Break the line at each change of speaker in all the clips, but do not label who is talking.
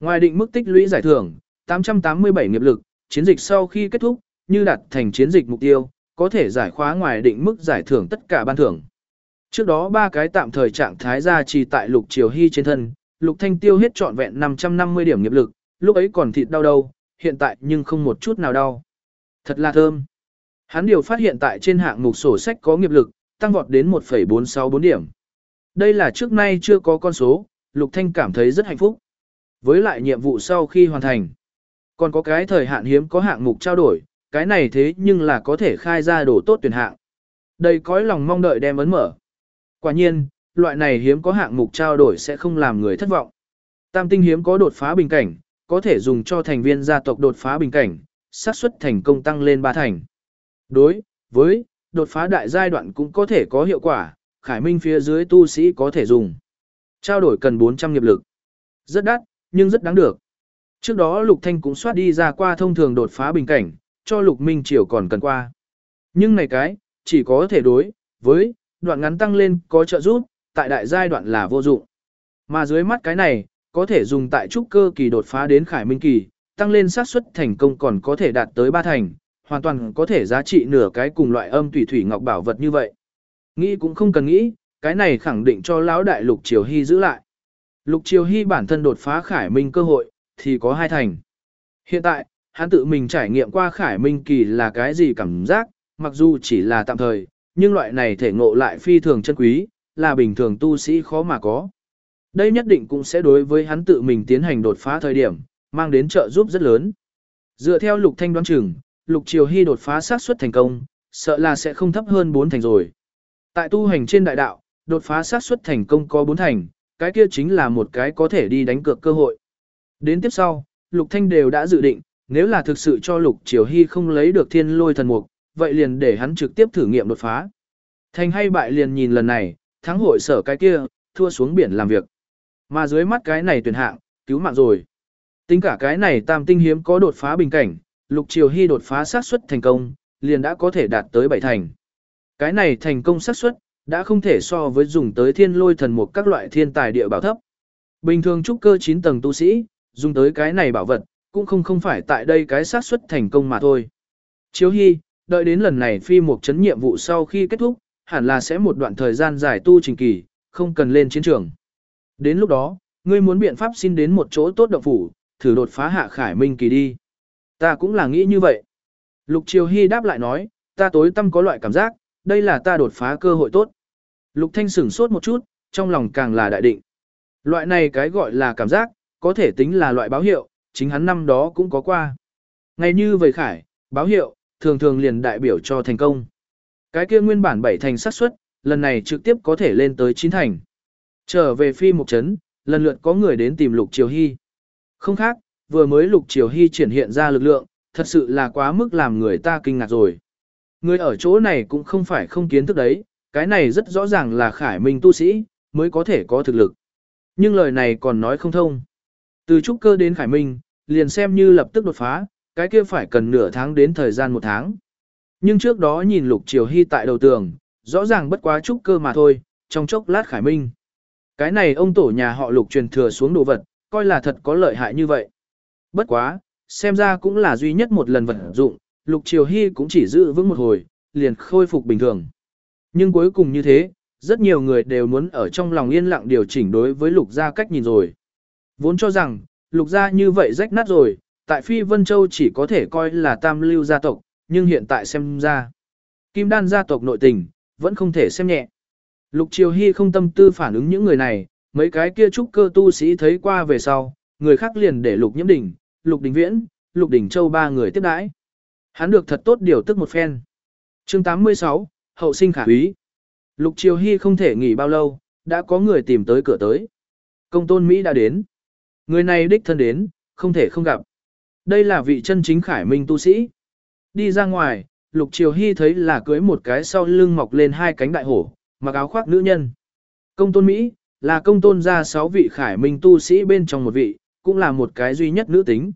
Ngoài định mức tích lũy giải thưởng, 887 nghiệp lực, chiến dịch sau khi kết thúc, như đạt thành chiến dịch mục tiêu, có thể giải khóa ngoài định mức giải thưởng tất cả ban thưởng. Trước đó ba cái tạm thời trạng thái ra trì tại Lục Triều Hy trên thân, Lục Thanh tiêu hết trọn vẹn 550 điểm nghiệp lực, lúc ấy còn thịt đau đâu, hiện tại nhưng không một chút nào đau. Thật là thơm. Hắn điều phát hiện tại trên hạng mục sổ sách có nghiệp lực, tăng vọt đến 1,464 điểm. Đây là trước nay chưa có con số, Lục Thanh cảm thấy rất hạnh phúc. Với lại nhiệm vụ sau khi hoàn thành, còn có cái thời hạn hiếm có hạng mục trao đổi, cái này thế nhưng là có thể khai ra đồ tốt tuyển hạng. Đây cõi lòng mong đợi đem ấn mở. Quả nhiên, loại này hiếm có hạng mục trao đổi sẽ không làm người thất vọng. Tam tinh hiếm có đột phá bình cảnh, có thể dùng cho thành viên gia tộc đột phá bình cảnh, xác suất thành công tăng lên ba thành. Đối với đột phá đại giai đoạn cũng có thể có hiệu quả, Khải Minh phía dưới tu sĩ có thể dùng. Trao đổi cần 400 nghiệp lực. Rất đắt, nhưng rất đáng được. Trước đó Lục Thanh cũng soát đi ra qua thông thường đột phá bình cảnh, cho Lục Minh Triều còn cần qua. Nhưng này cái, chỉ có thể đối với đoạn ngắn tăng lên có trợ giúp, tại đại giai đoạn là vô dụng. Mà dưới mắt cái này, có thể dùng tại trúc cơ kỳ đột phá đến khải minh kỳ, tăng lên xác suất thành công còn có thể đạt tới ba thành, hoàn toàn có thể giá trị nửa cái cùng loại âm thủy thủy ngọc bảo vật như vậy. Nghĩ cũng không cần nghĩ, cái này khẳng định cho lão đại Lục Triều Hy giữ lại. Lục Triều Hy bản thân đột phá khải minh cơ hội, thì có hai thành. Hiện tại, hắn tự mình trải nghiệm qua khải minh kỳ là cái gì cảm giác, mặc dù chỉ là tạm thời, nhưng loại này thể ngộ lại phi thường chân quý, là bình thường tu sĩ khó mà có. Đây nhất định cũng sẽ đối với hắn tự mình tiến hành đột phá thời điểm, mang đến trợ giúp rất lớn. Dựa theo Lục Thanh đoán chừng, Lục Triều Hy đột phá xác suất thành công, sợ là sẽ không thấp hơn 4 thành rồi. Tại tu hành trên đại đạo, đột phá xác suất thành công có 4 thành, cái kia chính là một cái có thể đi đánh cược cơ hội. Đến tiếp sau, Lục Thanh đều đã dự định, nếu là thực sự cho Lục Triều Hy không lấy được thiên lôi thần mục, vậy liền để hắn trực tiếp thử nghiệm đột phá. Thành hay bại liền nhìn lần này, thắng hội sở cái kia, thua xuống biển làm việc. Mà dưới mắt cái này tuyển hạng, cứu mạng rồi. Tính cả cái này tam tinh hiếm có đột phá bình cảnh, Lục Triều Hy đột phá xác suất thành công, liền đã có thể đạt tới bảy thành. Cái này thành công xác suất đã không thể so với dùng tới thiên lôi thần mục các loại thiên tài địa bảo thấp. Bình thường trúc cơ 9 tầng tu sĩ, dùng tới cái này bảo vật, cũng không không phải tại đây cái xác suất thành công mà thôi. Chiếu Hy, đợi đến lần này phi một chấn nhiệm vụ sau khi kết thúc, hẳn là sẽ một đoạn thời gian dài tu trình kỳ, không cần lên chiến trường. Đến lúc đó, ngươi muốn biện pháp xin đến một chỗ tốt động phủ, thử đột phá hạ khải minh kỳ đi. Ta cũng là nghĩ như vậy. Lục Triều Hy đáp lại nói, ta tối tâm có loại cảm giác, đây là ta đột phá cơ hội tốt. Lục Thanh sửng sốt một chút, trong lòng càng là đại định. Loại này cái gọi là cảm giác, có thể tính là loại báo hiệu, chính hắn năm đó cũng có qua. Ngay như vậy khải, báo hiệu, thường thường liền đại biểu cho thành công. Cái kia nguyên bản bảy thành xác suất, lần này trực tiếp có thể lên tới chín thành. Trở về phi một chấn, lần lượt có người đến tìm Lục Triều Hy. Không khác, vừa mới Lục Triều Hy triển hiện ra lực lượng, thật sự là quá mức làm người ta kinh ngạc rồi. Người ở chỗ này cũng không phải không kiến thức đấy, cái này rất rõ ràng là khải minh tu sĩ, mới có thể có thực lực. Nhưng lời này còn nói không thông. Từ trúc cơ đến khải minh, liền xem như lập tức đột phá, cái kia phải cần nửa tháng đến thời gian một tháng. Nhưng trước đó nhìn Lục Triều Hy tại đầu tường, rõ ràng bất quá trúc cơ mà thôi, trong chốc lát khải minh. Cái này ông tổ nhà họ Lục truyền thừa xuống đồ vật, coi là thật có lợi hại như vậy. Bất quá, xem ra cũng là duy nhất một lần vận dụng, Lục Triều Hy cũng chỉ giữ vững một hồi, liền khôi phục bình thường. Nhưng cuối cùng như thế, rất nhiều người đều muốn ở trong lòng yên lặng điều chỉnh đối với Lục gia cách nhìn rồi. Vốn cho rằng, Lục gia như vậy rách nát rồi, tại Phi Vân Châu chỉ có thể coi là tam lưu gia tộc, nhưng hiện tại xem ra, Kim Đan gia tộc nội tình, vẫn không thể xem nhẹ. Lục Triều Hy không tâm tư phản ứng những người này, mấy cái kia trúc cơ tu sĩ thấy qua về sau, người khác liền để Lục Nhiễm Đình, Lục Đình Viễn, Lục Đình Châu ba người tiếp đãi. Hắn được thật tốt điều tức một phen. Chương 86, hậu sinh khả úy. Lục Triều Hy không thể nghỉ bao lâu, đã có người tìm tới cửa tới. Công tôn Mỹ đã đến. Người này đích thân đến, không thể không gặp. Đây là vị chân chính khải minh tu sĩ. Đi ra ngoài, Lục Triều Hy thấy là cưới một cái sau lưng mọc lên hai cánh đại hổ, mặc áo khoác nữ nhân. Công tôn Mỹ, là công tôn gia sáu vị khải minh tu sĩ bên trong một vị, cũng là một cái duy nhất nữ tính.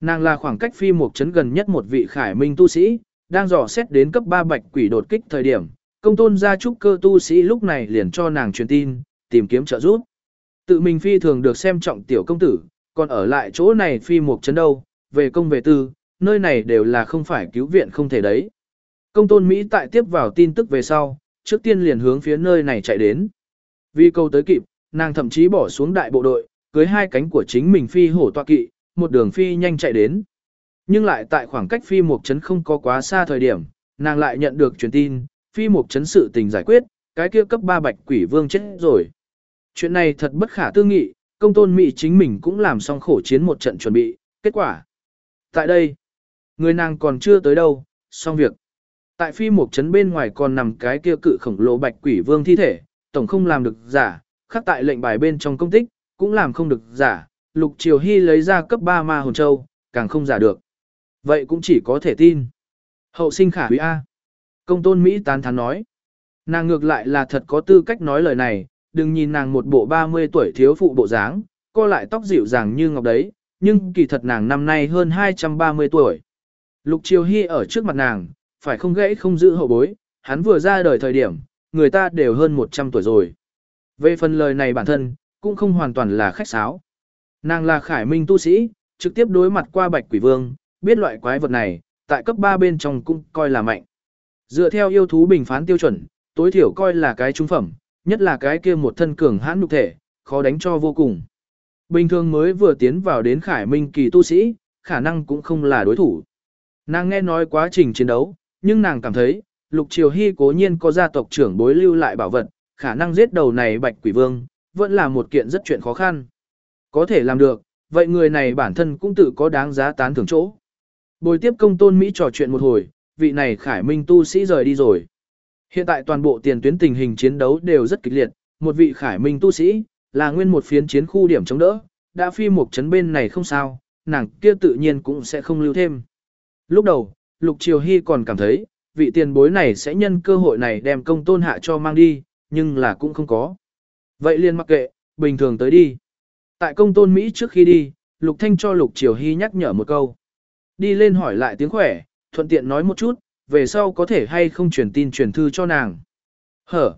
Nàng là khoảng cách phi một chấn gần nhất một vị khải minh tu sĩ, đang dò xét đến cấp 3 bạch quỷ đột kích thời điểm, công tôn gia trúc cơ tu sĩ lúc này liền cho nàng truyền tin, tìm kiếm trợ giúp. Tự mình phi thường được xem trọng tiểu công tử, còn ở lại chỗ này phi một chấn đâu, về công về tư, nơi này đều là không phải cứu viện không thể đấy. Công tôn Mỹ tại tiếp vào tin tức về sau, trước tiên liền hướng phía nơi này chạy đến. Vì câu tới kịp, nàng thậm chí bỏ xuống đại bộ đội, cưới hai cánh của chính mình phi hổ tọa kỵ, một đường phi nhanh chạy đến. Nhưng lại tại khoảng cách phi một chấn không có quá xa thời điểm, nàng lại nhận được truyền tin, phi một chấn sự tình giải quyết, cái kia cấp 3 bạch quỷ vương chết rồi. Chuyện này thật bất khả tư nghị, công tôn Mỹ chính mình cũng làm xong khổ chiến một trận chuẩn bị, kết quả. Tại đây, người nàng còn chưa tới đâu, xong việc. Tại phi một chấn bên ngoài còn nằm cái kia cự khổng lồ bạch quỷ vương thi thể, tổng không làm được giả, khắc tại lệnh bài bên trong công tích, cũng làm không được giả, lục triều hy lấy ra cấp 3 ma hồn châu, càng không giả được. Vậy cũng chỉ có thể tin. Hậu sinh khả quý A. Công tôn Mỹ tán thán nói. Nàng ngược lại là thật có tư cách nói lời này, đừng nhìn nàng một bộ 30 tuổi thiếu phụ bộ dáng, co lại tóc dịu dàng như ngọc đấy, nhưng kỳ thật nàng năm nay hơn 230 tuổi. Lục Triều Hy ở trước mặt nàng, phải không gãy không giữ hậu bối, hắn vừa ra đời thời điểm, người ta đều hơn 100 tuổi rồi. Về phần lời này bản thân, cũng không hoàn toàn là khách sáo. Nàng là khải minh tu sĩ, trực tiếp đối mặt qua bạch quỷ vương, biết loại quái vật này, tại cấp 3 bên trong cũng coi là mạnh. Dựa theo yêu thú bình phán tiêu chuẩn, tối thiểu coi là cái trung phẩm, nhất là cái kia một thân cường hãn nhục thể, khó đánh cho vô cùng. Bình thường mới vừa tiến vào đến khải minh kỳ tu sĩ, khả năng cũng không là đối thủ. Nàng nghe nói quá trình chiến đấu, nhưng nàng cảm thấy, Lục Triều Hy cố nhiên có gia tộc trưởng bối lưu lại bảo vật, khả năng giết đầu này bạch quỷ vương, vẫn là một kiện rất chuyện khó khăn. Có thể làm được, vậy người này bản thân cũng tự có đáng giá tán thưởng chỗ. Bồi tiếp công tôn Mỹ trò chuyện một hồi, vị này khải minh tu sĩ rời đi rồi. Hiện tại toàn bộ tiền tuyến tình hình chiến đấu đều rất kịch liệt, một vị khải minh tu sĩ, là nguyên một phiến chiến khu điểm chống đỡ, đã phi một chấn bên này không sao, nàng kia tự nhiên cũng sẽ không lưu thêm. Lúc đầu, Lục Triều Hy còn cảm thấy, vị tiền bối này sẽ nhân cơ hội này đem công tôn hạ cho mang đi, nhưng là cũng không có. Vậy liền mặc kệ, bình thường tới đi. Tại công tôn Mỹ trước khi đi, Lục Thanh cho Lục Triều Hy nhắc nhở một câu. Đi lên hỏi lại tiếng khỏe, thuận tiện nói một chút, về sau có thể hay không truyền tin truyền thư cho nàng. Hở.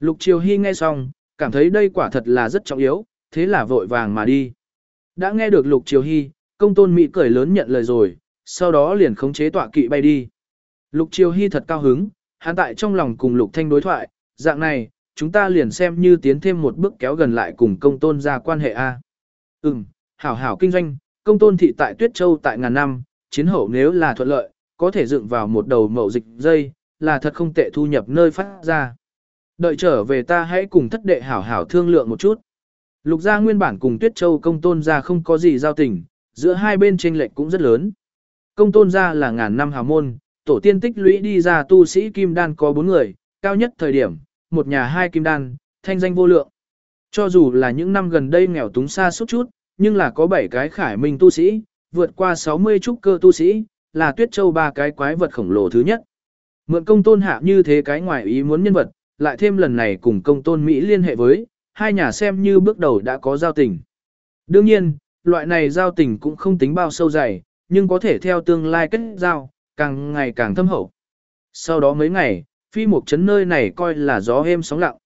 Lục Triều Hy nghe xong, cảm thấy đây quả thật là rất trọng yếu, thế là vội vàng mà đi. Đã nghe được Lục Triều Hy, công tôn Mỹ cười lớn nhận lời rồi, sau đó liền khống chế tọa kỵ bay đi. Lục Triều Hy thật cao hứng, hắn tại trong lòng cùng Lục Thanh đối thoại, dạng này, chúng ta liền xem như tiến thêm một bước kéo gần lại cùng công tôn ra quan hệ A. Ừm, hảo hảo kinh doanh, công tôn thị tại Tuyết Châu tại ngàn năm, chiến hậu nếu là thuận lợi, có thể dựng vào một đầu mậu dịch dây, là thật không tệ thu nhập nơi phát ra. Đợi trở về ta hãy cùng thất đệ hảo hảo thương lượng một chút. Lục gia nguyên bản cùng Tuyết Châu công tôn gia không có gì giao tình, giữa hai bên tranh lệch cũng rất lớn. Công tôn gia là ngàn năm hào môn, tổ tiên tích lũy đi ra tu sĩ kim đan có bốn người, cao nhất thời điểm, một nhà hai kim đan, thanh danh vô lượng. Cho dù là những năm gần đây nghèo túng xa suốt chút, nhưng là có bảy cái khải minh tu sĩ, vượt qua 60 trúc cơ tu sĩ, là tuyết châu ba cái quái vật khổng lồ thứ nhất. Mượn công tôn hạ như thế cái ngoài ý muốn nhân vật, lại thêm lần này cùng công tôn Mỹ liên hệ với, hai nhà xem như bước đầu đã có giao tình. Đương nhiên, loại này giao tình cũng không tính bao sâu dày, nhưng có thể theo tương lai kết giao, càng ngày càng thâm hậu. Sau đó mấy ngày, phi mục trấn nơi này coi là gió êm sóng lặng.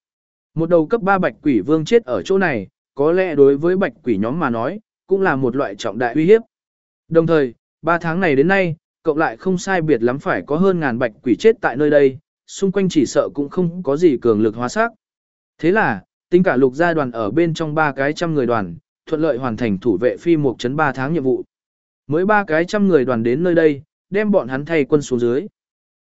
Một đầu cấp 3 bạch quỷ vương chết ở chỗ này, có lẽ đối với bạch quỷ nhóm mà nói, cũng là một loại trọng đại uy hiếp. Đồng thời, 3 tháng này đến nay, cộng lại không sai biệt lắm phải có hơn ngàn bạch quỷ chết tại nơi đây, xung quanh chỉ sợ cũng không có gì cường lực hóa sắc. Thế là, tính cả lục gia đoàn ở bên trong ba cái trăm người đoàn, thuận lợi hoàn thành thủ vệ phi một chấn 3 tháng nhiệm vụ. Mới ba cái trăm người đoàn đến nơi đây, đem bọn hắn thay quân xuống dưới.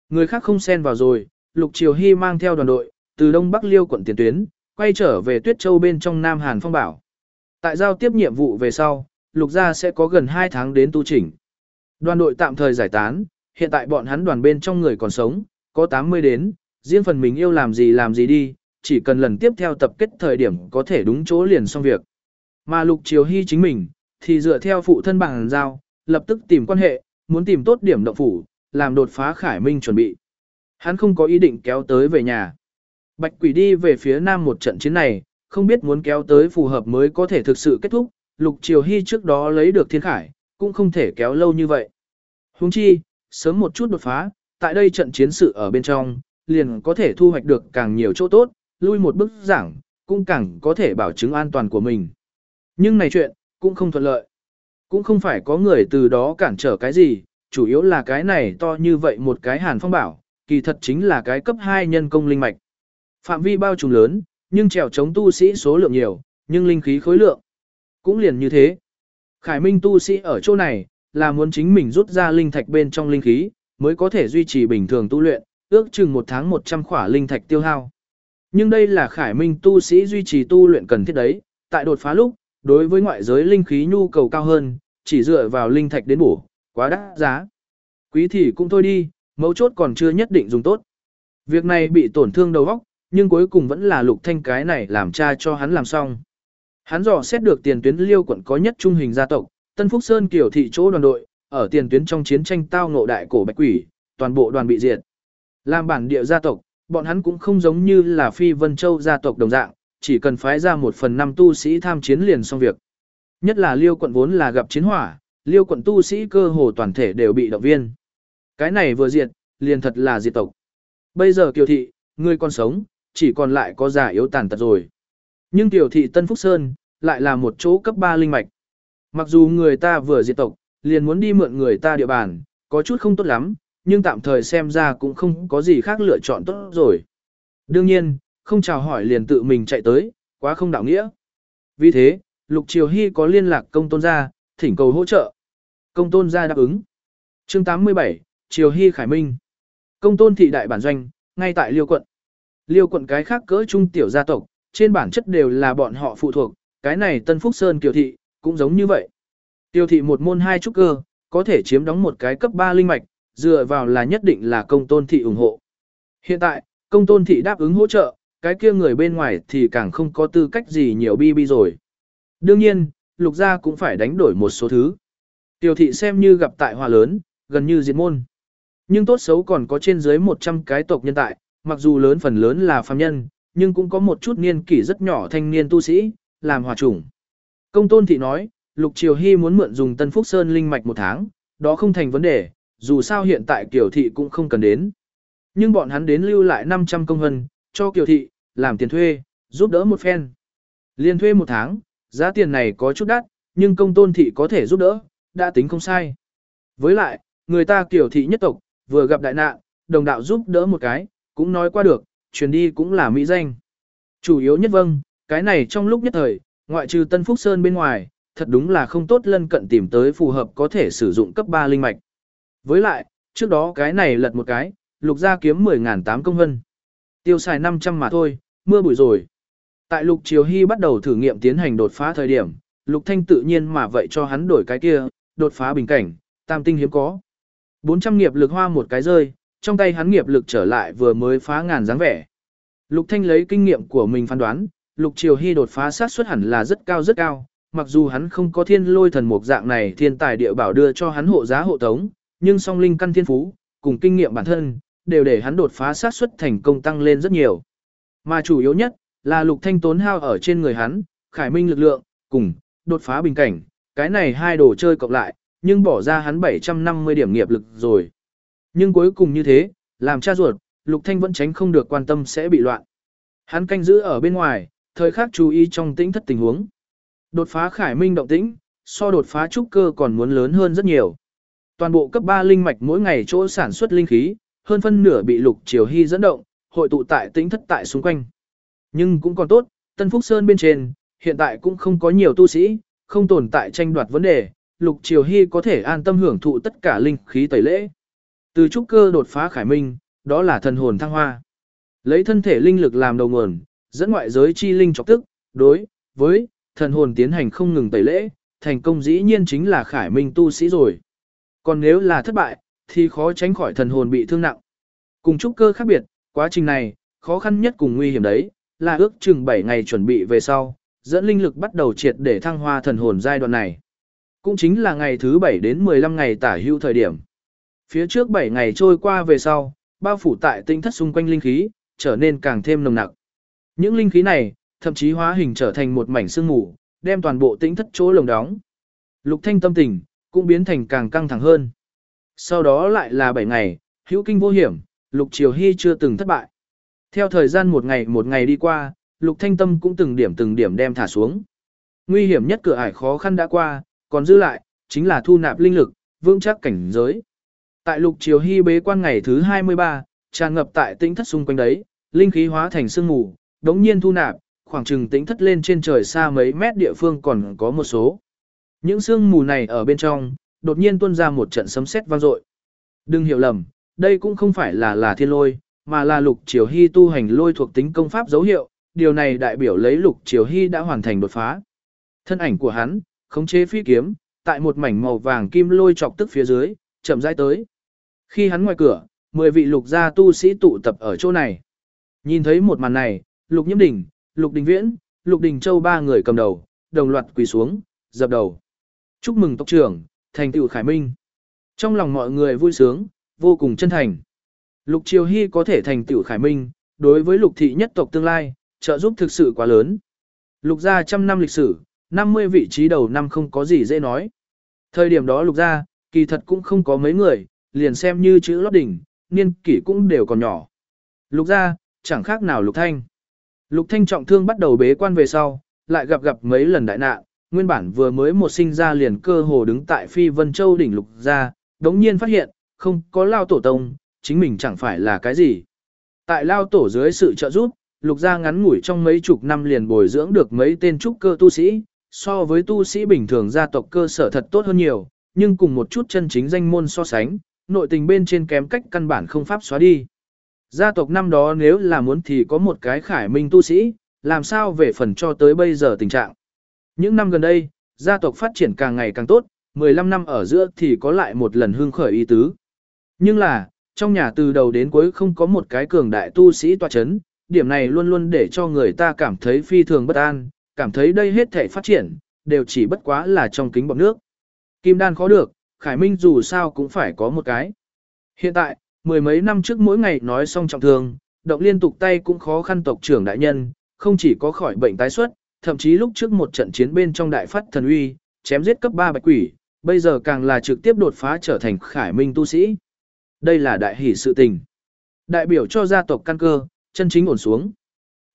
Người khác không xen vào rồi, Lục Triều Hy mang theo đoàn đội, từ Đông Bắc Liêu quận tiền tuyến, quay trở về Tuyết Châu bên trong Nam Hàn Phong Bảo. Tại giao tiếp nhiệm vụ về sau, Lục gia sẽ có gần 2 tháng đến tu chỉnh. Đoàn đội tạm thời giải tán, hiện tại bọn hắn đoàn bên trong người còn sống, có 80 đến, riêng phần mình yêu làm gì làm gì đi, chỉ cần lần tiếp theo tập kết thời điểm có thể đúng chỗ liền xong việc. Mà Lục Triều Hy chính mình, thì dựa theo phụ thân bằng giao, lập tức tìm quan hệ, muốn tìm tốt điểm động phủ, làm đột phá khải minh chuẩn bị. Hắn không có ý định kéo tới về nhà. Bạch quỷ đi về phía nam một trận chiến này, không biết muốn kéo tới phù hợp mới có thể thực sự kết thúc, lục triều hy trước đó lấy được thiên khải, cũng không thể kéo lâu như vậy. Huống chi, sớm một chút đột phá, tại đây trận chiến sự ở bên trong, liền có thể thu hoạch được càng nhiều chỗ tốt, lui một bước giảng, cũng càng có thể bảo chứng an toàn của mình. Nhưng này chuyện, cũng không thuận lợi. Cũng không phải có người từ đó cản trở cái gì, chủ yếu là cái này to như vậy một cái hàn phong bảo, kỳ thật chính là cái cấp 2 nhân công linh mạch. Phạm vi bao trùm lớn, nhưng trèo chống tu sĩ số lượng nhiều, nhưng linh khí khối lượng cũng liền như thế. Khải Minh tu sĩ ở chỗ này, là muốn chính mình rút ra linh thạch bên trong linh khí, mới có thể duy trì bình thường tu luyện, ước chừng một tháng 100 khỏa linh thạch tiêu hao. Nhưng đây là Khải Minh tu sĩ duy trì tu luyện cần thiết đấy, tại đột phá lúc, đối với ngoại giới linh khí nhu cầu cao hơn, chỉ dựa vào linh thạch đến bổ, quá đắt giá. Quý thì cũng thôi đi, mấu chốt còn chưa nhất định dùng tốt. Việc này bị tổn thương đầu óc, nhưng cuối cùng vẫn là lục thanh cái này làm cha cho hắn làm xong. Hắn dò xét được tiền tuyến liêu quận có nhất trung hình gia tộc, Tân Phúc Sơn kiểu thị chỗ đoàn đội, ở tiền tuyến trong chiến tranh tao ngộ đại cổ bạch quỷ, toàn bộ đoàn bị diệt. Làm bản địa gia tộc, bọn hắn cũng không giống như là phi vân châu gia tộc đồng dạng, chỉ cần phái ra một phần năm tu sĩ tham chiến liền xong việc. Nhất là liêu quận vốn là gặp chiến hỏa, liêu quận tu sĩ cơ hồ toàn thể đều bị động viên. Cái này vừa diệt, liền thật là diệt tộc. Bây giờ kiều thị, người còn sống, chỉ còn lại có già yếu tàn tật rồi. Nhưng tiểu thị Tân Phúc Sơn, lại là một chỗ cấp 3 linh mạch. Mặc dù người ta vừa diệt tộc, liền muốn đi mượn người ta địa bàn, có chút không tốt lắm, nhưng tạm thời xem ra cũng không có gì khác lựa chọn tốt rồi. Đương nhiên, không chào hỏi liền tự mình chạy tới, quá không đạo nghĩa. Vì thế, Lục Triều Hy có liên lạc công tôn gia, thỉnh cầu hỗ trợ. Công tôn gia đáp ứng. chương 87, Triều Hy Khải Minh. Công tôn thị đại bản doanh, ngay tại Liêu quận. Liêu quận cái khác cỡ trung tiểu gia tộc, trên bản chất đều là bọn họ phụ thuộc, cái này Tân Phúc Sơn Kiều Thị, cũng giống như vậy. tiêu Thị một môn hai trúc cơ, có thể chiếm đóng một cái cấp 3 linh mạch, dựa vào là nhất định là công tôn thị ủng hộ. Hiện tại, công tôn thị đáp ứng hỗ trợ, cái kia người bên ngoài thì càng không có tư cách gì nhiều bi bi rồi. Đương nhiên, lục gia cũng phải đánh đổi một số thứ. tiêu thị xem như gặp tại hòa lớn, gần như diệt môn. Nhưng tốt xấu còn có trên dưới 100 cái tộc nhân tại, mặc dù lớn phần lớn là phàm nhân, nhưng cũng có một chút niên kỷ rất nhỏ thanh niên tu sĩ, làm hòa chủng. Công tôn thị nói, Lục Triều Hy muốn mượn dùng Tân Phúc Sơn linh mạch một tháng, đó không thành vấn đề, dù sao hiện tại Kiều Thị cũng không cần đến. Nhưng bọn hắn đến lưu lại 500 công hân, cho Kiều Thị, làm tiền thuê, giúp đỡ một phen. Liên thuê một tháng, giá tiền này có chút đắt, nhưng công tôn thị có thể giúp đỡ, đã tính không sai. Với lại, người ta Kiều Thị nhất tộc, vừa gặp đại nạn, đồng đạo giúp đỡ một cái, cũng nói qua được, truyền đi cũng là mỹ danh. Chủ yếu nhất vâng, cái này trong lúc nhất thời, ngoại trừ Tân Phúc Sơn bên ngoài, thật đúng là không tốt lân cận tìm tới phù hợp có thể sử dụng cấp 3 linh mạch. Với lại, trước đó cái này lật một cái, lục gia kiếm 10.008 công vân. Tiêu xài 500 mà thôi, mưa bụi rồi. Tại lục triều hy bắt đầu thử nghiệm tiến hành đột phá thời điểm, lục thanh tự nhiên mà vậy cho hắn đổi cái kia, đột phá bình cảnh, tam tinh hiếm có. 400 nghiệp lực hoa một cái rơi, trong tay hắn nghiệp lực trở lại vừa mới phá ngàn dáng vẻ. Lục Thanh lấy kinh nghiệm của mình phán đoán, Lục Triều Hy đột phá sát suất hẳn là rất cao rất cao, mặc dù hắn không có thiên lôi thần mục dạng này thiên tài địa bảo đưa cho hắn hộ giá hộ tống, nhưng song linh căn thiên phú, cùng kinh nghiệm bản thân, đều để hắn đột phá sát suất thành công tăng lên rất nhiều. Mà chủ yếu nhất, là Lục Thanh tốn hao ở trên người hắn, khải minh lực lượng, cùng, đột phá bình cảnh, cái này hai đồ chơi cộng lại, nhưng bỏ ra hắn 750 điểm nghiệp lực rồi. Nhưng cuối cùng như thế, làm cha ruột, Lục Thanh vẫn tránh không được quan tâm sẽ bị loạn. Hắn canh giữ ở bên ngoài, thời khắc chú ý trong tĩnh thất tình huống. Đột phá khải minh động tĩnh, so đột phá trúc cơ còn muốn lớn hơn rất nhiều. Toàn bộ cấp 3 linh mạch mỗi ngày chỗ sản xuất linh khí, hơn phân nửa bị Lục Triều Hy dẫn động, hội tụ tại tĩnh thất tại xung quanh. Nhưng cũng còn tốt, Tân Phúc Sơn bên trên, hiện tại cũng không có nhiều tu sĩ, không tồn tại tranh đoạt vấn đề, Lục Triều Hy có thể an tâm hưởng thụ tất cả linh khí tẩy lễ. Từ trúc cơ đột phá khải minh, đó là thần hồn thăng hoa. Lấy thân thể linh lực làm đầu nguồn, dẫn ngoại giới chi linh chọc tức, đối với thần hồn tiến hành không ngừng tẩy lễ, thành công dĩ nhiên chính là khải minh tu sĩ rồi. Còn nếu là thất bại, thì khó tránh khỏi thần hồn bị thương nặng. Cùng trúc cơ khác biệt, quá trình này, khó khăn nhất cùng nguy hiểm đấy, là ước chừng 7 ngày chuẩn bị về sau, dẫn linh lực bắt đầu triệt để thăng hoa thần hồn giai đoạn này. Cũng chính là ngày thứ 7 đến 15 ngày tả hưu thời điểm. Phía trước 7 ngày trôi qua về sau, bao phủ tại tinh thất xung quanh linh khí, trở nên càng thêm nồng nặc. Những linh khí này, thậm chí hóa hình trở thành một mảnh sương mù, đem toàn bộ tinh thất chỗ lồng đóng. Lục Thanh tâm tình cũng biến thành càng căng thẳng hơn. Sau đó lại là 7 ngày, hữu kinh vô hiểm, Lục Triều Hy chưa từng thất bại. Theo thời gian một ngày một ngày đi qua, Lục Thanh Tâm cũng từng điểm từng điểm đem thả xuống. Nguy hiểm nhất cửa ải khó khăn đã qua, còn dư lại, chính là thu nạp linh lực, vững chắc cảnh giới. Tại lục triều hy bế quan ngày thứ 23, tràn ngập tại tĩnh thất xung quanh đấy, linh khí hóa thành sương mù, đống nhiên thu nạp, khoảng chừng tĩnh thất lên trên trời xa mấy mét địa phương còn có một số. Những sương mù này ở bên trong, đột nhiên tuôn ra một trận sấm sét vang dội. Đừng hiểu lầm, đây cũng không phải là là thiên lôi, mà là lục triều hy tu hành lôi thuộc tính công pháp dấu hiệu, điều này đại biểu lấy lục triều hy đã hoàn thành đột phá. Thân ảnh của hắn, khống chế phi kiếm, tại một mảnh màu vàng kim lôi chọc tức phía dưới, chậm rãi tới. Khi hắn ngoài cửa, mười vị lục gia tu sĩ tụ tập ở chỗ này. Nhìn thấy một màn này, lục nhiễm đỉnh, lục đình viễn, lục đình châu ba người cầm đầu, đồng loạt quỳ xuống, dập đầu. Chúc mừng tộc trưởng, thành tựu khải minh. Trong lòng mọi người vui sướng, vô cùng chân thành. Lục Triều Hy có thể thành tựu khải minh, đối với lục thị nhất tộc tương lai, trợ giúp thực sự quá lớn. Lục gia trăm năm lịch sử, 50 vị trí đầu năm không có gì dễ nói. Thời điểm đó lục gia, kỳ thật cũng không có mấy người, liền xem như chữ lót đỉnh, niên kỷ cũng đều còn nhỏ. Lục gia, chẳng khác nào lục thanh. Lục thanh trọng thương bắt đầu bế quan về sau, lại gặp gặp mấy lần đại nạn, nguyên bản vừa mới một sinh ra liền cơ hồ đứng tại phi vân châu đỉnh lục gia, đống nhiên phát hiện, không có lao tổ tông, chính mình chẳng phải là cái gì. Tại lao tổ dưới sự trợ giúp, lục gia ngắn ngủi trong mấy chục năm liền bồi dưỡng được mấy tên trúc cơ tu sĩ, so với tu sĩ bình thường gia tộc cơ sở thật tốt hơn nhiều, nhưng cùng một chút chân chính danh môn so sánh, nội tình bên trên kém cách căn bản không pháp xóa đi. Gia tộc năm đó nếu là muốn thì có một cái khải minh tu sĩ, làm sao về phần cho tới bây giờ tình trạng. Những năm gần đây, gia tộc phát triển càng ngày càng tốt, 15 năm ở giữa thì có lại một lần hương khởi y tứ. Nhưng là, trong nhà từ đầu đến cuối không có một cái cường đại tu sĩ tòa chấn, điểm này luôn luôn để cho người ta cảm thấy phi thường bất an, cảm thấy đây hết thể phát triển, đều chỉ bất quá là trong kính bọc nước. Kim đan khó được, Khải Minh dù sao cũng phải có một cái. Hiện tại, mười mấy năm trước mỗi ngày nói xong trọng thương, động liên tục tay cũng khó khăn tộc trưởng đại nhân, không chỉ có khỏi bệnh tái xuất, thậm chí lúc trước một trận chiến bên trong đại phát thần uy, chém giết cấp 3 bạch quỷ, bây giờ càng là trực tiếp đột phá trở thành Khải Minh tu sĩ. Đây là đại hỷ sự tình. Đại biểu cho gia tộc căn cơ, chân chính ổn xuống.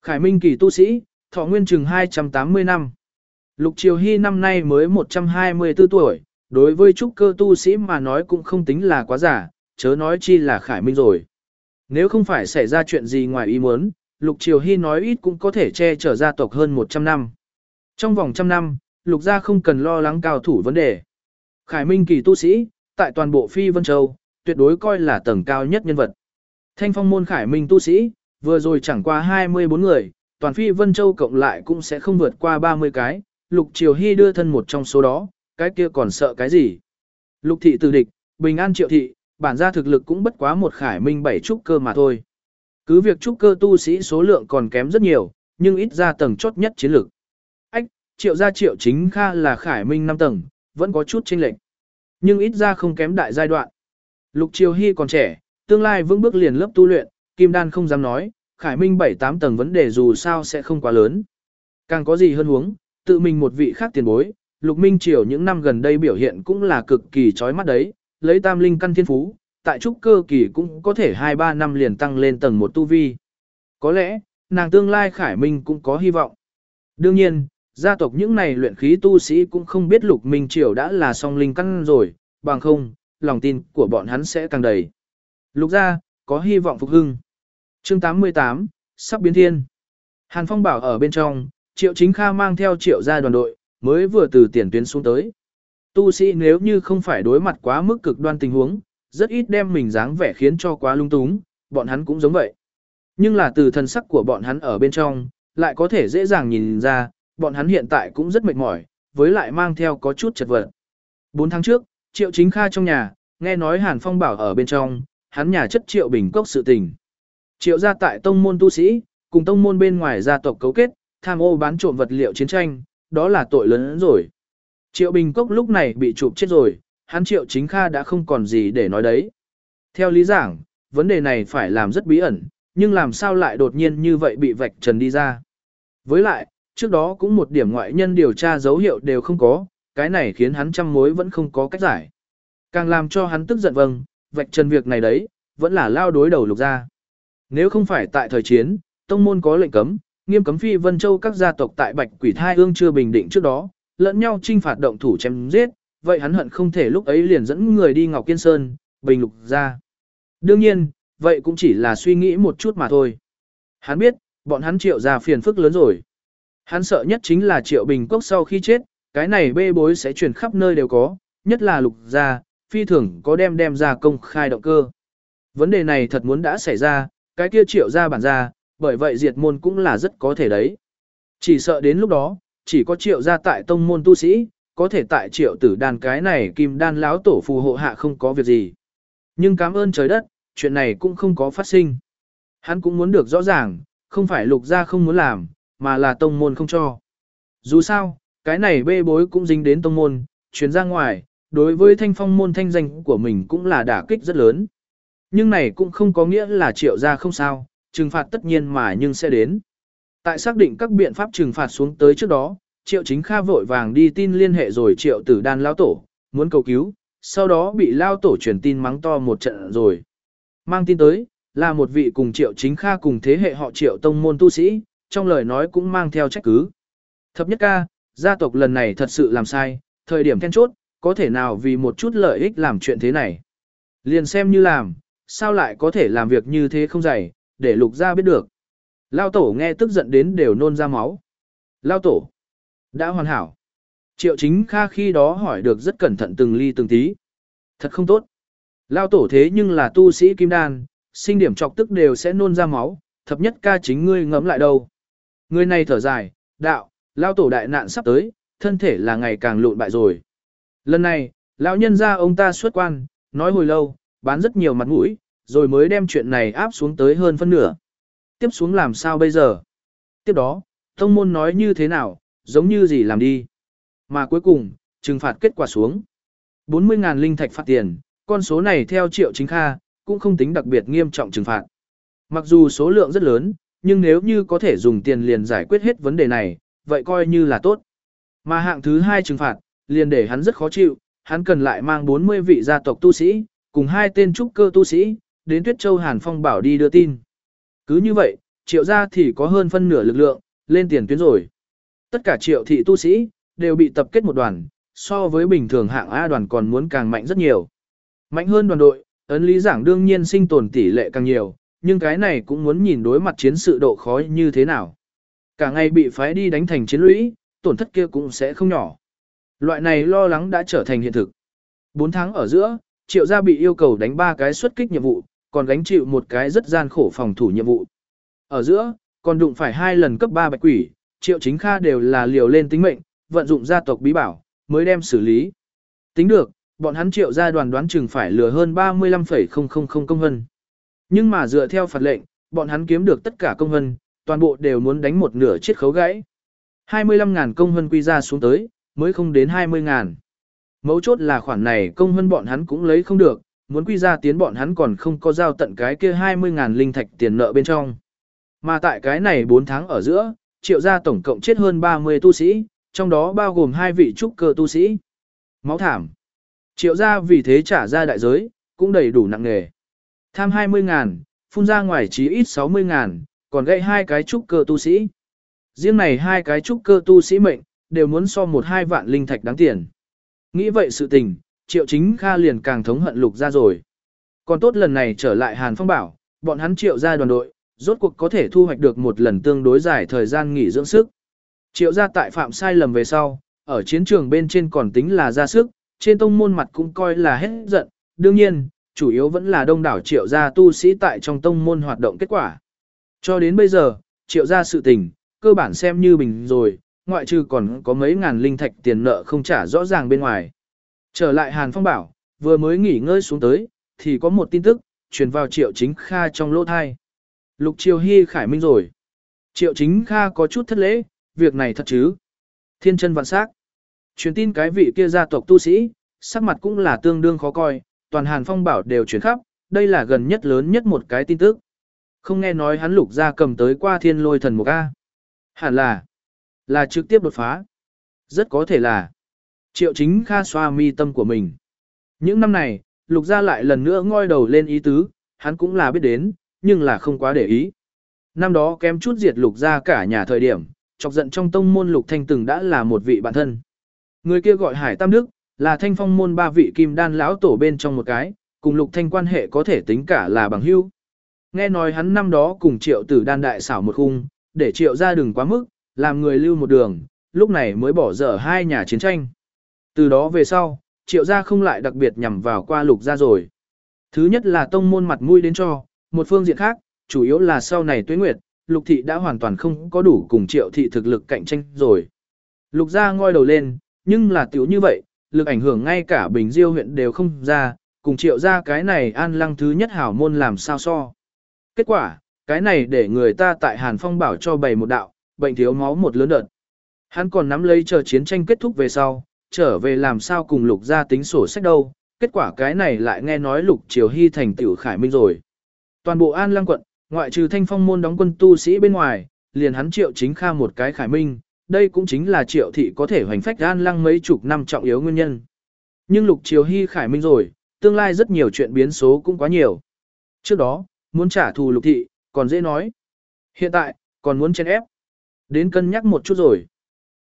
Khải Minh kỳ tu sĩ, thọ nguyên chừng 280 năm. Lục Triều Hy năm nay mới 124 tuổi, đối với trúc cơ tu sĩ mà nói cũng không tính là quá giả, chớ nói chi là Khải Minh rồi. Nếu không phải xảy ra chuyện gì ngoài ý muốn, Lục Triều Hy nói ít cũng có thể che chở gia tộc hơn 100 năm. Trong vòng trăm năm, Lục gia không cần lo lắng cao thủ vấn đề. Khải Minh kỳ tu sĩ, tại toàn bộ Phi Vân Châu, tuyệt đối coi là tầng cao nhất nhân vật. Thanh phong môn Khải Minh tu sĩ, vừa rồi chẳng qua 24 người, toàn Phi Vân Châu cộng lại cũng sẽ không vượt qua 30 cái, Lục Triều Hy đưa thân một trong số đó, cái kia còn sợ cái gì. Lục thị từ địch, bình an triệu thị, bản ra thực lực cũng bất quá một khải minh bảy trúc cơ mà thôi. Cứ việc trúc cơ tu sĩ số lượng còn kém rất nhiều, nhưng ít ra tầng chốt nhất chiến lực. Ách, triệu gia triệu chính kha là khải minh 5 tầng, vẫn có chút chênh lệch. Nhưng ít ra không kém đại giai đoạn. Lục Triều Hy còn trẻ, tương lai vững bước liền lớp tu luyện, Kim Đan không dám nói, Khải Minh 7-8 tầng vấn đề dù sao sẽ không quá lớn. Càng có gì hơn huống, tự mình một vị khác tiền bối, Lục Minh Triều những năm gần đây biểu hiện cũng là cực kỳ chói mắt đấy, lấy tam linh căn thiên phú, tại trúc cơ kỳ cũng có thể 2-3 năm liền tăng lên tầng một tu vi. Có lẽ, nàng tương lai Khải Minh cũng có hy vọng. Đương nhiên, gia tộc những này luyện khí tu sĩ cũng không biết Lục Minh Triều đã là song linh căn rồi, bằng không, lòng tin của bọn hắn sẽ càng đầy. Lục gia, có hy vọng phục hưng. Chương 88, sắp biến thiên. Hàn Phong bảo ở bên trong, Triệu Chính Kha mang theo Triệu gia đoàn đội, mới vừa từ tiền tuyến xuống tới. Tu sĩ nếu như không phải đối mặt quá mức cực đoan tình huống, rất ít đem mình dáng vẻ khiến cho quá lung túng, bọn hắn cũng giống vậy. Nhưng là từ thần sắc của bọn hắn ở bên trong, lại có thể dễ dàng nhìn ra, bọn hắn hiện tại cũng rất mệt mỏi, với lại mang theo có chút chật vật. 4 tháng trước, Triệu Chính Kha trong nhà, nghe nói Hàn Phong bảo ở bên trong, hắn nhà chất Triệu Bình Cốc sự tình. Triệu gia tại tông môn tu sĩ, cùng tông môn bên ngoài gia tộc cấu kết, tham ô bán trộm vật liệu chiến tranh, đó là tội lớn hơn rồi. Triệu Bình Cốc lúc này bị chụp chết rồi, hắn Triệu Chính Kha đã không còn gì để nói đấy. Theo lý giảng, vấn đề này phải làm rất bí ẩn, nhưng làm sao lại đột nhiên như vậy bị vạch trần đi ra. Với lại, trước đó cũng một điểm ngoại nhân điều tra dấu hiệu đều không có, cái này khiến hắn trăm mối vẫn không có cách giải. Càng làm cho hắn tức giận vâng, vạch trần việc này đấy, vẫn là lao đối đầu lục ra. Nếu không phải tại thời chiến, tông môn có lệnh cấm, Nghiêm cấm phi Vân Châu các gia tộc tại Bạch Quỷ Thai ương chưa bình định trước đó, lẫn nhau trinh phạt động thủ chém giết, vậy hắn hận không thể lúc ấy liền dẫn người đi Ngọc Kiên Sơn, bình lục ra. Đương nhiên, vậy cũng chỉ là suy nghĩ một chút mà thôi. Hắn biết, bọn hắn triệu ra phiền phức lớn rồi. Hắn sợ nhất chính là triệu bình cốc sau khi chết, cái này bê bối sẽ truyền khắp nơi đều có, nhất là lục gia, phi thường có đem đem ra công khai động cơ. Vấn đề này thật muốn đã xảy ra, cái kia triệu ra bản ra, bởi vậy diệt môn cũng là rất có thể đấy. Chỉ sợ đến lúc đó, chỉ có triệu gia tại tông môn tu sĩ, có thể tại triệu tử đàn cái này kim đan láo tổ phù hộ hạ không có việc gì. Nhưng cảm ơn trời đất, chuyện này cũng không có phát sinh. Hắn cũng muốn được rõ ràng, không phải lục gia không muốn làm, mà là tông môn không cho. Dù sao, cái này bê bối cũng dính đến tông môn, chuyến ra ngoài, đối với thanh phong môn thanh danh của mình cũng là đả kích rất lớn. Nhưng này cũng không có nghĩa là triệu gia không sao, trừng phạt tất nhiên mà nhưng sẽ đến. Tại xác định các biện pháp trừng phạt xuống tới trước đó, triệu chính kha vội vàng đi tin liên hệ rồi triệu tử đan lao tổ, muốn cầu cứu, sau đó bị lao tổ truyền tin mắng to một trận rồi. Mang tin tới, là một vị cùng triệu chính kha cùng thế hệ họ triệu tông môn tu sĩ, trong lời nói cũng mang theo trách cứ. Thập nhất ca, gia tộc lần này thật sự làm sai, thời điểm then chốt, có thể nào vì một chút lợi ích làm chuyện thế này. Liền xem như làm, sao lại có thể làm việc như thế không dày, để lục gia biết được. Lao tổ nghe tức giận đến đều nôn ra máu. Lao tổ, đã hoàn hảo. Triệu chính kha khi đó hỏi được rất cẩn thận từng ly từng tí. Thật không tốt. Lao tổ thế nhưng là tu sĩ kim đan, sinh điểm trọc tức đều sẽ nôn ra máu, thập nhất ca chính ngươi ngẫm lại đâu. Người này thở dài, đạo, lao tổ đại nạn sắp tới, thân thể là ngày càng lộn bại rồi. Lần này, lão nhân ra ông ta xuất quan, nói hồi lâu, bán rất nhiều mặt mũi, rồi mới đem chuyện này áp xuống tới hơn phân nửa. Tiếp xuống làm sao bây giờ? Tiếp đó, thông môn nói như thế nào, giống như gì làm đi. Mà cuối cùng, trừng phạt kết quả xuống. 40.000 linh thạch phạt tiền, con số này theo triệu chính kha, cũng không tính đặc biệt nghiêm trọng trừng phạt. Mặc dù số lượng rất lớn, nhưng nếu như có thể dùng tiền liền giải quyết hết vấn đề này, vậy coi như là tốt. Mà hạng thứ hai trừng phạt, liền để hắn rất khó chịu, hắn cần lại mang 40 vị gia tộc tu sĩ, cùng hai tên trúc cơ tu sĩ, đến Tuyết Châu Hàn Phong bảo đi đưa tin. Cứ như vậy, triệu gia thì có hơn phân nửa lực lượng, lên tiền tuyến rồi. Tất cả triệu thị tu sĩ, đều bị tập kết một đoàn, so với bình thường hạng A đoàn còn muốn càng mạnh rất nhiều. Mạnh hơn đoàn đội, ấn lý giảng đương nhiên sinh tồn tỷ lệ càng nhiều, nhưng cái này cũng muốn nhìn đối mặt chiến sự độ khó như thế nào. Cả ngày bị phái đi đánh thành chiến lũy, tổn thất kia cũng sẽ không nhỏ. Loại này lo lắng đã trở thành hiện thực. 4 tháng ở giữa, triệu gia bị yêu cầu đánh ba cái xuất kích nhiệm vụ, còn gánh chịu một cái rất gian khổ phòng thủ nhiệm vụ. Ở giữa, còn đụng phải hai lần cấp 3 bạch quỷ, triệu chính kha đều là liều lên tính mệnh, vận dụng gia tộc bí bảo, mới đem xử lý. Tính được, bọn hắn triệu gia đoàn đoán chừng phải lừa hơn 35,000 công hân. Nhưng mà dựa theo phạt lệnh, bọn hắn kiếm được tất cả công hân, toàn bộ đều muốn đánh một nửa chiết khấu gãy. 25.000 công hân quy ra xuống tới, mới không đến 20.000. Mấu chốt là khoản này công hân bọn hắn cũng lấy không được, muốn quy ra tiến bọn hắn còn không có giao tận cái kia 20.000 linh thạch tiền nợ bên trong. Mà tại cái này 4 tháng ở giữa, triệu gia tổng cộng chết hơn 30 tu sĩ, trong đó bao gồm hai vị trúc cơ tu sĩ. Máu thảm. Triệu gia vì thế trả ra đại giới, cũng đầy đủ nặng nghề. Tham 20 ngàn, phun ra ngoài chí ít 60 ngàn, còn gây hai cái trúc cơ tu sĩ. Riêng này hai cái trúc cơ tu sĩ mệnh, đều muốn so một hai vạn linh thạch đáng tiền. Nghĩ vậy sự tình, triệu chính kha liền càng thống hận lục ra rồi. Còn tốt lần này trở lại Hàn Phong bảo, bọn hắn triệu ra đoàn đội, rốt cuộc có thể thu hoạch được một lần tương đối dài thời gian nghỉ dưỡng sức. Triệu ra tại phạm sai lầm về sau, ở chiến trường bên trên còn tính là ra sức, trên tông môn mặt cũng coi là hết giận, đương nhiên, chủ yếu vẫn là đông đảo triệu gia tu sĩ tại trong tông môn hoạt động kết quả. Cho đến bây giờ, triệu gia sự tình, cơ bản xem như bình rồi, ngoại trừ còn có mấy ngàn linh thạch tiền nợ không trả rõ ràng bên ngoài. Trở lại Hàn Phong bảo, vừa mới nghỉ ngơi xuống tới, thì có một tin tức, truyền vào triệu chính kha trong lỗ thai. Lục triều hy khải minh rồi. Triệu chính kha có chút thất lễ, việc này thật chứ. Thiên chân vạn sắc. Truyền tin cái vị kia gia tộc tu sĩ, sắc mặt cũng là tương đương khó coi, toàn Hàn Phong bảo đều truyền khắp, đây là gần nhất lớn nhất một cái tin tức. Không nghe nói hắn lục ra cầm tới qua thiên lôi thần một A. Hẳn là, là trực tiếp đột phá. Rất có thể là, triệu chính kha xoa mi tâm của mình. Những năm này, lục gia lại lần nữa ngoi đầu lên ý tứ, hắn cũng là biết đến, nhưng là không quá để ý. năm đó kém chút diệt lục gia cả nhà thời điểm, chọc giận trong tông môn lục thanh từng đã là một vị bạn thân. Người kia gọi Hải Tam Đức, là thanh phong môn ba vị kim đan lão tổ bên trong một cái, cùng lục thanh quan hệ có thể tính cả là bằng hữu. Nghe nói hắn năm đó cùng triệu tử đan đại xảo một khung, để triệu gia đừng quá mức, làm người lưu một đường, lúc này mới bỏ dở hai nhà chiến tranh. Từ đó về sau, triệu gia không lại đặc biệt nhằm vào qua lục gia rồi. Thứ nhất là tông môn mặt mũi đến cho, một phương diện khác, chủ yếu là sau này tuế nguyệt, lục thị đã hoàn toàn không có đủ cùng triệu thị thực lực cạnh tranh rồi. Lục gia ngoi đầu lên, nhưng là tiểu như vậy, lực ảnh hưởng ngay cả Bình Diêu huyện đều không ra, cùng triệu gia cái này an lăng thứ nhất hảo môn làm sao so. Kết quả, cái này để người ta tại Hàn Phong bảo cho bày một đạo, bệnh thiếu máu một lớn đợt. Hắn còn nắm lấy chờ chiến tranh kết thúc về sau, trở về làm sao cùng lục gia tính sổ sách đâu, kết quả cái này lại nghe nói lục triều hy thành tiểu khải minh rồi. Toàn bộ an lăng quận, ngoại trừ thanh phong môn đóng quân tu sĩ bên ngoài, liền hắn triệu chính kha một cái khải minh, đây cũng chính là triệu thị có thể hoành phách an lăng mấy chục năm trọng yếu nguyên nhân. Nhưng lục triều hy khải minh rồi, tương lai rất nhiều chuyện biến số cũng quá nhiều. Trước đó, muốn trả thù lục thị, còn dễ nói. Hiện tại, còn muốn chen ép. Đến cân nhắc một chút rồi.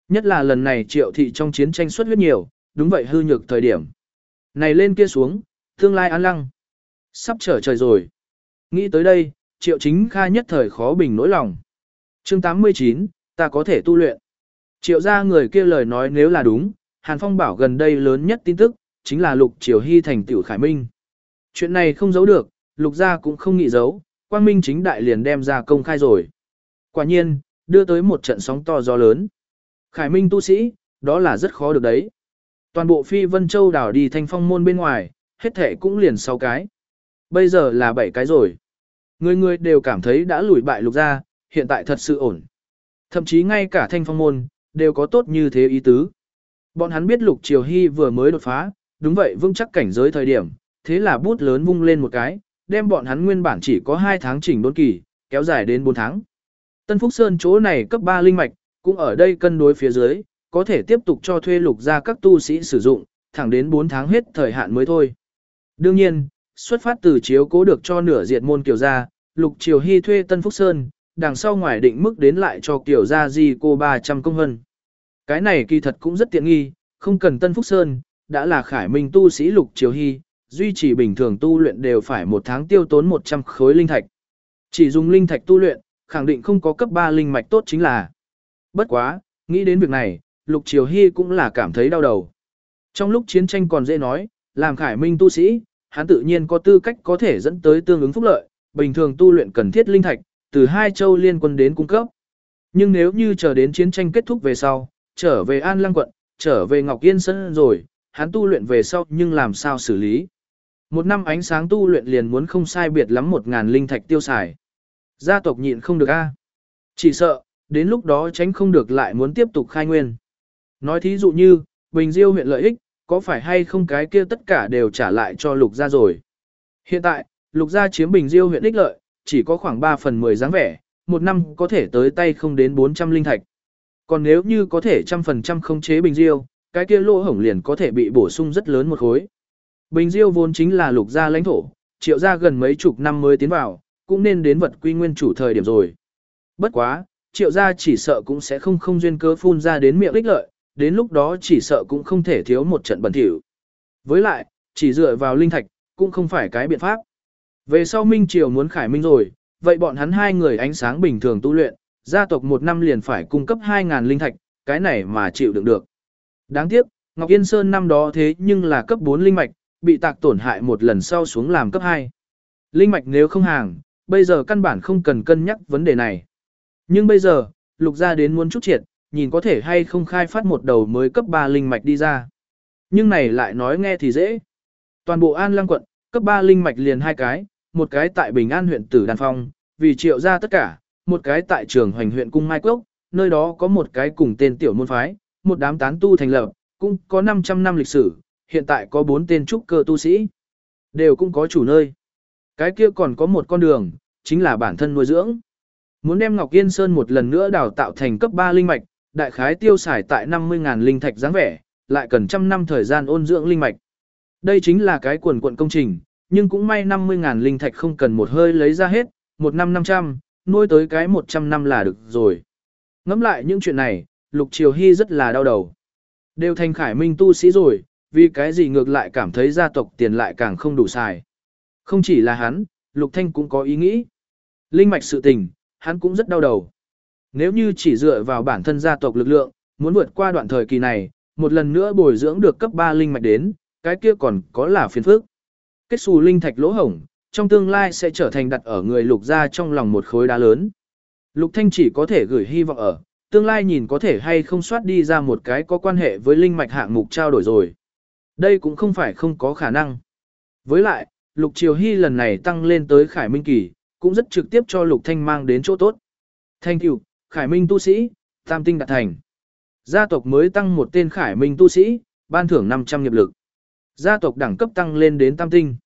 Nhất là lần này triệu thị trong chiến tranh xuất huyết nhiều, đúng vậy hư nhược thời điểm. Này lên kia xuống, tương lai an lăng. Sắp trở trời rồi. Nghĩ tới đây, triệu chính kha nhất thời khó bình nỗi lòng. chương 89, ta có thể tu luyện. Triệu ra người kia lời nói nếu là đúng, Hàn Phong bảo gần đây lớn nhất tin tức, chính là lục triều hy thành tiểu khải minh. Chuyện này không giấu được, lục gia cũng không nghĩ giấu, quang minh chính đại liền đem ra công khai rồi. Quả nhiên, đưa tới một trận sóng to gió lớn. Khải minh tu sĩ, đó là rất khó được đấy. Toàn bộ phi vân châu đảo đi thanh phong môn bên ngoài, hết thể cũng liền 6 cái. Bây giờ là 7 cái rồi. Người người đều cảm thấy đã lùi bại lục gia, hiện tại thật sự ổn. Thậm chí ngay cả thanh phong môn, đều có tốt như thế ý tứ. Bọn hắn biết lục triều hy vừa mới đột phá, đúng vậy vững chắc cảnh giới thời điểm, thế là bút lớn vung lên một cái, đem bọn hắn nguyên bản chỉ có 2 tháng chỉnh đốn kỳ, kéo dài đến 4 tháng. Tân Phúc Sơn chỗ này cấp 3 linh mạch, cũng ở đây cân đối phía dưới, có thể tiếp tục cho thuê lục ra các tu sĩ sử dụng, thẳng đến 4 tháng hết thời hạn mới thôi. Đương nhiên, xuất phát từ chiếu cố được cho nửa diệt môn kiều gia, lục triều hy thuê Tân Phúc Sơn, đằng sau ngoài định mức đến lại cho kiều gia di cô 300 công hân. Cái này kỳ thật cũng rất tiện nghi, không cần Tân Phúc Sơn, đã là khải minh tu sĩ lục triều hy, duy trì bình thường tu luyện đều phải một tháng tiêu tốn 100 khối linh thạch. Chỉ dùng linh thạch tu luyện, khẳng định không có cấp 3 linh mạch tốt chính là. Bất quá, nghĩ đến việc này, Lục Triều Hy cũng là cảm thấy đau đầu. Trong lúc chiến tranh còn dễ nói, làm khải minh tu sĩ, hắn tự nhiên có tư cách có thể dẫn tới tương ứng phúc lợi, bình thường tu luyện cần thiết linh thạch, từ hai châu liên quân đến cung cấp. Nhưng nếu như chờ đến chiến tranh kết thúc về sau, trở về An Lăng quận, trở về Ngọc Yên Sơn rồi, hắn tu luyện về sau nhưng làm sao xử lý. Một năm ánh sáng tu luyện liền muốn không sai biệt lắm một ngàn linh thạch tiêu xài. Gia tộc nhịn không được a. Chỉ sợ, đến lúc đó tránh không được lại muốn tiếp tục khai nguyên. Nói thí dụ như, Bình Diêu huyện lợi ích, có phải hay không cái kia tất cả đều trả lại cho lục gia rồi. Hiện tại, lục gia chiếm Bình Diêu huyện ích lợi, chỉ có khoảng 3 phần 10 dáng vẻ, một năm có thể tới tay không đến 400 linh thạch. Còn nếu như có thể trăm phần trăm không chế Bình Diêu, cái kia lỗ hổng liền có thể bị bổ sung rất lớn một khối. Bình Diêu vốn chính là lục gia lãnh thổ, triệu gia gần mấy chục năm mới tiến vào, cũng nên đến vật quy nguyên chủ thời điểm rồi. Bất quá, triệu gia chỉ sợ cũng sẽ không không duyên cớ phun ra đến miệng ích lợi, đến lúc đó chỉ sợ cũng không thể thiếu một trận bẩn thỉu. Với lại, chỉ dựa vào linh thạch, cũng không phải cái biện pháp. Về sau Minh Triều muốn khải minh rồi, vậy bọn hắn hai người ánh sáng bình thường tu luyện, gia tộc một năm liền phải cung cấp 2.000 linh thạch, cái này mà chịu đựng được. Đáng tiếc, Ngọc Yên Sơn năm đó thế nhưng là cấp 4 linh mạch, bị tạc tổn hại một lần sau xuống làm cấp 2. Linh mạch nếu không hàng, bây giờ căn bản không cần cân nhắc vấn đề này. Nhưng bây giờ, lục gia đến muốn chút triệt, nhìn có thể hay không khai phát một đầu mới cấp 3 linh mạch đi ra. Nhưng này lại nói nghe thì dễ. Toàn bộ An Lăng quận, cấp 3 linh mạch liền hai cái, một cái tại Bình An huyện Tử đàn Phong, vì triệu ra tất cả, một cái tại trường hoành huyện Cung Mai Quốc, nơi đó có một cái cùng tên tiểu môn phái, một đám tán tu thành lập, cũng có 500 năm lịch sử, hiện tại có 4 tên trúc cơ tu sĩ. Đều cũng có chủ nơi. Cái kia còn có một con đường, chính là bản thân nuôi dưỡng. Muốn đem Ngọc Yên Sơn một lần nữa đào tạo thành cấp 3 linh mạch, đại khái tiêu xài tại 50.000 linh thạch dáng vẻ, lại cần trăm năm thời gian ôn dưỡng linh mạch. Đây chính là cái quần quận công trình, nhưng cũng may 50.000 linh thạch không cần một hơi lấy ra hết, một năm 500, nuôi tới cái 100 năm là được rồi. Ngẫm lại những chuyện này, Lục Triều Hy rất là đau đầu. Đều thành khải minh tu sĩ rồi, vì cái gì ngược lại cảm thấy gia tộc tiền lại càng không đủ xài. Không chỉ là hắn, Lục Thanh cũng có ý nghĩ. Linh mạch sự tình, hắn cũng rất đau đầu. Nếu như chỉ dựa vào bản thân gia tộc lực lượng, muốn vượt qua đoạn thời kỳ này, một lần nữa bồi dưỡng được cấp 3 linh mạch đến, cái kia còn có là phiền phức. Kết xù linh thạch lỗ hổng, trong tương lai sẽ trở thành đặt ở người lục gia trong lòng một khối đá lớn. Lục Thanh chỉ có thể gửi hy vọng ở, tương lai nhìn có thể hay không soát đi ra một cái có quan hệ với linh mạch hạng mục trao đổi rồi. Đây cũng không phải không có khả năng. Với lại, Lục Triều Hy lần này tăng lên tới Khải Minh Kỳ, cũng rất trực tiếp cho Lục Thanh mang đến chỗ tốt. Thanh cửu, Khải Minh tu sĩ, tam tinh đạt thành. Gia tộc mới tăng một tên Khải Minh tu sĩ, ban thưởng 500 nghiệp lực. Gia tộc đẳng cấp tăng lên đến tam tinh.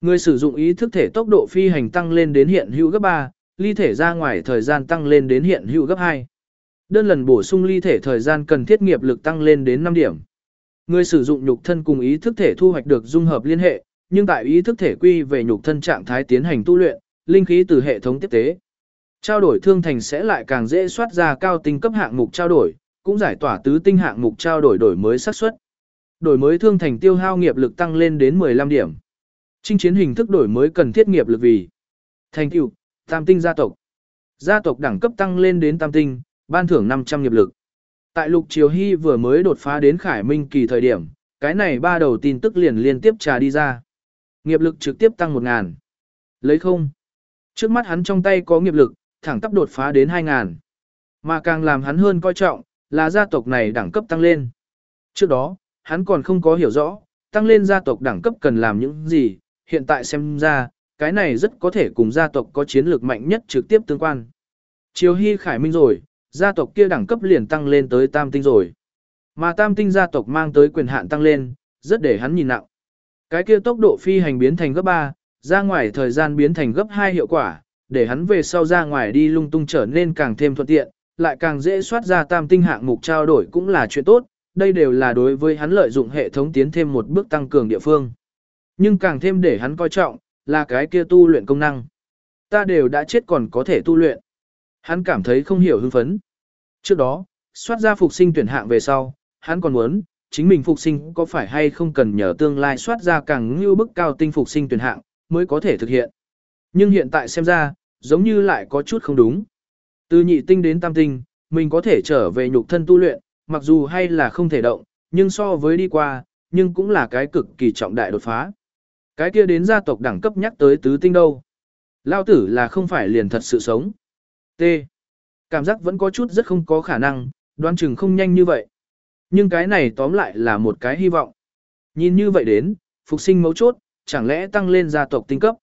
Người sử dụng ý thức thể tốc độ phi hành tăng lên đến hiện hữu gấp 3, ly thể ra ngoài thời gian tăng lên đến hiện hữu gấp 2. Đơn lần bổ sung ly thể thời gian cần thiết nghiệp lực tăng lên đến 5 điểm. Người sử dụng nhục thân cùng ý thức thể thu hoạch được dung hợp liên hệ, nhưng tại ý thức thể quy về nhục thân trạng thái tiến hành tu luyện, linh khí từ hệ thống tiếp tế. Trao đổi thương thành sẽ lại càng dễ soát ra cao tinh cấp hạng mục trao đổi, cũng giải tỏa tứ tinh hạng mục trao đổi đổi mới xác suất. Đổi mới thương thành tiêu hao nghiệp lực tăng lên đến 15 điểm. Chinh chiến hình thức đổi mới cần thiết nghiệp lực vì thành tựu tam tinh gia tộc. Gia tộc đẳng cấp tăng lên đến tam tinh, ban thưởng 500 nghiệp lực. Tại Lục Triều Hy vừa mới đột phá đến Khải Minh kỳ thời điểm, cái này ba đầu tin tức liền liên tiếp trà đi ra. Nghiệp lực trực tiếp tăng 1000. Lấy không? Trước mắt hắn trong tay có nghiệp lực, thẳng tắp đột phá đến 2000. Mà càng làm hắn hơn coi trọng, là gia tộc này đẳng cấp tăng lên. Trước đó, hắn còn không có hiểu rõ, tăng lên gia tộc đẳng cấp cần làm những gì, hiện tại xem ra, cái này rất có thể cùng gia tộc có chiến lược mạnh nhất trực tiếp tương quan. Triều Hy Khải Minh rồi, gia tộc kia đẳng cấp liền tăng lên tới tam tinh rồi. Mà tam tinh gia tộc mang tới quyền hạn tăng lên, rất để hắn nhìn nặng. Cái kia tốc độ phi hành biến thành gấp 3, ra ngoài thời gian biến thành gấp 2 hiệu quả, để hắn về sau ra ngoài đi lung tung trở nên càng thêm thuận tiện, lại càng dễ soát ra tam tinh hạng mục trao đổi cũng là chuyện tốt, đây đều là đối với hắn lợi dụng hệ thống tiến thêm một bước tăng cường địa phương. Nhưng càng thêm để hắn coi trọng, là cái kia tu luyện công năng. Ta đều đã chết còn có thể tu luyện. Hắn cảm thấy không hiểu hưng phấn. Trước đó, soát ra phục sinh tuyển hạng về sau, hắn còn muốn, chính mình phục sinh có phải hay không cần nhờ tương lai soát ra càng như bức cao tinh phục sinh tuyển hạng, mới có thể thực hiện. Nhưng hiện tại xem ra, giống như lại có chút không đúng. Từ nhị tinh đến tam tinh, mình có thể trở về nhục thân tu luyện, mặc dù hay là không thể động, nhưng so với đi qua, nhưng cũng là cái cực kỳ trọng đại đột phá. Cái kia đến gia tộc đẳng cấp nhắc tới tứ tinh đâu. Lao tử là không phải liền thật sự sống. T. Cảm giác vẫn có chút rất không có khả năng, đoán chừng không nhanh như vậy. Nhưng cái này tóm lại là một cái hy vọng. Nhìn như vậy đến, phục sinh mấu chốt, chẳng lẽ tăng lên gia tộc tinh cấp.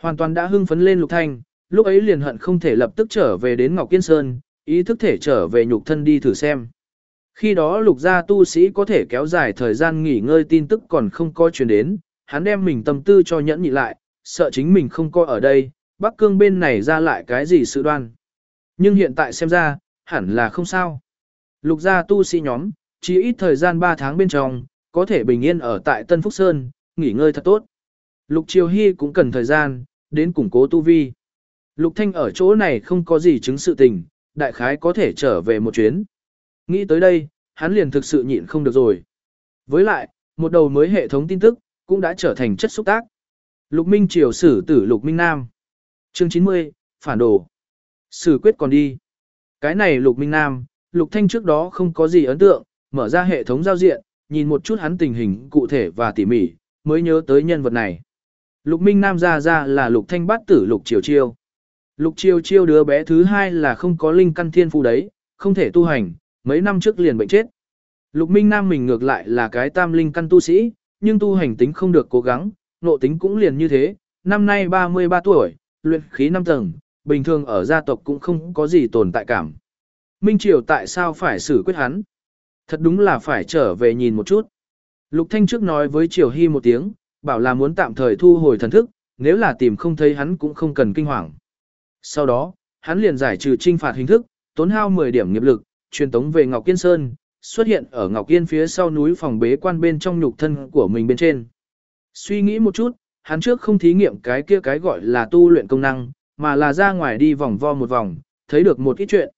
Hoàn toàn đã hưng phấn lên lục thanh, lúc ấy liền hận không thể lập tức trở về đến Ngọc Kiên Sơn, ý thức thể trở về nhục thân đi thử xem. Khi đó lục gia tu sĩ có thể kéo dài thời gian nghỉ ngơi tin tức còn không có truyền đến, hắn đem mình tâm tư cho nhẫn nhị lại, sợ chính mình không coi ở đây, Bắc Cương bên này ra lại cái gì sự đoan. Nhưng hiện tại xem ra, hẳn là không sao. Lục gia tu sĩ nhóm, chỉ ít thời gian 3 tháng bên trong, có thể bình yên ở tại Tân Phúc Sơn, nghỉ ngơi thật tốt. Lục Triều Hy cũng cần thời gian, đến củng cố tu vi. Lục Thanh ở chỗ này không có gì chứng sự tình, đại khái có thể trở về một chuyến. Nghĩ tới đây, hắn liền thực sự nhịn không được rồi. Với lại, một đầu mới hệ thống tin tức, cũng đã trở thành chất xúc tác. Lục Minh Triều xử tử Lục Minh Nam. Chương 90, phản đồ. Sử quyết còn đi. Cái này Lục Minh Nam, Lục Thanh trước đó không có gì ấn tượng, mở ra hệ thống giao diện, nhìn một chút hắn tình hình cụ thể và tỉ mỉ, mới nhớ tới nhân vật này. Lục Minh Nam ra ra là Lục Thanh bát tử Lục Triều Chiêu. Lục Triều Chiêu đứa bé thứ hai là không có linh căn thiên phù đấy, không thể tu hành, mấy năm trước liền bệnh chết. Lục Minh Nam mình ngược lại là cái tam linh căn tu sĩ, nhưng tu hành tính không được cố gắng, nộ tính cũng liền như thế, năm nay 33 tuổi, luyện khí 5 tầng, bình thường ở gia tộc cũng không có gì tồn tại cảm. Minh Triều tại sao phải xử quyết hắn? Thật đúng là phải trở về nhìn một chút. Lục Thanh trước nói với Triều Hy một tiếng, bảo là muốn tạm thời thu hồi thần thức, nếu là tìm không thấy hắn cũng không cần kinh hoàng. Sau đó, hắn liền giải trừ trinh phạt hình thức, tốn hao 10 điểm nghiệp lực, truyền tống về Ngọc Kiên Sơn, xuất hiện ở Ngọc Kiên phía sau núi phòng bế quan bên trong nhục thân của mình bên trên. Suy nghĩ một chút, hắn trước không thí nghiệm cái kia cái gọi là tu luyện công năng, mà là ra ngoài đi vòng vo một vòng, thấy được một ít chuyện.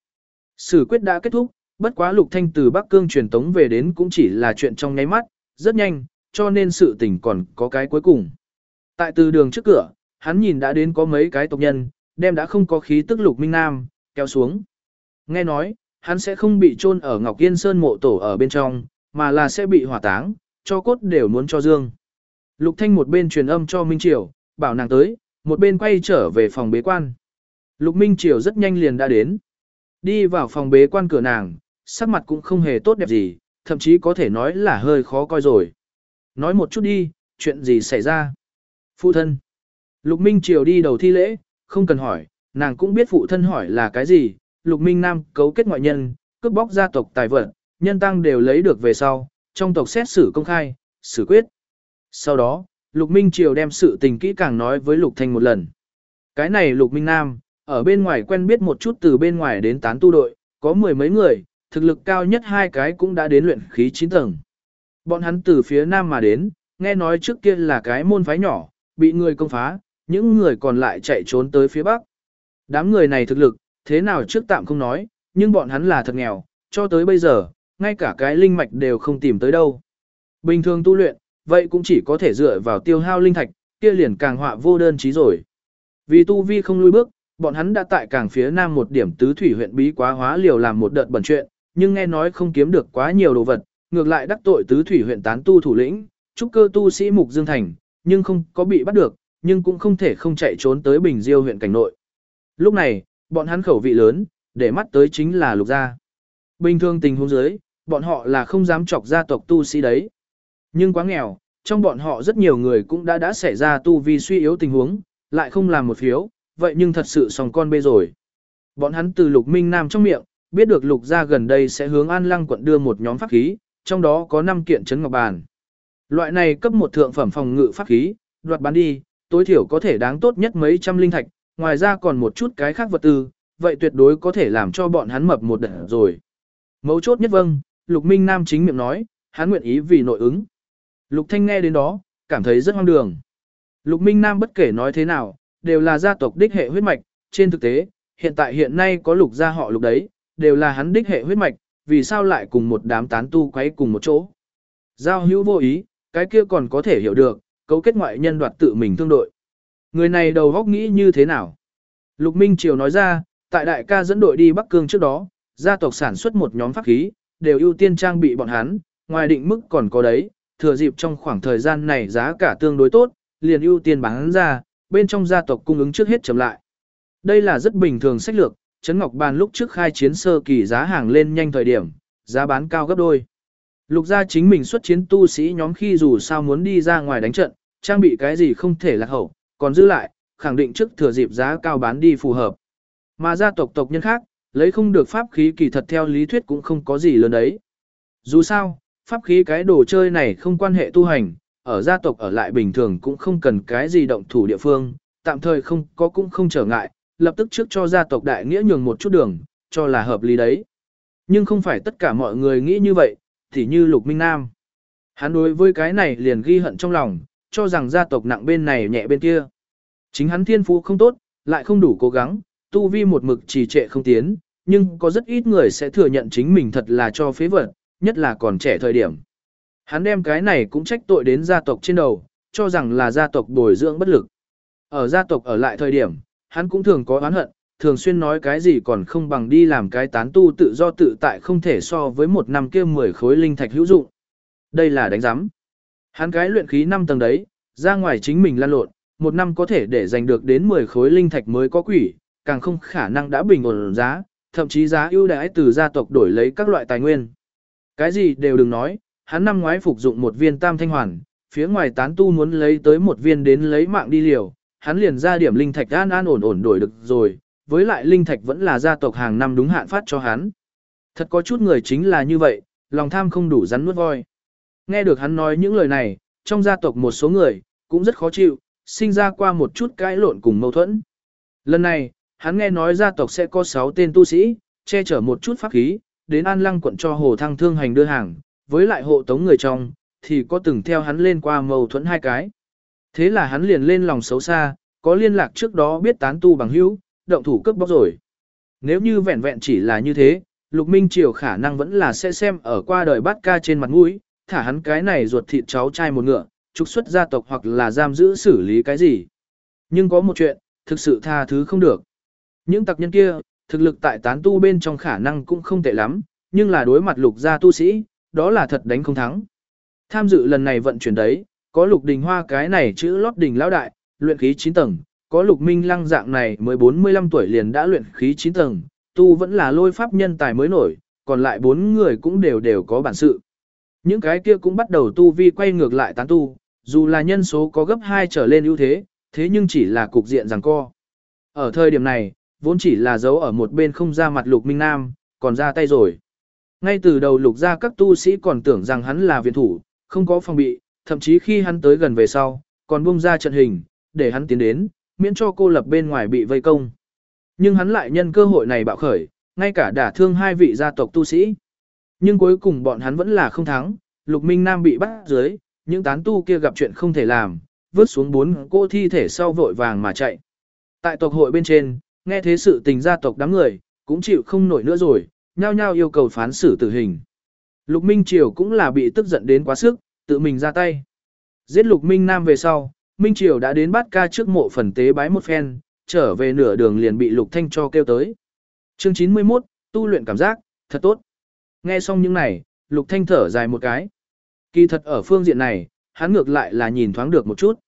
Sử quyết đã kết thúc, bất quá Lục Thanh từ Bắc Cương truyền tống về đến cũng chỉ là chuyện trong nháy mắt, rất nhanh, cho nên sự tình còn có cái cuối cùng. Tại từ đường trước cửa, hắn nhìn đã đến có mấy cái tộc nhân, đem đã không có khí tức Lục Minh Nam, kéo xuống. Nghe nói, hắn sẽ không bị chôn ở Ngọc Yên Sơn mộ tổ ở bên trong, mà là sẽ bị hỏa táng, cho cốt đều muốn cho dương. Lục Thanh một bên truyền âm cho Minh Triều, bảo nàng tới, một bên quay trở về phòng bế quan. Lục Minh Triều rất nhanh liền đã đến. Đi vào phòng bế quan cửa nàng, sắc mặt cũng không hề tốt đẹp gì, thậm chí có thể nói là hơi khó coi rồi. Nói một chút đi, chuyện gì xảy ra? Phụ thân. Lục Minh Triều đi đầu thi lễ, không cần hỏi, nàng cũng biết phụ thân hỏi là cái gì. Lục Minh Nam cấu kết ngoại nhân, cướp bóc gia tộc tài vật, nhân tăng đều lấy được về sau, trong tộc xét xử công khai, xử quyết. Sau đó, Lục Minh Triều đem sự tình kỹ càng nói với Lục Thanh một lần. Cái này Lục Minh Nam, ở bên ngoài quen biết một chút từ bên ngoài đến tán tu đội, có mười mấy người, thực lực cao nhất hai cái cũng đã đến luyện khí 9 tầng. Bọn hắn từ phía nam mà đến, nghe nói trước kia là cái môn phái nhỏ, bị người công phá, những người còn lại chạy trốn tới phía bắc. Đám người này thực lực, thế nào trước tạm không nói, nhưng bọn hắn là thật nghèo, cho tới bây giờ, ngay cả cái linh mạch đều không tìm tới đâu. Bình thường tu luyện, vậy cũng chỉ có thể dựa vào tiêu hao linh thạch, kia liền càng họa vô đơn chí rồi. Vì tu vi không lui bước, bọn hắn đã tại càng phía nam một điểm tứ thủy huyện bí quá hóa liều làm một đợt bẩn chuyện, nhưng nghe nói không kiếm được quá nhiều đồ vật, ngược lại đắc tội tứ thủy huyện tán tu thủ lĩnh, trúc cơ tu sĩ Mục Dương Thành, nhưng không có bị bắt được, nhưng cũng không thể không chạy trốn tới Bình Diêu huyện cảnh nội. Lúc này, bọn hắn khẩu vị lớn, để mắt tới chính là lục gia. Bình thường tình huống dưới, bọn họ là không dám chọc gia tộc tu sĩ đấy. Nhưng quá nghèo, trong bọn họ rất nhiều người cũng đã đã xảy ra tu vi suy yếu tình huống, lại không làm một phiếu, vậy nhưng thật sự sòng con bê rồi. Bọn hắn từ lục minh nam trong miệng, biết được lục gia gần đây sẽ hướng an lăng quận đưa một nhóm pháp khí, trong đó có 5 kiện chấn ngọc bàn. Loại này cấp một thượng phẩm phòng ngự pháp khí, đoạt bán đi, tối thiểu có thể đáng tốt nhất mấy trăm linh thạch, ngoài ra còn một chút cái khác vật tư, vậy tuyệt đối có thể làm cho bọn hắn mập một đợt rồi. Mấu chốt nhất vâng, Lục Minh Nam chính miệng nói, hắn nguyện ý vì nội ứng. Lục Thanh nghe đến đó, cảm thấy rất hoang đường. Lục Minh Nam bất kể nói thế nào, đều là gia tộc đích hệ huyết mạch, trên thực tế, hiện tại hiện nay có lục gia họ lục đấy, đều là hắn đích hệ huyết mạch, vì sao lại cùng một đám tán tu quấy cùng một chỗ. Giao hữu vô ý, cái kia còn có thể hiểu được, cấu kết ngoại nhân đoạt tự mình thương đội. Người này đầu góc nghĩ như thế nào? Lục Minh Triều nói ra, tại đại ca dẫn đội đi Bắc Cương trước đó, gia tộc sản xuất một nhóm pháp khí, đều ưu tiên trang bị bọn hắn, ngoài định mức còn có đấy, thừa dịp trong khoảng thời gian này giá cả tương đối tốt, liền ưu tiên bán ra, bên trong gia tộc cung ứng trước hết chậm lại. Đây là rất bình thường sách lược, Trấn Ngọc Bàn lúc trước khai chiến sơ kỳ giá hàng lên nhanh thời điểm, giá bán cao gấp đôi. Lục gia chính mình xuất chiến tu sĩ nhóm khi dù sao muốn đi ra ngoài đánh trận, trang bị cái gì không thể lạc hậu, còn giữ lại, khẳng định trước thừa dịp giá cao bán đi phù hợp. Mà gia tộc tộc nhân khác, lấy không được pháp khí kỳ thật theo lý thuyết cũng không có gì lớn đấy. Dù sao, pháp khí cái đồ chơi này không quan hệ tu hành, ở gia tộc ở lại bình thường cũng không cần cái gì động thủ địa phương, tạm thời không có cũng không trở ngại, lập tức trước cho gia tộc đại nghĩa nhường một chút đường, cho là hợp lý đấy. Nhưng không phải tất cả mọi người nghĩ như vậy, thì như Lục Minh Nam. Hắn đối với cái này liền ghi hận trong lòng, cho rằng gia tộc nặng bên này nhẹ bên kia. Chính hắn thiên phú không tốt, lại không đủ cố gắng, tu vi một mực trì trệ không tiến, nhưng có rất ít người sẽ thừa nhận chính mình thật là cho phế vật, nhất là còn trẻ thời điểm. Hắn đem cái này cũng trách tội đến gia tộc trên đầu, cho rằng là gia tộc bồi dưỡng bất lực. Ở gia tộc ở lại thời điểm, hắn cũng thường có oán hận, thường xuyên nói cái gì còn không bằng đi làm cái tán tu tự do tự tại không thể so với một năm kia 10 khối linh thạch hữu dụng. Đây là đánh giám. Hắn cái luyện khí 5 tầng đấy, ra ngoài chính mình lan lộn, một năm có thể để giành được đến 10 khối linh thạch mới có quỷ, càng không khả năng đã bình ổn giá, thậm chí giá ưu đãi từ gia tộc đổi lấy các loại tài nguyên. Cái gì đều đừng nói, hắn năm ngoái phục dụng một viên tam thanh hoàn, phía ngoài tán tu muốn lấy tới một viên đến lấy mạng đi liều, hắn liền ra điểm linh thạch an an ổn ổn đổi được rồi, với lại linh thạch vẫn là gia tộc hàng năm đúng hạn phát cho hắn. Thật có chút người chính là như vậy, lòng tham không đủ rắn nuốt voi. Nghe được hắn nói những lời này, trong gia tộc một số người, cũng rất khó chịu, sinh ra qua một chút cãi lộn cùng mâu thuẫn. Lần này, hắn nghe nói gia tộc sẽ có 6 tên tu sĩ, che chở một chút pháp khí, đến An Lăng quận cho Hồ Thăng Thương hành đưa hàng, với lại hộ tống người trong, thì có từng theo hắn lên qua mâu thuẫn hai cái. Thế là hắn liền lên lòng xấu xa, có liên lạc trước đó biết tán tu bằng hữu, động thủ cướp bóc rồi. Nếu như vẹn vẹn chỉ là như thế, Lục Minh Triều khả năng vẫn là sẽ xem ở qua đời bát ca trên mặt mũi, thả hắn cái này ruột thịt cháu trai một ngựa, trục xuất gia tộc hoặc là giam giữ xử lý cái gì. Nhưng có một chuyện, thực sự tha thứ không được. Những tặc nhân kia, thực lực tại tán tu bên trong khả năng cũng không tệ lắm, nhưng là đối mặt lục gia tu sĩ, đó là thật đánh không thắng. Tham dự lần này vận chuyển đấy, có lục đình hoa cái này chữ lót đình lão đại, luyện khí 9 tầng, có lục minh lăng dạng này mới 45 tuổi liền đã luyện khí 9 tầng, tu vẫn là lôi pháp nhân tài mới nổi, còn lại bốn người cũng đều đều có bản sự. Những cái kia cũng bắt đầu tu vi quay ngược lại tán tu, dù là nhân số có gấp 2 trở lên ưu thế, thế nhưng chỉ là cục diện rằng co. Ở thời điểm này, vốn chỉ là dấu ở một bên không ra mặt lục minh nam, còn ra tay rồi. Ngay từ đầu lục ra các tu sĩ còn tưởng rằng hắn là viện thủ, không có phòng bị, thậm chí khi hắn tới gần về sau, còn bung ra trận hình, để hắn tiến đến, miễn cho cô lập bên ngoài bị vây công. Nhưng hắn lại nhân cơ hội này bạo khởi, ngay cả đả thương hai vị gia tộc tu sĩ. Nhưng cuối cùng bọn hắn vẫn là không thắng, Lục Minh Nam bị bắt dưới, những tán tu kia gặp chuyện không thể làm, vứt xuống bốn cô thi thể sau vội vàng mà chạy. Tại tộc hội bên trên, nghe thế sự tình gia tộc đám người, cũng chịu không nổi nữa rồi, nhao nhao yêu cầu phán xử tử hình. Lục Minh Triều cũng là bị tức giận đến quá sức, tự mình ra tay. Giết Lục Minh Nam về sau, Minh Triều đã đến bát ca trước mộ phần tế bái một phen, trở về nửa đường liền bị Lục Thanh cho kêu tới. Chương 91, tu luyện cảm giác, thật tốt. Nghe xong những này, Lục Thanh thở dài một cái. Kỳ thật ở phương diện này, hắn ngược lại là nhìn thoáng được một chút.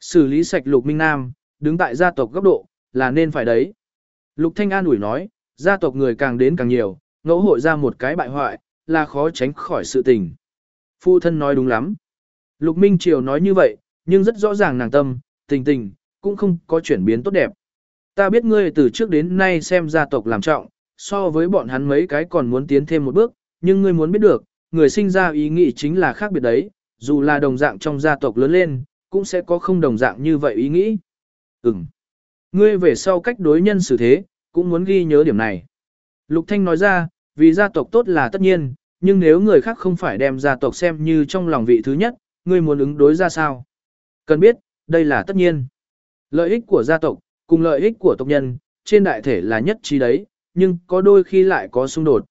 Xử lý sạch Lục Minh Nam, đứng tại gia tộc góc độ, là nên phải đấy. Lục Thanh an ủi nói, gia tộc người càng đến càng nhiều, ngẫu hội ra một cái bại hoại, là khó tránh khỏi sự tình. Phu thân nói đúng lắm. Lục Minh Triều nói như vậy, nhưng rất rõ ràng nàng tâm, tình tình, cũng không có chuyển biến tốt đẹp. Ta biết ngươi từ trước đến nay xem gia tộc làm trọng, so với bọn hắn mấy cái còn muốn tiến thêm một bước, nhưng ngươi muốn biết được, người sinh ra ý nghĩ chính là khác biệt đấy, dù là đồng dạng trong gia tộc lớn lên, cũng sẽ có không đồng dạng như vậy ý nghĩ. Ừm. Ngươi về sau cách đối nhân xử thế, cũng muốn ghi nhớ điểm này. Lục Thanh nói ra, vì gia tộc tốt là tất nhiên, nhưng nếu người khác không phải đem gia tộc xem như trong lòng vị thứ nhất, ngươi muốn ứng đối ra sao? Cần biết, đây là tất nhiên. Lợi ích của gia tộc, cùng lợi ích của tộc nhân, trên đại thể là nhất trí đấy, nhưng có đôi khi lại có xung đột.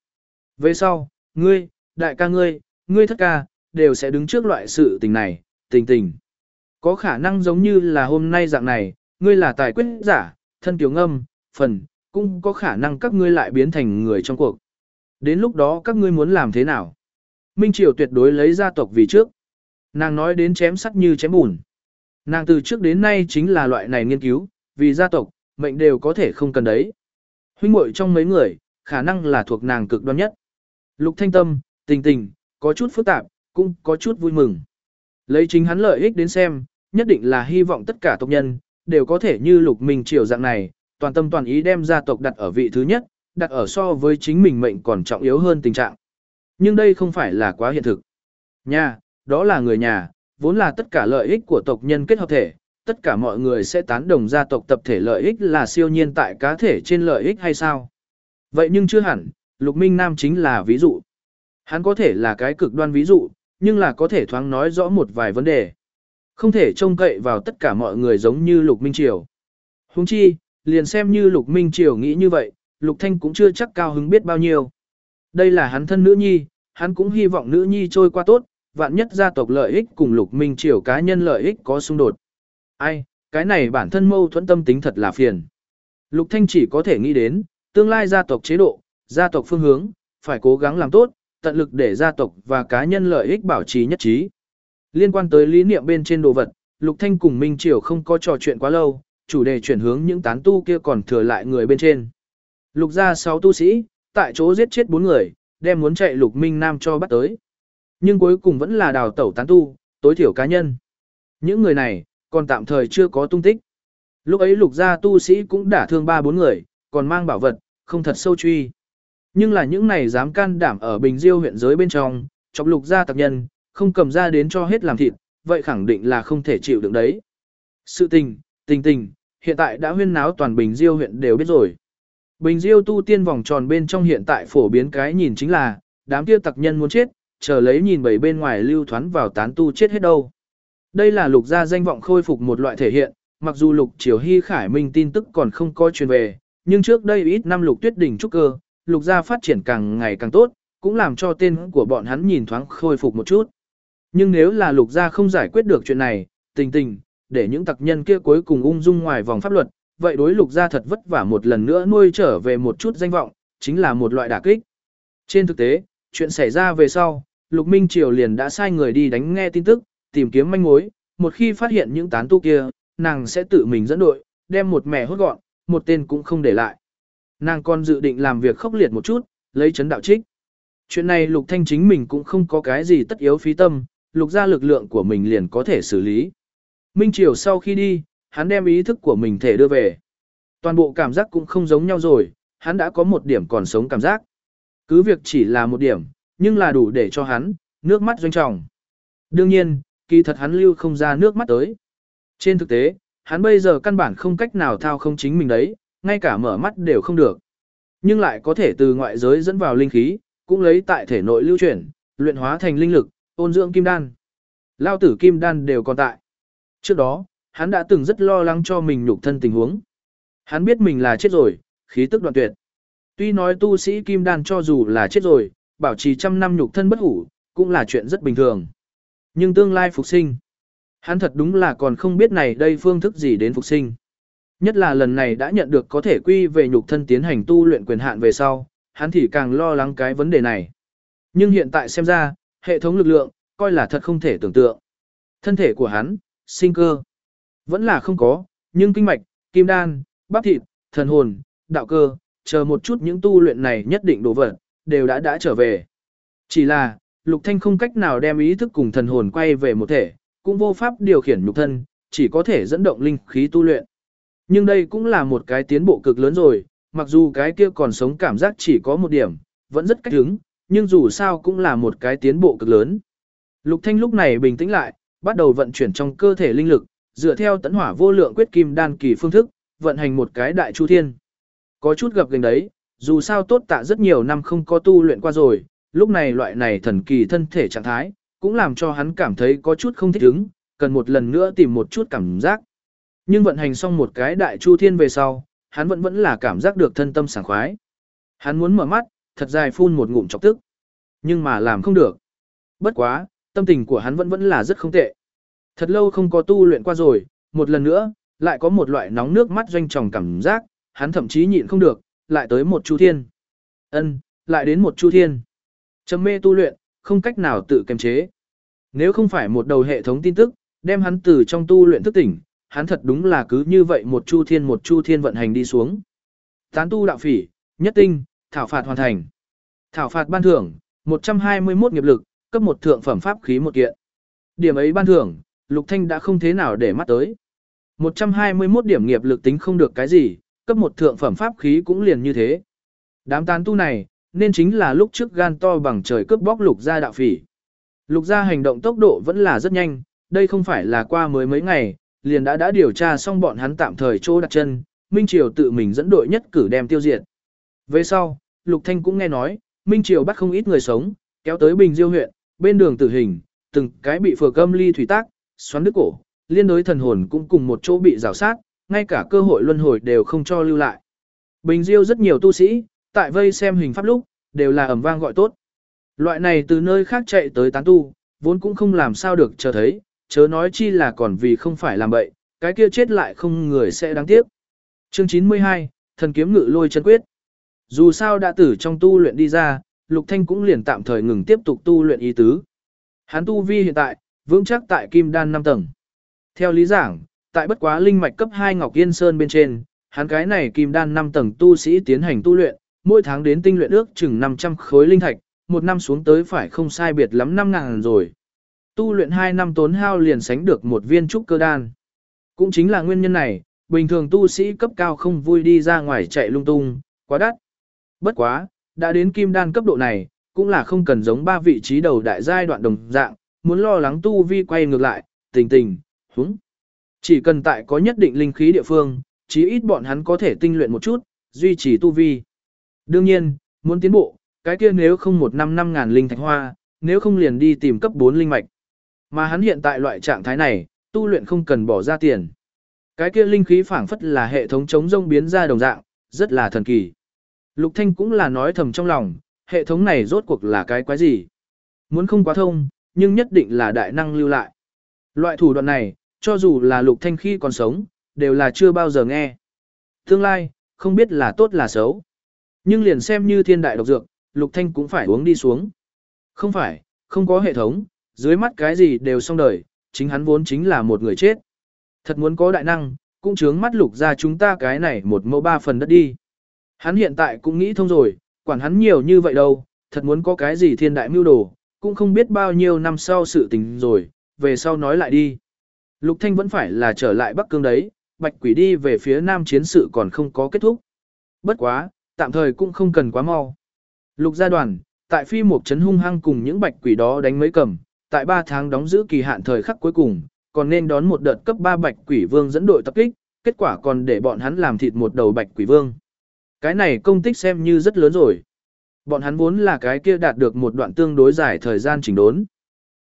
Về sau, ngươi, đại ca ngươi, ngươi thất ca, đều sẽ đứng trước loại sự tình này, tình tình. Có khả năng giống như là hôm nay dạng này, ngươi là tài quyết giả, thân tiểu ngâm, phần, cũng có khả năng các ngươi lại biến thành người trong cuộc. Đến lúc đó các ngươi muốn làm thế nào? Minh Triều tuyệt đối lấy gia tộc vì trước. Nàng nói đến chém sắt như chém bùn. Nàng từ trước đến nay chính là loại này nghiên cứu, vì gia tộc, mệnh đều có thể không cần đấy. Huynh muội trong mấy người, khả năng là thuộc nàng cực đoan nhất. Lục thanh tâm, tình tình, có chút phức tạp, cũng có chút vui mừng. Lấy chính hắn lợi ích đến xem, nhất định là hy vọng tất cả tộc nhân, đều có thể như lục minh triều dạng này, toàn tâm toàn ý đem gia tộc đặt ở vị thứ nhất, đặt ở so với chính mình mệnh còn trọng yếu hơn tình trạng. Nhưng đây không phải là quá hiện thực. Nhà, đó là người nhà, vốn là tất cả lợi ích của tộc nhân kết hợp thể, tất cả mọi người sẽ tán đồng gia tộc tập thể lợi ích là siêu nhiên tại cá thể trên lợi ích hay sao? Vậy nhưng chưa hẳn, Lục Minh Nam chính là ví dụ. Hắn có thể là cái cực đoan ví dụ, nhưng là có thể thoáng nói rõ một vài vấn đề. Không thể trông cậy vào tất cả mọi người giống như Lục Minh Triều. Huống chi, liền xem như Lục Minh Triều nghĩ như vậy, Lục Thanh cũng chưa chắc cao hứng biết bao nhiêu. Đây là hắn thân nữ nhi, hắn cũng hy vọng nữ nhi trôi qua tốt, vạn nhất gia tộc lợi ích cùng Lục Minh Triều cá nhân lợi ích có xung đột. Ai, cái này bản thân mâu thuẫn tâm tính thật là phiền. Lục Thanh chỉ có thể nghĩ đến, tương lai gia tộc chế độ, gia tộc phương hướng, phải cố gắng làm tốt, tận lực để gia tộc và cá nhân lợi ích bảo trì nhất trí. Liên quan tới lý niệm bên trên đồ vật, Lục Thanh cùng Minh Triều không có trò chuyện quá lâu, chủ đề chuyển hướng những tán tu kia còn thừa lại người bên trên. Lục gia 6 tu sĩ, tại chỗ giết chết 4 người, đem muốn chạy Lục Minh Nam cho bắt tới. Nhưng cuối cùng vẫn là đào tẩu tán tu, tối thiểu cá nhân. Những người này, còn tạm thời chưa có tung tích. Lúc ấy lục gia tu sĩ cũng đã thương ba bốn người, còn mang bảo vật, không thật sâu truy. Nhưng là những này dám can đảm ở Bình Diêu huyện giới bên trong, chọc lục gia tặc nhân, không cầm ra đến cho hết làm thịt, vậy khẳng định là không thể chịu đựng đấy. Sự tình, tình tình, hiện tại đã huyên náo toàn Bình Diêu huyện đều biết rồi. Bình Diêu tu tiên vòng tròn bên trong hiện tại phổ biến cái nhìn chính là, đám kia tặc nhân muốn chết, chờ lấy nhìn bảy bên ngoài lưu thoán vào tán tu chết hết đâu. Đây là lục gia danh vọng khôi phục một loại thể hiện, mặc dù Lục Triều Hy Khải Minh tin tức còn không có truyền về, nhưng trước đây ít năm Lục Tuyết đỉnh trúc cơ, Lục gia phát triển càng ngày càng tốt, cũng làm cho tên của bọn hắn nhìn thoáng khôi phục một chút. Nhưng nếu là Lục gia không giải quyết được chuyện này, tình tình, để những tặc nhân kia cuối cùng ung dung ngoài vòng pháp luật, vậy đối Lục gia thật vất vả một lần nữa nuôi trở về một chút danh vọng, chính là một loại đả kích. Trên thực tế, chuyện xảy ra về sau, Lục Minh Triều liền đã sai người đi đánh nghe tin tức, tìm kiếm manh mối, một khi phát hiện những tán tu kia, nàng sẽ tự mình dẫn đội, đem một mẹ hốt gọn, một tên cũng không để lại. Nàng còn dự định làm việc khốc liệt một chút, lấy chấn đạo trích. Chuyện này Lục Thanh chính mình cũng không có cái gì tất yếu phí tâm, lục ra lực lượng của mình liền có thể xử lý. Minh Triều sau khi đi, hắn đem ý thức của mình thể đưa về. Toàn bộ cảm giác cũng không giống nhau rồi, hắn đã có một điểm còn sống cảm giác. Cứ việc chỉ là một điểm, nhưng là đủ để cho hắn, nước mắt doanh trọng. Đương nhiên, kỳ thật hắn lưu không ra nước mắt tới. Trên thực tế, hắn bây giờ căn bản không cách nào thao không chính mình đấy, ngay cả mở mắt đều không được. Nhưng lại có thể từ ngoại giới dẫn vào linh khí, cũng lấy tại thể nội lưu chuyển, luyện hóa thành linh lực, ôn dưỡng kim đan. Lao tử kim đan đều còn tại. Trước đó, hắn đã từng rất lo lắng cho mình nhục thân tình huống. Hắn biết mình là chết rồi, khí tức đoạn tuyệt. Tuy nói tu sĩ kim đan cho dù là chết rồi, bảo trì trăm năm nhục thân bất hủ, cũng là chuyện rất bình thường. Nhưng tương lai phục sinh, hắn thật đúng là còn không biết này đây phương thức gì đến phục sinh. Nhất là lần này đã nhận được có thể quy về nhục thân tiến hành tu luyện quyền hạn về sau, hắn thì càng lo lắng cái vấn đề này. Nhưng hiện tại xem ra, hệ thống lực lượng, coi là thật không thể tưởng tượng. Thân thể của hắn, sinh cơ, vẫn là không có, nhưng kinh mạch, kim đan, bắp thịt, thần hồn, đạo cơ, chờ một chút những tu luyện này nhất định đồ vật, đều đã đã trở về. Chỉ là, Lục Thanh không cách nào đem ý thức cùng thần hồn quay về một thể, cũng vô pháp điều khiển nhục thân, chỉ có thể dẫn động linh khí tu luyện. Nhưng đây cũng là một cái tiến bộ cực lớn rồi, mặc dù cái kia còn sống cảm giác chỉ có một điểm, vẫn rất cách hứng, nhưng dù sao cũng là một cái tiến bộ cực lớn. Lục Thanh lúc này bình tĩnh lại, bắt đầu vận chuyển trong cơ thể linh lực, dựa theo tấn hỏa vô lượng quyết kim đan kỳ phương thức, vận hành một cái đại chu thiên. Có chút gặp gành đấy, dù sao tốt tạ rất nhiều năm không có tu luyện qua rồi, lúc này loại này thần kỳ thân thể trạng thái, cũng làm cho hắn cảm thấy có chút không thích ứng, cần một lần nữa tìm một chút cảm giác. Nhưng vận hành xong một cái đại chu thiên về sau, hắn vẫn vẫn là cảm giác được thân tâm sảng khoái. Hắn muốn mở mắt, thật dài phun một ngụm chọc tức. Nhưng mà làm không được. Bất quá, tâm tình của hắn vẫn vẫn là rất không tệ. Thật lâu không có tu luyện qua rồi, một lần nữa, lại có một loại nóng nước mắt doanh tròng cảm giác, hắn thậm chí nhịn không được, lại tới một chu thiên. ân lại đến một chu thiên. Trầm mê tu luyện, không cách nào tự kiềm chế. Nếu không phải một đầu hệ thống tin tức, đem hắn từ trong tu luyện thức tỉnh, hắn thật đúng là cứ như vậy một chu thiên một chu thiên vận hành đi xuống. Tán tu đạo phỉ, nhất tinh, thảo phạt hoàn thành. Thảo phạt ban thưởng, 121 nghiệp lực, cấp một thượng phẩm pháp khí một kiện. Điểm ấy ban thưởng, Lục Thanh đã không thế nào để mắt tới. 121 điểm nghiệp lực tính không được cái gì, cấp một thượng phẩm pháp khí cũng liền như thế. Đám tán tu này, nên chính là lúc trước gan to bằng trời cướp bóc lục gia đạo phỉ. Lục gia hành động tốc độ vẫn là rất nhanh, đây không phải là qua mới mấy ngày, liền đã đã điều tra xong bọn hắn tạm thời chỗ đặt chân, Minh Triều tự mình dẫn đội nhất cử đem tiêu diệt. Về sau, Lục Thanh cũng nghe nói, Minh Triều bắt không ít người sống, kéo tới Bình Diêu huyện, bên đường tử hình, từng cái bị phừa cơm ly thủy tác, xoắn đứt cổ, liên đối thần hồn cũng cùng một chỗ bị rào sát, ngay cả cơ hội luân hồi đều không cho lưu lại. Bình Diêu rất nhiều tu sĩ, tại vây xem hình pháp lúc, đều là ầm vang gọi tốt. Loại này từ nơi khác chạy tới tán tu, vốn cũng không làm sao được chờ thấy, chớ nói chi là còn vì không phải làm bậy, cái kia chết lại không người sẽ đáng tiếc. Chương 92, thần kiếm ngự lôi chân quyết. Dù sao đã tử trong tu luyện đi ra, Lục Thanh cũng liền tạm thời ngừng tiếp tục tu luyện ý tứ. Hắn tu vi hiện tại, vững chắc tại kim đan 5 tầng. Theo lý giảng, tại bất quá linh mạch cấp 2 Ngọc Yên Sơn bên trên, hắn cái này kim đan 5 tầng tu sĩ tiến hành tu luyện, mỗi tháng đến tinh luyện ước chừng 500 khối linh thạch, một năm xuống tới phải không sai biệt lắm 5 ngàn rồi. Tu luyện 2 năm tốn hao liền sánh được một viên trúc cơ đan. Cũng chính là nguyên nhân này, bình thường tu sĩ cấp cao không vui đi ra ngoài chạy lung tung, quá đắt. Bất quá, đã đến kim đan cấp độ này, cũng là không cần giống ba vị trí đầu đại giai đoạn đồng dạng, muốn lo lắng tu vi quay ngược lại, tình tình, húng. Chỉ cần tại có nhất định linh khí địa phương, chí ít bọn hắn có thể tinh luyện một chút, duy trì tu vi. Đương nhiên, muốn tiến bộ, cái kia nếu không một năm năm ngàn linh thạch hoa, nếu không liền đi tìm cấp 4 linh mạch. Mà hắn hiện tại loại trạng thái này, tu luyện không cần bỏ ra tiền. Cái kia linh khí phảng phất là hệ thống chống rông biến ra đồng dạng, rất là thần kỳ. Lục Thanh cũng là nói thầm trong lòng, hệ thống này rốt cuộc là cái quái gì? Muốn không quá thông, nhưng nhất định là đại năng lưu lại. Loại thủ đoạn này, cho dù là Lục Thanh khi còn sống, đều là chưa bao giờ nghe. Tương lai, không biết là tốt là xấu. Nhưng liền xem như thiên đại độc dược, Lục Thanh cũng phải uống đi xuống. Không phải, không có hệ thống, dưới mắt cái gì đều xong đời, chính hắn vốn chính là một người chết. Thật muốn có đại năng, cũng chướng mắt lục ra chúng ta cái này một mẫu ba phần đất đi. Hắn hiện tại cũng nghĩ thông rồi, quản hắn nhiều như vậy đâu, thật muốn có cái gì thiên đại mưu đồ, cũng không biết bao nhiêu năm sau sự tình rồi, về sau nói lại đi. Lục Thanh vẫn phải là trở lại Bắc Cương đấy, Bạch Quỷ đi về phía Nam chiến sự còn không có kết thúc. Bất quá, tạm thời cũng không cần quá mau. Lục gia đoàn, tại phi một chấn hung hăng cùng những Bạch Quỷ đó đánh mấy cầm, tại 3 tháng đóng giữ kỳ hạn thời khắc cuối cùng, còn nên đón một đợt cấp 3 Bạch Quỷ Vương dẫn đội tập kích, kết quả còn để bọn hắn làm thịt một đầu Bạch Quỷ Vương. Cái này công tích xem như rất lớn rồi. Bọn hắn vốn là cái kia đạt được một đoạn tương đối dài thời gian chỉnh đốn.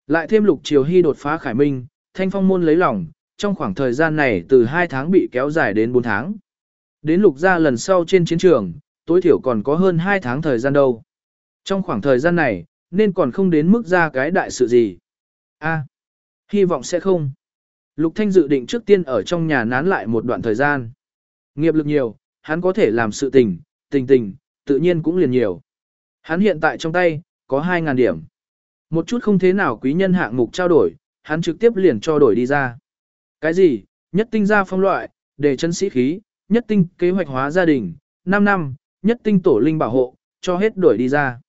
Lại thêm lục triều hy đột phá khải minh, thanh phong môn lấy lòng, trong khoảng thời gian này từ 2 tháng bị kéo dài đến 4 tháng. Đến lục gia lần sau trên chiến trường, tối thiểu còn có hơn 2 tháng thời gian đâu. Trong khoảng thời gian này, nên còn không đến mức ra cái đại sự gì. a hy vọng sẽ không. Lục Thanh dự định trước tiên ở trong nhà nán lại một đoạn thời gian. Nghiệp lực nhiều, hắn có thể làm sự tình, tình tình, tự nhiên cũng liền nhiều. Hắn hiện tại trong tay, có 2.000 điểm. Một chút không thế nào quý nhân hạng mục trao đổi, hắn trực tiếp liền cho đổi đi ra. Cái gì? Nhất tinh gia phong loại, để chân sĩ khí, nhất tinh kế hoạch hóa gia đình, 5 năm, nhất tinh tổ linh bảo hộ, cho hết đổi đi ra.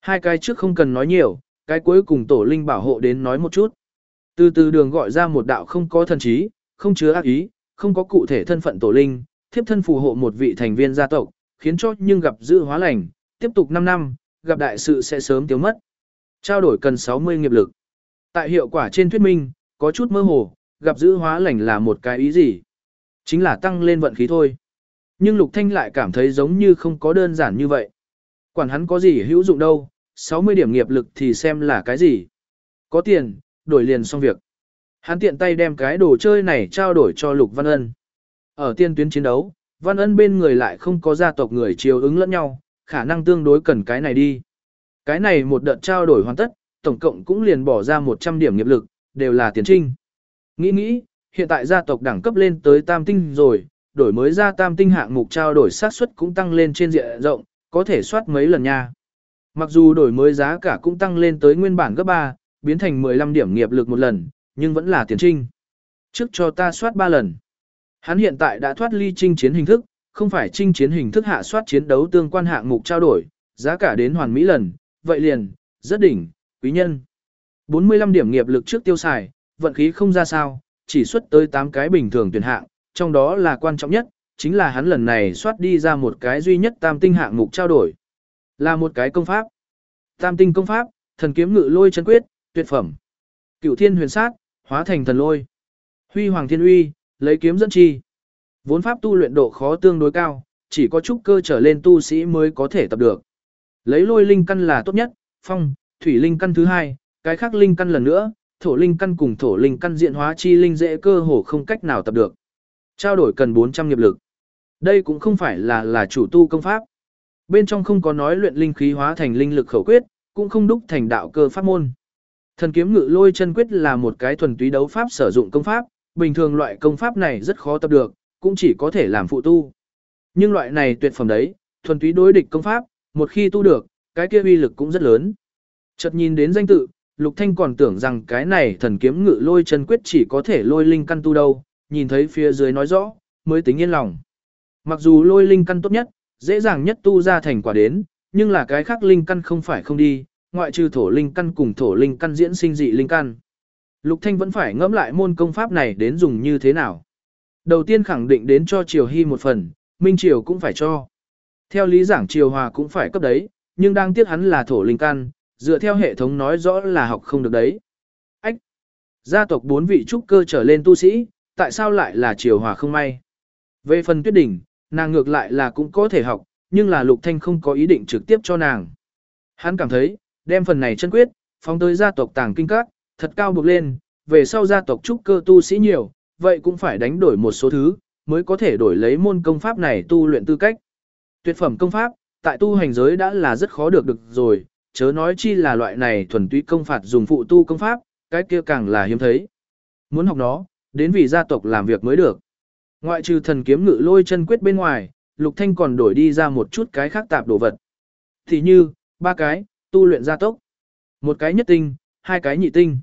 Hai cái trước không cần nói nhiều, cái cuối cùng tổ linh bảo hộ đến nói một chút. Từ từ đường gọi ra một đạo không có thần trí, không chứa ác ý, không có cụ thể thân phận tổ linh, thiếp thân phù hộ một vị thành viên gia tộc, khiến cho nhưng gặp dự hóa lành, tiếp tục 5 năm, gặp đại sự sẽ sớm tiêu mất. Trao đổi cần 60 nghiệp lực. Tại hiệu quả trên thuyết minh, có chút mơ hồ, gặp giữ hóa lành là một cái ý gì? Chính là tăng lên vận khí thôi. Nhưng Lục Thanh lại cảm thấy giống như không có đơn giản như vậy. Quản hắn có gì hữu dụng đâu, 60 điểm nghiệp lực thì xem là cái gì. Có tiền, đổi liền xong việc. Hắn tiện tay đem cái đồ chơi này trao đổi cho Lục Văn Ân. Ở tiên tuyến chiến đấu, Văn Ân bên người lại không có gia tộc người chiều ứng lẫn nhau, khả năng tương đối cần cái này đi. Cái này một đợt trao đổi hoàn tất, tổng cộng cũng liền bỏ ra 100 điểm nghiệp lực, đều là tiền trinh. Nghĩ nghĩ, hiện tại gia tộc đẳng cấp lên tới tam tinh rồi, đổi mới ra tam tinh hạng mục trao đổi xác suất cũng tăng lên trên diện rộng, có thể soát mấy lần nha. Mặc dù đổi mới giá cả cũng tăng lên tới nguyên bản gấp 3, biến thành 15 điểm nghiệp lực một lần, nhưng vẫn là tiền trinh. Trước cho ta soát 3 lần. Hắn hiện tại đã thoát ly trinh chiến hình thức, không phải trinh chiến hình thức hạ soát chiến đấu tương quan hạng mục trao đổi, giá cả đến hoàn mỹ lần, vậy liền, rất đỉnh, quý nhân. 45 điểm nghiệp lực trước tiêu xài, vận khí không ra sao, chỉ xuất tới 8 cái bình thường tuyển hạng, trong đó là quan trọng nhất, chính là hắn lần này soát đi ra một cái duy nhất tam tinh hạng mục trao đổi. Là một cái công pháp. Tam tinh công pháp, thần kiếm ngự lôi chân quyết, tuyệt phẩm. Cửu thiên huyền sát, hóa thành thần lôi. Huy hoàng thiên uy, lấy kiếm dẫn chi. Vốn pháp tu luyện độ khó tương đối cao, chỉ có chút cơ trở lên tu sĩ mới có thể tập được. Lấy lôi linh căn là tốt nhất, phong, thủy linh căn thứ hai, cái khác linh căn lần nữa, thổ linh căn cùng thổ linh căn diện hóa chi linh dễ cơ hồ không cách nào tập được. Trao đổi cần 400 nghiệp lực. Đây cũng không phải là là chủ tu công pháp. Bên trong không có nói luyện linh khí hóa thành linh lực khẩu quyết, cũng không đúc thành đạo cơ pháp môn. Thần kiếm ngự lôi chân quyết là một cái thuần túy đấu pháp sử dụng công pháp, bình thường loại công pháp này rất khó tập được, cũng chỉ có thể làm phụ tu. Nhưng loại này tuyệt phẩm đấy, thuần túy đối địch công pháp, một khi tu được, cái kia uy lực cũng rất lớn. Chợt nhìn đến danh tự, Lục Thanh còn tưởng rằng cái này thần kiếm ngự lôi chân quyết chỉ có thể lôi linh căn tu đâu, nhìn thấy phía dưới nói rõ, mới tính yên lòng. Mặc dù lôi linh căn tốt nhất, dễ dàng nhất tu ra thành quả đến, nhưng là cái khác linh căn không phải không đi, ngoại trừ thổ linh căn cùng thổ linh căn diễn sinh dị linh căn. Lục Thanh vẫn phải ngẫm lại môn công pháp này đến dùng như thế nào. Đầu tiên khẳng định đến cho Triều Hy một phần, Minh Triều cũng phải cho. Theo lý giảng Triều Hòa cũng phải cấp đấy, nhưng đang tiếc hắn là thổ linh căn, dựa theo hệ thống nói rõ là học không được đấy. Ách! Gia tộc bốn vị trúc cơ trở lên tu sĩ, tại sao lại là Triều Hòa không may? Về phần tuyết đỉnh, nàng ngược lại là cũng có thể học, nhưng là Lục Thanh không có ý định trực tiếp cho nàng. Hắn cảm thấy, đem phần này chân quyết, phóng tới gia tộc tàng kinh các, thật cao buộc lên, về sau gia tộc trúc cơ tu sĩ nhiều, vậy cũng phải đánh đổi một số thứ, mới có thể đổi lấy môn công pháp này tu luyện tư cách. Tuyệt phẩm công pháp, tại tu hành giới đã là rất khó được được rồi, chớ nói chi là loại này thuần túy công phạt dùng phụ tu công pháp, cái kia càng là hiếm thấy. Muốn học nó, đến vì gia tộc làm việc mới được. Ngoại trừ thần kiếm ngự lôi chân quyết bên ngoài, Lục Thanh còn đổi đi ra một chút cái khác tạp đồ vật. Thì như, ba cái, tu luyện gia tốc. Một cái nhất tinh, hai cái nhị tinh.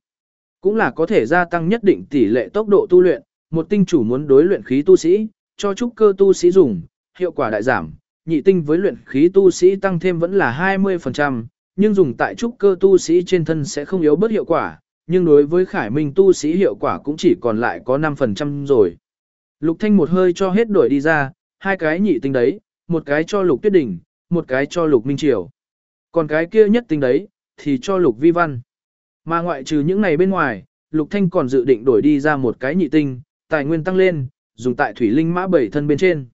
Cũng là có thể gia tăng nhất định tỷ lệ tốc độ tu luyện, một tinh chủ muốn đối luyện khí tu sĩ, cho trúc cơ tu sĩ dùng, hiệu quả đại giảm, nhị tinh với luyện khí tu sĩ tăng thêm vẫn là 20%, nhưng dùng tại trúc cơ tu sĩ trên thân sẽ không yếu bớt hiệu quả, nhưng đối với khải minh tu sĩ hiệu quả cũng chỉ còn lại có 5% rồi. Lục Thanh một hơi cho hết đổi đi ra, hai cái nhị tinh đấy, một cái cho Lục Tuyết Đỉnh, một cái cho Lục Minh Triều. Còn cái kia nhất tinh đấy, thì cho Lục Vi Văn. Mà ngoại trừ những này bên ngoài, Lục Thanh còn dự định đổi đi ra một cái nhị tinh, tài nguyên tăng lên, dùng tại thủy linh mã bảy thân bên trên.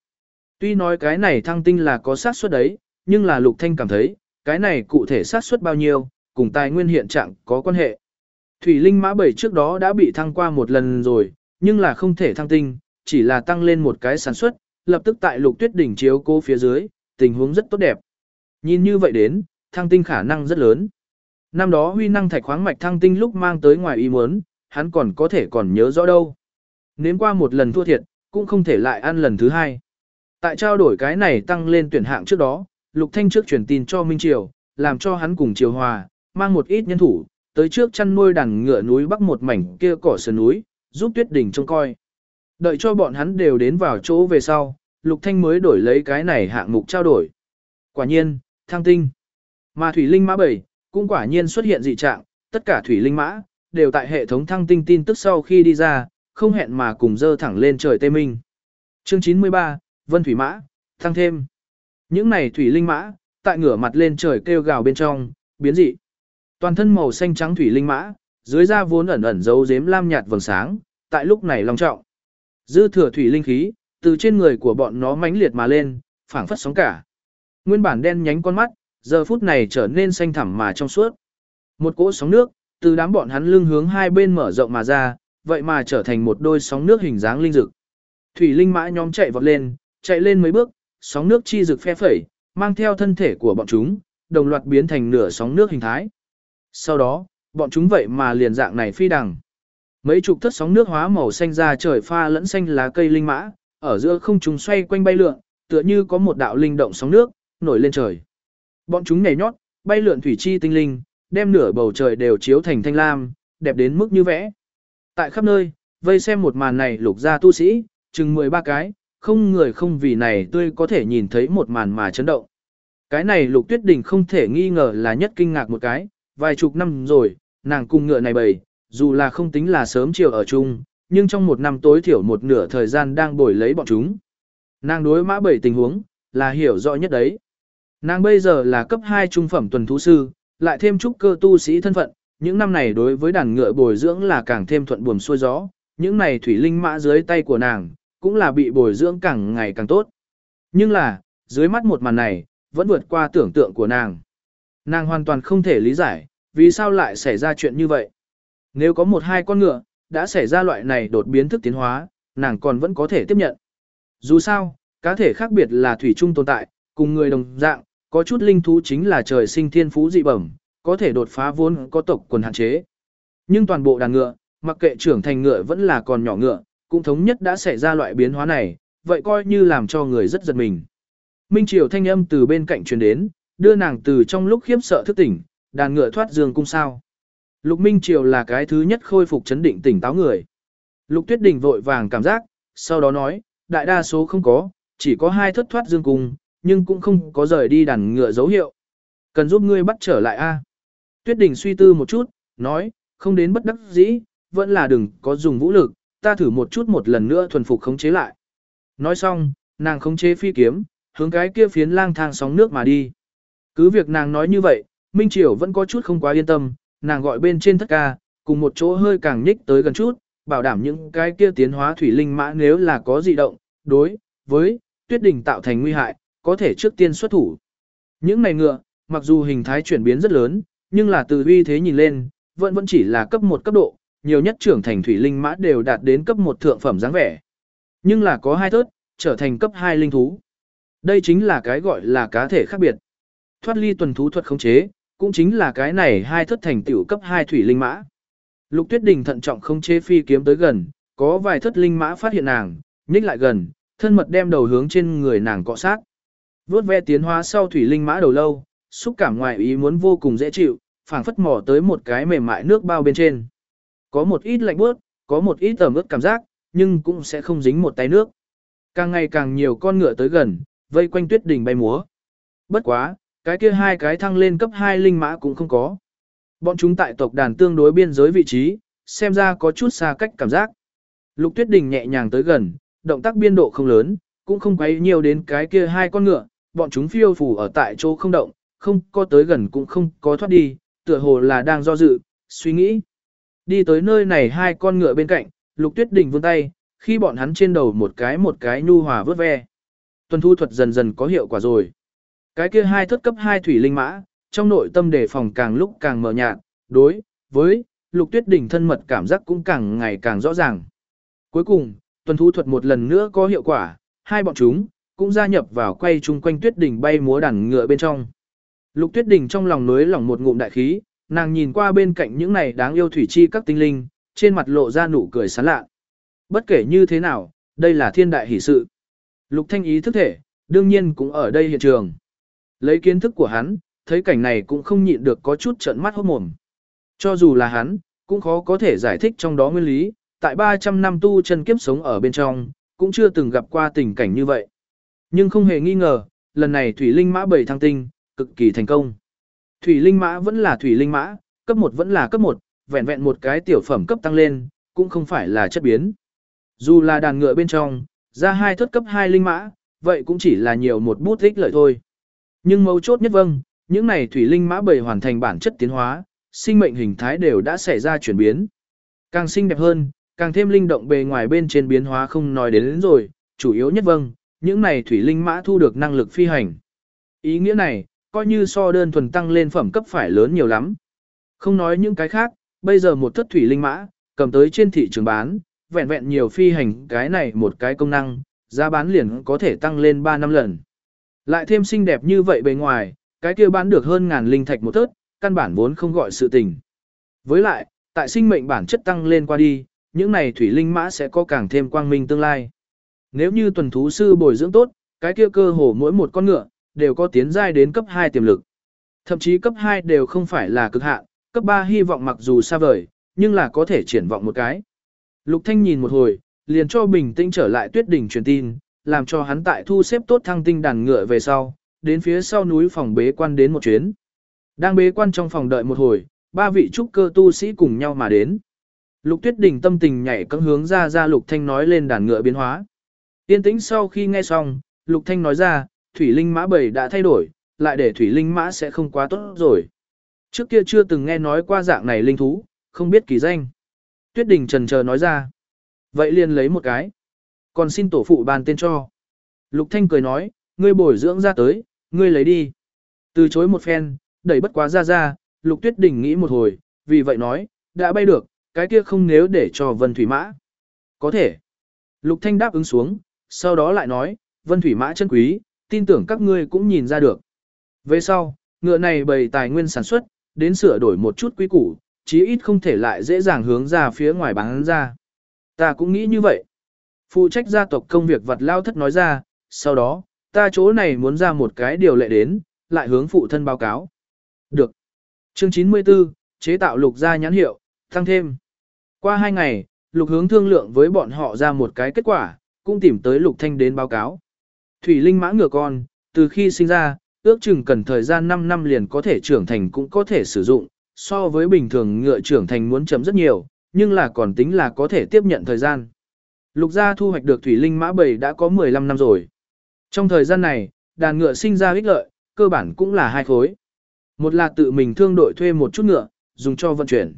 Tuy nói cái này thăng tinh là có xác suất đấy, nhưng là Lục Thanh cảm thấy, cái này cụ thể xác suất bao nhiêu, cùng tài nguyên hiện trạng có quan hệ. Thủy linh mã bảy trước đó đã bị thăng qua một lần rồi, nhưng là không thể thăng tinh, chỉ là tăng lên một cái sản xuất, lập tức tại lục tuyết đỉnh chiếu cố phía dưới, tình huống rất tốt đẹp. Nhìn như vậy đến, thăng tinh khả năng rất lớn. Năm đó huy năng thạch khoáng mạch thăng tinh lúc mang tới ngoài ý muốn, hắn còn có thể còn nhớ rõ đâu. Nếm qua một lần thua thiệt, cũng không thể lại ăn lần thứ hai. Tại trao đổi cái này tăng lên tuyển hạng trước đó, Lục Thanh trước truyền tin cho Minh Triều, làm cho hắn cùng Triều Hòa, mang một ít nhân thủ, tới trước chăn nuôi đàn ngựa núi bắc một mảnh kia cỏ sườn núi, giúp Tuyết Đỉnh trông coi. Đợi cho bọn hắn đều đến vào chỗ về sau, Lục Thanh mới đổi lấy cái này hạng mục trao đổi. Quả nhiên, thăng tinh. Mà thủy linh mã 7 cũng quả nhiên xuất hiện dị trạng, tất cả thủy linh mã đều tại hệ thống thăng tinh tin tức sau khi đi ra, không hẹn mà cùng dơ thẳng lên trời tê minh. Chương 93, Vân Thủy Mã, thăng thêm. Những này thủy linh mã, tại ngửa mặt lên trời kêu gào bên trong, biến dị. Toàn thân màu xanh trắng thủy linh mã, dưới da vốn ẩn ẩn dấu giếm lam nhạt vầng sáng, tại lúc này long trọng. Dư thừa thủy linh khí, từ trên người của bọn nó mãnh liệt mà lên, phảng phất sóng cả. Nguyên bản đen nhánh con mắt, giờ phút này trở nên xanh thẳm mà trong suốt. Một cỗ sóng nước, từ đám bọn hắn lưng hướng hai bên mở rộng mà ra, vậy mà trở thành một đôi sóng nước hình dáng linh dực. Thủy linh mã nhóm chạy vọt lên, chạy lên mấy bước, sóng nước chi dực phe phẩy, mang theo thân thể của bọn chúng, đồng loạt biến thành nửa sóng nước hình thái. Sau đó, bọn chúng vậy mà liền dạng này phi đằng. Mấy chục thất sóng nước hóa màu xanh ra trời pha lẫn xanh lá cây linh mã, ở giữa không trung xoay quanh bay lượn, tựa như có một đạo linh động sóng nước nổi lên trời. Bọn chúng nhảy nhót, bay lượn thủy chi tinh linh, đem nửa bầu trời đều chiếu thành thanh lam, đẹp đến mức như vẽ. Tại khắp nơi, vây xem một màn này lục ra tu sĩ, chừng 13 cái, không người không vì này tươi có thể nhìn thấy một màn mà chấn động. Cái này lục tuyết đình không thể nghi ngờ là nhất kinh ngạc một cái, vài chục năm rồi, nàng cùng ngựa này bầy, dù là không tính là sớm chiều ở chung, nhưng trong một năm tối thiểu một nửa thời gian đang bồi lấy bọn chúng. Nàng đối mã bảy tình huống, là hiểu rõ nhất đấy. Nàng bây giờ là cấp 2 trung phẩm tuần thú sư, lại thêm trúc cơ tu sĩ thân phận, những năm này đối với đàn ngựa bồi dưỡng là càng thêm thuận buồm xuôi gió, những này thủy linh mã dưới tay của nàng, cũng là bị bồi dưỡng càng ngày càng tốt. Nhưng là, dưới mắt một màn này, vẫn vượt qua tưởng tượng của nàng. Nàng hoàn toàn không thể lý giải, vì sao lại xảy ra chuyện như vậy. Nếu có một hai con ngựa, đã xảy ra loại này đột biến thức tiến hóa, nàng còn vẫn có thể tiếp nhận. Dù sao, cá thể khác biệt là thủy chung tồn tại, cùng người đồng dạng, có chút linh thú chính là trời sinh thiên phú dị bẩm, có thể đột phá vốn có tộc quần hạn chế. Nhưng toàn bộ đàn ngựa, mặc kệ trưởng thành ngựa vẫn là còn nhỏ ngựa, cũng thống nhất đã xảy ra loại biến hóa này, vậy coi như làm cho người rất giật mình. Minh Triều thanh âm từ bên cạnh truyền đến, đưa nàng từ trong lúc khiếp sợ thức tỉnh, đàn ngựa thoát dương cung sao. Lục Minh Triều là cái thứ nhất khôi phục chấn định tỉnh táo người. Lục Tuyết Đình vội vàng cảm giác, sau đó nói, đại đa số không có, chỉ có hai thất thoát dương cung, nhưng cũng không có rời đi đàn ngựa dấu hiệu. Cần giúp ngươi bắt trở lại a. Tuyết Đình suy tư một chút, nói, không đến bất đắc dĩ, vẫn là đừng có dùng vũ lực, ta thử một chút một lần nữa thuần phục khống chế lại. Nói xong, nàng khống chế phi kiếm, hướng cái kia phiến lang thang sóng nước mà đi. Cứ việc nàng nói như vậy, Minh Triều vẫn có chút không quá yên tâm, nàng gọi bên trên thất ca, cùng một chỗ hơi càng nhích tới gần chút, bảo đảm những cái kia tiến hóa thủy linh mã nếu là có dị động, đối với tuyết đỉnh tạo thành nguy hại, có thể trước tiên xuất thủ. Những này ngựa, mặc dù hình thái chuyển biến rất lớn, nhưng là từ uy thế nhìn lên, vẫn vẫn chỉ là cấp một cấp độ, nhiều nhất trưởng thành thủy linh mã đều đạt đến cấp 1 thượng phẩm dáng vẻ. Nhưng là có hai thớt, trở thành cấp 2 linh thú. Đây chính là cái gọi là cá thể khác biệt. Thoát ly tuần thú thuật khống chế, cũng chính là cái này hai thất thành tiểu cấp 2 thủy linh mã. Lục Tuyết Đình thận trọng không chế phi kiếm tới gần, có vài thất linh mã phát hiện nàng, nhích lại gần, thân mật đem đầu hướng trên người nàng cọ sát. Vốt ve tiến hóa sau thủy linh mã đầu lâu, xúc cảm ngoài ý muốn vô cùng dễ chịu, phảng phất mò tới một cái mềm mại nước bao bên trên. Có một ít lạnh bớt, có một ít ẩm ướt cảm giác, nhưng cũng sẽ không dính một tay nước. Càng ngày càng nhiều con ngựa tới gần, vây quanh tuyết đỉnh bay múa. Bất quá, cái kia hai cái thăng lên cấp 2 linh mã cũng không có. Bọn chúng tại tộc đàn tương đối biên giới vị trí, xem ra có chút xa cách cảm giác. Lục tuyết đỉnh nhẹ nhàng tới gần, động tác biên độ không lớn, cũng không quấy nhiều đến cái kia hai con ngựa, bọn chúng phiêu phù ở tại chỗ không động, không có tới gần cũng không có thoát đi, tựa hồ là đang do dự, suy nghĩ. Đi tới nơi này hai con ngựa bên cạnh, lục tuyết đỉnh vươn tay, khi bọn hắn trên đầu một cái một cái nhu hòa vớt ve. Tuần thu thuật dần dần có hiệu quả rồi. Cái kia hai thất cấp hai thủy linh mã, trong nội tâm đề phòng càng lúc càng mờ nhạt, đối với lục tuyết đỉnh thân mật cảm giác cũng càng ngày càng rõ ràng. Cuối cùng, tuần thu thuật một lần nữa có hiệu quả, hai bọn chúng cũng gia nhập vào quay chung quanh tuyết đỉnh bay múa đàn ngựa bên trong. Lục tuyết đỉnh trong lòng nối lỏng một ngụm đại khí, nàng nhìn qua bên cạnh những này đáng yêu thủy chi các tinh linh, trên mặt lộ ra nụ cười sán lạ. Bất kể như thế nào, đây là thiên đại hỷ sự. Lục thanh ý thức thể, đương nhiên cũng ở đây hiện trường. Lấy kiến thức của hắn, thấy cảnh này cũng không nhịn được có chút trợn mắt hốt mồm. Cho dù là hắn, cũng khó có thể giải thích trong đó nguyên lý, tại 300 năm tu chân kiếp sống ở bên trong, cũng chưa từng gặp qua tình cảnh như vậy. Nhưng không hề nghi ngờ, lần này Thủy Linh Mã bảy thăng tinh, cực kỳ thành công. Thủy Linh Mã vẫn là Thủy Linh Mã, cấp 1 vẫn là cấp 1, vẹn vẹn một cái tiểu phẩm cấp tăng lên, cũng không phải là chất biến. Dù là đàn ngựa bên trong, ra hai thất cấp 2 linh mã, vậy cũng chỉ là nhiều một bút ích lợi thôi. Nhưng mấu chốt nhất vâng, những này thủy linh mã bầy hoàn thành bản chất tiến hóa, sinh mệnh hình thái đều đã xảy ra chuyển biến. Càng xinh đẹp hơn, càng thêm linh động bề ngoài bên trên biến hóa không nói đến, đến rồi, chủ yếu nhất vâng, những này thủy linh mã thu được năng lực phi hành. Ý nghĩa này, coi như so đơn thuần tăng lên phẩm cấp phải lớn nhiều lắm. Không nói những cái khác, bây giờ một thất thủy linh mã, cầm tới trên thị trường bán, vẹn vẹn nhiều phi hành cái này một cái công năng, giá bán liền có thể tăng lên 3 năm lần. Lại thêm xinh đẹp như vậy bề ngoài, cái kia bán được hơn ngàn linh thạch một thớt, căn bản vốn không gọi sự tình. Với lại, tại sinh mệnh bản chất tăng lên qua đi, những này thủy linh mã sẽ có càng thêm quang minh tương lai. Nếu như tuần thú sư bồi dưỡng tốt, cái kia cơ hồ mỗi một con ngựa, đều có tiến giai đến cấp 2 tiềm lực. Thậm chí cấp 2 đều không phải là cực hạn, cấp 3 hy vọng mặc dù xa vời, nhưng là có thể triển vọng một cái. Lục Thanh nhìn một hồi, liền cho bình tĩnh trở lại tuyết đỉnh truyền tin, làm cho hắn tại thu xếp tốt thăng tinh đàn ngựa về sau, đến phía sau núi phòng bế quan đến một chuyến. Đang bế quan trong phòng đợi một hồi, ba vị trúc cơ tu sĩ cùng nhau mà đến. Lục Tuyết Đỉnh tâm tình nhảy cẫng hướng ra ra Lục Thanh nói lên đàn ngựa biến hóa. Tiên tĩnh sau khi nghe xong, Lục Thanh nói ra, Thủy Linh Mã bầy đã thay đổi, lại để Thủy Linh Mã sẽ không quá tốt rồi. Trước kia chưa từng nghe nói qua dạng này linh thú, không biết kỳ danh. Tuyết Đình trần chờ nói ra. Vậy liền lấy một cái. Còn xin tổ phụ ban tên cho. Lục Thanh cười nói, ngươi bồi dưỡng ra tới, ngươi lấy đi. Từ chối một phen, đẩy bất quá ra ra, Lục Tuyết Đình nghĩ một hồi, vì vậy nói, đã bay được, cái kia không nếu để cho Vân Thủy Mã. Có thể. Lục Thanh đáp ứng xuống, sau đó lại nói, Vân Thủy Mã chân quý, tin tưởng các ngươi cũng nhìn ra được. Về sau, ngựa này bày tài nguyên sản xuất, đến sửa đổi một chút quý củ, chí ít không thể lại dễ dàng hướng ra phía ngoài bán ra. Ta cũng nghĩ như vậy. Phụ trách gia tộc công việc vật lao thất nói ra, sau đó, ta chỗ này muốn ra một cái điều lệ đến, lại hướng phụ thân báo cáo. Được. Chương 94, chế tạo lục gia nhãn hiệu, tăng thêm. Qua hai ngày, lục hướng thương lượng với bọn họ ra một cái kết quả, cũng tìm tới lục thanh đến báo cáo. Thủy linh mã ngựa con, từ khi sinh ra, ước chừng cần thời gian 5 năm liền có thể trưởng thành cũng có thể sử dụng, so với bình thường ngựa trưởng thành muốn chấm rất nhiều, nhưng là còn tính là có thể tiếp nhận thời gian. Lục gia thu hoạch được thủy linh mã bầy đã có 15 năm rồi. Trong thời gian này, đàn ngựa sinh ra ích lợi, cơ bản cũng là hai khối. Một là tự mình thương đội thuê một chút ngựa, dùng cho vận chuyển.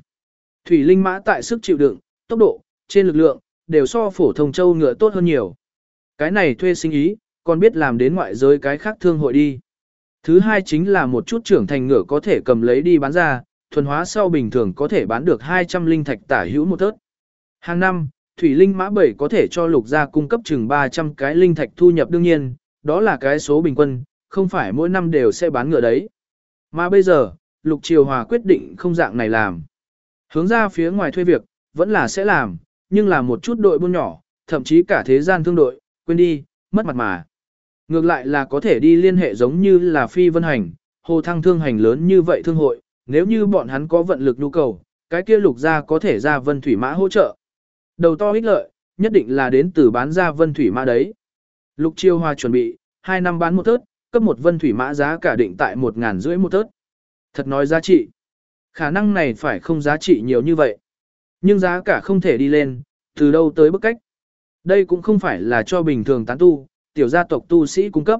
Thủy linh mã tại sức chịu đựng, tốc độ, trên lực lượng, đều so phổ thông châu ngựa tốt hơn nhiều. Cái này thuê sinh ý, còn biết làm đến ngoại giới cái khác thương hội đi. Thứ hai chính là một chút trưởng thành ngựa có thể cầm lấy đi bán ra, thuần hóa sau bình thường có thể bán được 200 linh thạch tả hữu một thớt. Hàng năm, thủy linh mã bảy có thể cho lục gia cung cấp chừng 300 cái linh thạch thu nhập đương nhiên, đó là cái số bình quân, không phải mỗi năm đều sẽ bán ngựa đấy. Mà bây giờ, lục triều hòa quyết định không dạng này làm. Hướng ra phía ngoài thuê việc, vẫn là sẽ làm, nhưng là một chút đội buôn nhỏ, thậm chí cả thế gian thương đội, quên đi, mất mặt mà. Ngược lại là có thể đi liên hệ giống như là phi vân hành, hồ thăng thương hành lớn như vậy thương hội, nếu như bọn hắn có vận lực nhu cầu, cái kia lục ra có thể ra vân thủy mã hỗ trợ. Đầu to ích lợi, nhất định là đến từ bán ra vân thủy mã đấy. Lục chiêu hoa chuẩn bị, 2 năm bán một tớt, cấp một vân thủy mã giá cả định tại một ngàn rưỡi một tớt. Thật nói giá trị. Khả năng này phải không giá trị nhiều như vậy. Nhưng giá cả không thể đi lên, từ đâu tới bức cách. Đây cũng không phải là cho bình thường tán tu, tiểu gia tộc tu sĩ cung cấp.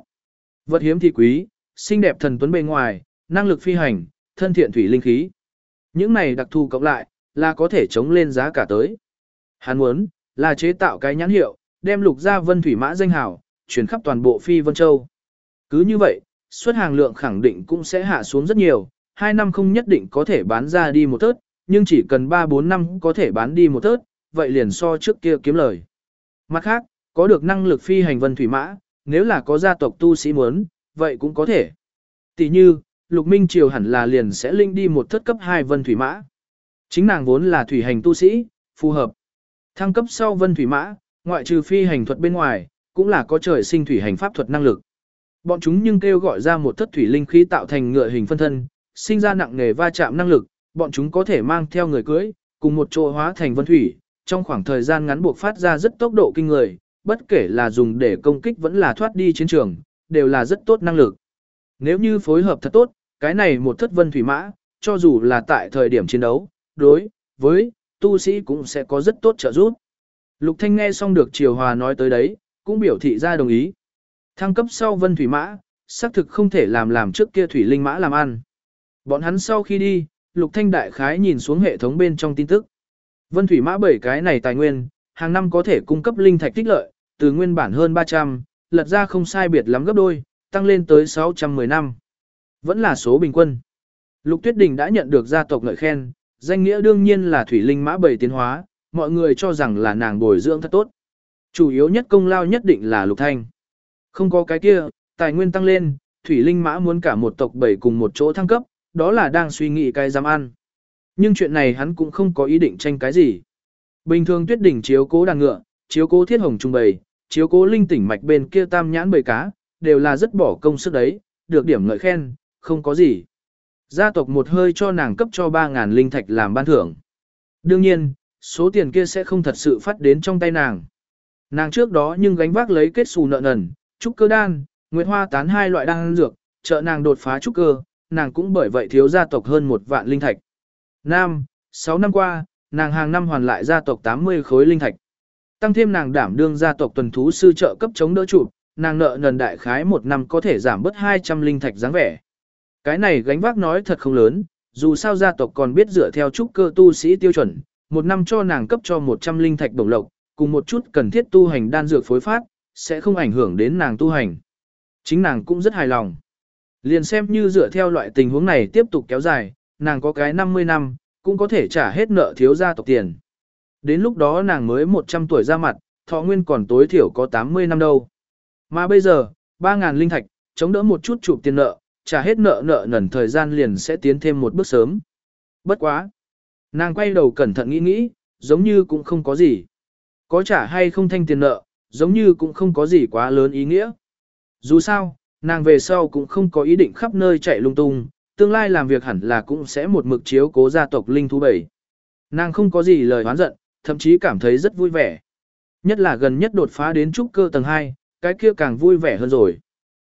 Vật hiếm thì quý, xinh đẹp thần tuấn bề ngoài, năng lực phi hành, thân thiện thủy linh khí. Những này đặc thù cộng lại, là có thể chống lên giá cả tới. Hắn muốn, là chế tạo cái nhãn hiệu, đem lục gia vân thủy mã danh hào, chuyển khắp toàn bộ phi vân châu. Cứ như vậy, xuất hàng lượng khẳng định cũng sẽ hạ xuống rất nhiều, hai năm không nhất định có thể bán ra đi một tớt, nhưng chỉ cần 3-4 năm có thể bán đi một thớt, vậy liền so trước kia kiếm lời. Mặt khác, có được năng lực phi hành vân thủy mã, nếu là có gia tộc tu sĩ muốn, vậy cũng có thể. Tỷ như, Lục Minh Triều hẳn là liền sẽ linh đi một thất cấp 2 vân thủy mã. Chính nàng vốn là thủy hành tu sĩ, phù hợp. Thăng cấp sau vân thủy mã, ngoại trừ phi hành thuật bên ngoài, cũng là có trời sinh thủy hành pháp thuật năng lực. Bọn chúng nhưng kêu gọi ra một thất thủy linh khí tạo thành ngựa hình phân thân, sinh ra nặng nghề va chạm năng lực, bọn chúng có thể mang theo người cưới, cùng một chỗ hóa thành vân thủy, trong khoảng thời gian ngắn buộc phát ra rất tốc độ kinh người, bất kể là dùng để công kích vẫn là thoát đi chiến trường, đều là rất tốt năng lực. Nếu như phối hợp thật tốt, cái này một thất vân thủy mã, cho dù là tại thời điểm chiến đấu, đối với tu sĩ cũng sẽ có rất tốt trợ giúp. Lục Thanh nghe xong được Triều Hòa nói tới đấy, cũng biểu thị ra đồng ý. Thăng cấp sau vân thủy mã, xác thực không thể làm làm trước kia thủy linh mã làm ăn. Bọn hắn sau khi đi, Lục Thanh đại khái nhìn xuống hệ thống bên trong tin tức. Vân thủy mã bảy cái này tài nguyên, hàng năm có thể cung cấp linh thạch tích lợi, từ nguyên bản hơn 300, lật ra không sai biệt lắm gấp đôi, tăng lên tới 610 năm. Vẫn là số bình quân. Lục Tuyết Đình đã nhận được gia tộc ngợi khen, danh nghĩa đương nhiên là thủy linh mã bảy tiến hóa, mọi người cho rằng là nàng bồi dưỡng thật tốt. Chủ yếu nhất công lao nhất định là Lục Thanh. Không có cái kia, tài nguyên tăng lên, thủy linh mã muốn cả một tộc bảy cùng một chỗ thăng cấp, đó là đang suy nghĩ cái dám ăn. Nhưng chuyện này hắn cũng không có ý định tranh cái gì. Bình thường Tuyết đỉnh chiếu cố đàn ngựa, chiếu cố thiết hồng trung bầy, chiếu cố linh tỉnh mạch bên kia tam nhãn bầy cá, đều là rất bỏ công sức đấy, được điểm ngợi khen, không có gì. Gia tộc một hơi cho nàng cấp cho 3.000 linh thạch làm ban thưởng. Đương nhiên, số tiền kia sẽ không thật sự phát đến trong tay nàng. Nàng trước đó nhưng gánh vác lấy kết xù nợ nần, trúc cơ đan, nguyệt hoa tán hai loại đan dược, trợ nàng đột phá trúc cơ, nàng cũng bởi vậy thiếu gia tộc hơn một vạn linh thạch. Nam, 6 năm qua, nàng hàng năm hoàn lại gia tộc 80 khối linh thạch. Tăng thêm nàng đảm đương gia tộc tuần thú sư trợ cấp chống đỡ chủ, nàng nợ nần đại khái một năm có thể giảm bớt 200 linh thạch dáng vẻ. Cái này gánh vác nói thật không lớn, dù sao gia tộc còn biết dựa theo trúc cơ tu sĩ tiêu chuẩn, một năm cho nàng cấp cho 100 linh thạch bổng lộc, cùng một chút cần thiết tu hành đan dược phối phát, sẽ không ảnh hưởng đến nàng tu hành. Chính nàng cũng rất hài lòng. Liền xem như dựa theo loại tình huống này tiếp tục kéo dài, nàng có cái 50 năm, cũng có thể trả hết nợ thiếu gia tộc tiền. Đến lúc đó nàng mới 100 tuổi ra mặt, thọ nguyên còn tối thiểu có 80 năm đâu. Mà bây giờ, 3.000 linh thạch, chống đỡ một chút chụp tiền nợ, trả hết nợ nợ nần thời gian liền sẽ tiến thêm một bước sớm. Bất quá. Nàng quay đầu cẩn thận nghĩ nghĩ, giống như cũng không có gì. Có trả hay không thanh tiền nợ, giống như cũng không có gì quá lớn ý nghĩa. Dù sao, nàng về sau cũng không có ý định khắp nơi chạy lung tung, tương lai làm việc hẳn là cũng sẽ một mực chiếu cố gia tộc linh thú bảy. Nàng không có gì lời oán giận, thậm chí cảm thấy rất vui vẻ. Nhất là gần nhất đột phá đến trúc cơ tầng 2, cái kia càng vui vẻ hơn rồi.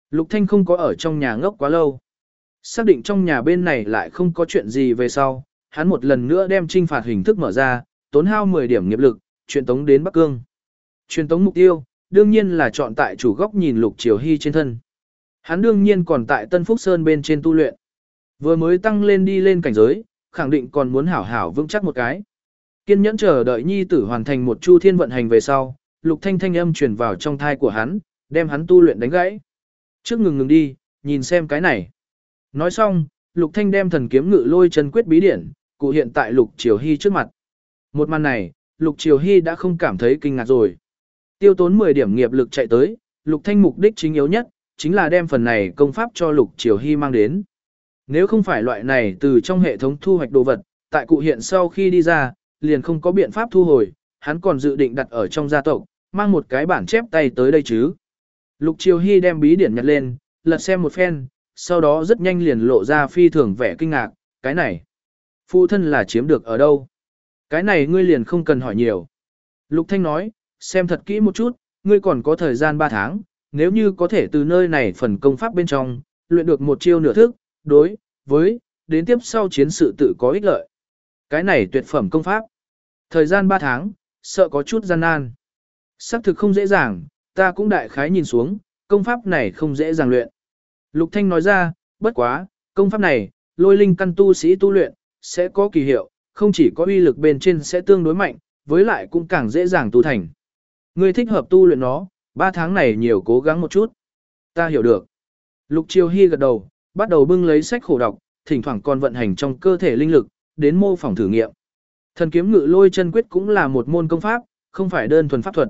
Lục Thanh không có ở trong nhà ngốc quá lâu. Xác định trong nhà bên này lại không có chuyện gì về sau, hắn một lần nữa đem trinh phạt hình thức mở ra, tốn hao 10 điểm nghiệp lực, truyền tống đến Bắc Cương. Truyền tống mục tiêu, đương nhiên là chọn tại chủ góc nhìn Lục Triều Hy trên thân. Hắn đương nhiên còn tại Tân Phúc Sơn bên trên tu luyện. Vừa mới tăng lên đi lên cảnh giới, khẳng định còn muốn hảo hảo vững chắc một cái. Kiên nhẫn chờ đợi nhi tử hoàn thành một chu thiên vận hành về sau, Lục Thanh thanh âm truyền vào trong thai của hắn, đem hắn tu luyện đánh gãy. Trước ngừng ngừng đi, nhìn xem cái này. Nói xong, Lục Thanh đem thần kiếm ngự lôi chân quyết bí điển, cụ hiện tại Lục Triều Hy trước mặt. Một màn này, Lục Triều Hy đã không cảm thấy kinh ngạc rồi. Tiêu tốn 10 điểm nghiệp lực chạy tới, Lục Thanh mục đích chính yếu nhất, chính là đem phần này công pháp cho Lục Triều Hy mang đến. Nếu không phải loại này từ trong hệ thống thu hoạch đồ vật, tại cụ hiện sau khi đi ra, liền không có biện pháp thu hồi, hắn còn dự định đặt ở trong gia tộc, mang một cái bản chép tay tới đây chứ. Lục Triều Hy đem bí điển nhặt lên, lật xem một phen, sau đó rất nhanh liền lộ ra phi thường vẻ kinh ngạc, cái này, phụ thân là chiếm được ở đâu? Cái này ngươi liền không cần hỏi nhiều. Lục Thanh nói, xem thật kỹ một chút, ngươi còn có thời gian 3 tháng, nếu như có thể từ nơi này phần công pháp bên trong, luyện được một chiêu nửa thức, đối, với, đến tiếp sau chiến sự tự có ích lợi. Cái này tuyệt phẩm công pháp. Thời gian 3 tháng, sợ có chút gian nan. Sắc thực không dễ dàng, ta cũng đại khái nhìn xuống, công pháp này không dễ dàng luyện. Lục Thanh nói ra, bất quá, công pháp này, lôi linh căn tu sĩ tu luyện, sẽ có kỳ hiệu, không chỉ có uy lực bên trên sẽ tương đối mạnh, với lại cũng càng dễ dàng tu thành. Ngươi thích hợp tu luyện nó, Ba tháng này nhiều cố gắng một chút. Ta hiểu được. Lục Chiêu Hy gật đầu, bắt đầu bưng lấy sách khổ đọc, thỉnh thoảng còn vận hành trong cơ thể linh lực, đến mô phỏng thử nghiệm. Thần kiếm ngự lôi chân quyết cũng là một môn công pháp, không phải đơn thuần pháp thuật.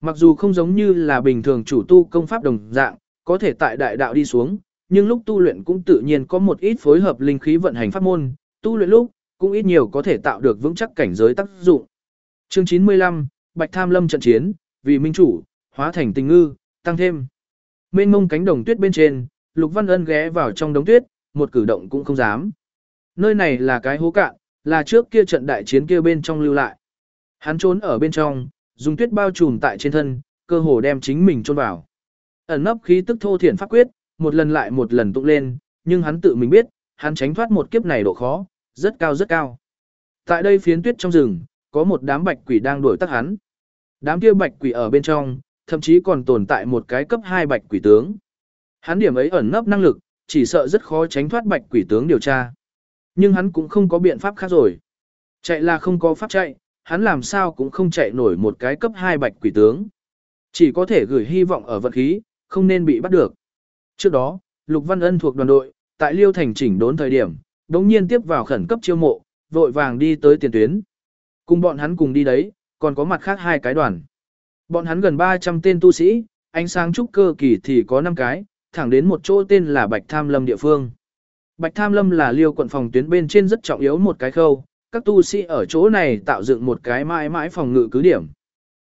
Mặc dù không giống như là bình thường chủ tu công pháp đồng dạng, có thể tại đại đạo đi xuống, nhưng lúc tu luyện cũng tự nhiên có một ít phối hợp linh khí vận hành pháp môn, tu luyện lúc cũng ít nhiều có thể tạo được vững chắc cảnh giới tác dụng. Chương 95, Bạch Tham Lâm trận chiến, vì minh chủ, hóa thành tình ngư, tăng thêm. Mênh mông cánh đồng tuyết bên trên, Lục Văn Ân ghé vào trong đống tuyết, một cử động cũng không dám. Nơi này là cái hố cạn, là trước kia trận đại chiến kia bên trong lưu lại. Hắn trốn ở bên trong, dùng tuyết bao trùm tại trên thân, cơ hồ đem chính mình chôn vào. Ẩn nấp khí tức thô thiển pháp quyết, một lần lại một lần tụng lên, nhưng hắn tự mình biết, hắn tránh thoát một kiếp này độ khó, rất cao rất cao. Tại đây phiến tuyết trong rừng, có một đám bạch quỷ đang đuổi tắt hắn. Đám kia bạch quỷ ở bên trong, thậm chí còn tồn tại một cái cấp 2 bạch quỷ tướng. Hắn điểm ấy ẩn nấp năng lực, chỉ sợ rất khó tránh thoát bạch quỷ tướng điều tra. Nhưng hắn cũng không có biện pháp khác rồi. Chạy là không có pháp chạy, hắn làm sao cũng không chạy nổi một cái cấp 2 bạch quỷ tướng. Chỉ có thể gửi hy vọng ở vật khí, không nên bị bắt được. Trước đó, Lục Văn Ân thuộc đoàn đội, tại Liêu Thành chỉnh đốn thời điểm, đống nhiên tiếp vào khẩn cấp chiêu mộ, vội vàng đi tới tiền tuyến. Cùng bọn hắn cùng đi đấy, còn có mặt khác hai cái đoàn. Bọn hắn gần 300 tên tu sĩ, ánh sáng trúc cơ kỳ thì có 5 cái, thẳng đến một chỗ tên là Bạch Tham Lâm địa phương. Bạch Tham Lâm là liêu quận phòng tuyến bên trên rất trọng yếu một cái khâu, các tu sĩ ở chỗ này tạo dựng một cái mãi mãi phòng ngự cứ điểm.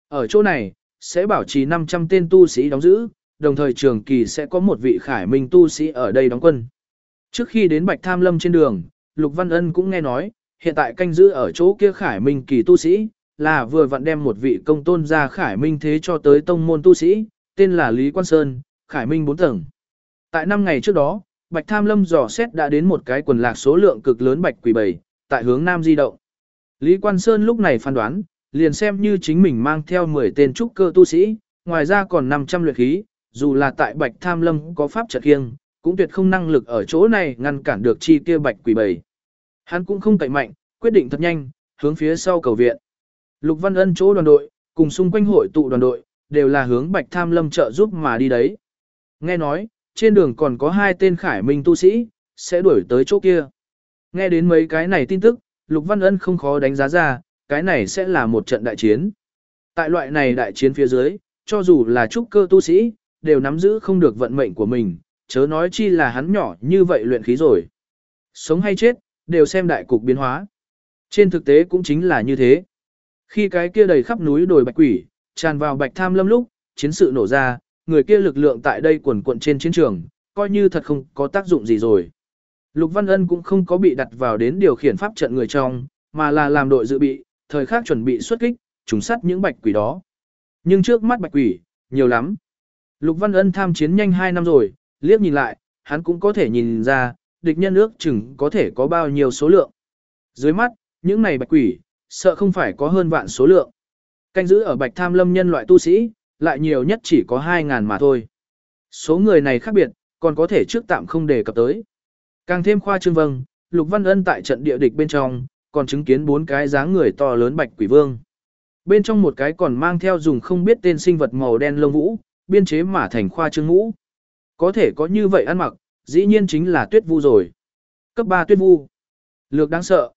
Ở chỗ này, sẽ bảo trì 500 tên tu sĩ đóng giữ, đồng thời trường kỳ sẽ có một vị khải minh tu sĩ ở đây đóng quân. Trước khi đến Bạch Tham Lâm trên đường, Lục Văn Ân cũng nghe nói, hiện tại canh giữ ở chỗ kia khải minh kỳ tu sĩ, là vừa vặn đem một vị công tôn ra khải minh thế cho tới tông môn tu sĩ, tên là Lý Quan Sơn, khải minh 4 tầng. Tại năm ngày trước đó, Bạch Tham Lâm dò xét đã đến một cái quần lạc số lượng cực lớn bạch quỷ bầy, tại hướng nam di động. Lý Quan Sơn lúc này phán đoán, liền xem như chính mình mang theo 10 tên trúc cơ tu sĩ, ngoài ra còn 500 luyện khí, dù là tại Bạch Tham Lâm có pháp trật kiêng, cũng tuyệt không năng lực ở chỗ này ngăn cản được chi kia bạch quỷ bầy. Hắn cũng không cậy mạnh, quyết định thật nhanh, hướng phía sau cầu viện. Lục Văn Ân chỗ đoàn đội, cùng xung quanh hội tụ đoàn đội, đều là hướng Bạch Tham Lâm trợ giúp mà đi đấy. Nghe nói, trên đường còn có hai tên khải minh tu sĩ, sẽ đuổi tới chỗ kia. Nghe đến mấy cái này tin tức, Lục Văn Ân không khó đánh giá ra, cái này sẽ là một trận đại chiến. Tại loại này đại chiến phía dưới, cho dù là trúc cơ tu sĩ, đều nắm giữ không được vận mệnh của mình, chớ nói chi là hắn nhỏ như vậy luyện khí rồi. Sống hay chết, đều xem đại cục biến hóa. Trên thực tế cũng chính là như thế. Khi cái kia đầy khắp núi đồi bạch quỷ, tràn vào bạch tham lâm lúc, chiến sự nổ ra, người kia lực lượng tại đây quần quận trên chiến trường, coi như thật không có tác dụng gì rồi. Lục Văn Ân cũng không có bị đặt vào đến điều khiển pháp trận người trong, mà là làm đội dự bị, thời khắc chuẩn bị xuất kích, trùng sát những bạch quỷ đó. Nhưng trước mắt bạch quỷ, nhiều lắm. Lục Văn Ân tham chiến nhanh 2 năm rồi, liếc nhìn lại, hắn cũng có thể nhìn ra, địch nhân ước chừng có thể có bao nhiêu số lượng. Dưới mắt, những này bạch quỷ, sợ không phải có hơn vạn số lượng. Canh giữ ở bạch tham lâm nhân loại tu sĩ, lại nhiều nhất chỉ có 2.000 mà thôi. Số người này khác biệt, còn có thể trước tạm không đề cập tới. Càng thêm khoa trương vâng, Lục Văn Ân tại trận địa địch bên trong, còn chứng kiến bốn cái dáng người to lớn bạch quỷ vương. Bên trong một cái còn mang theo dùng không biết tên sinh vật màu đen lông vũ, biên chế mà thành khoa trương ngũ. Có thể có như vậy ăn mặc, dĩ nhiên chính là tuyết vu rồi. Cấp 3 tuyết vu. Lược đáng sợ.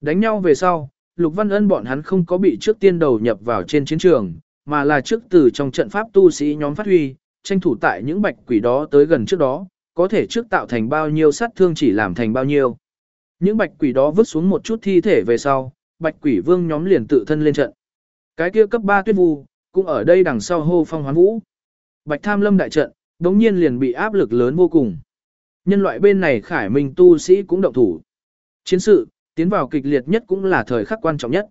Đánh nhau về sau, Lục Văn Ân bọn hắn không có bị trước tiên đầu nhập vào trên chiến trường, mà là trước từ trong trận pháp tu sĩ nhóm phát huy, tranh thủ tại những bạch quỷ đó tới gần trước đó, có thể trước tạo thành bao nhiêu sát thương chỉ làm thành bao nhiêu. Những bạch quỷ đó vứt xuống một chút thi thể về sau, bạch quỷ vương nhóm liền tự thân lên trận. Cái kia cấp 3 tuyết vu, cũng ở đây đằng sau hô phong hoán vũ. Bạch tham lâm đại trận, đống nhiên liền bị áp lực lớn vô cùng. Nhân loại bên này khải minh tu sĩ cũng động thủ. Chiến sự, tiến vào kịch liệt nhất cũng là thời khắc quan trọng nhất.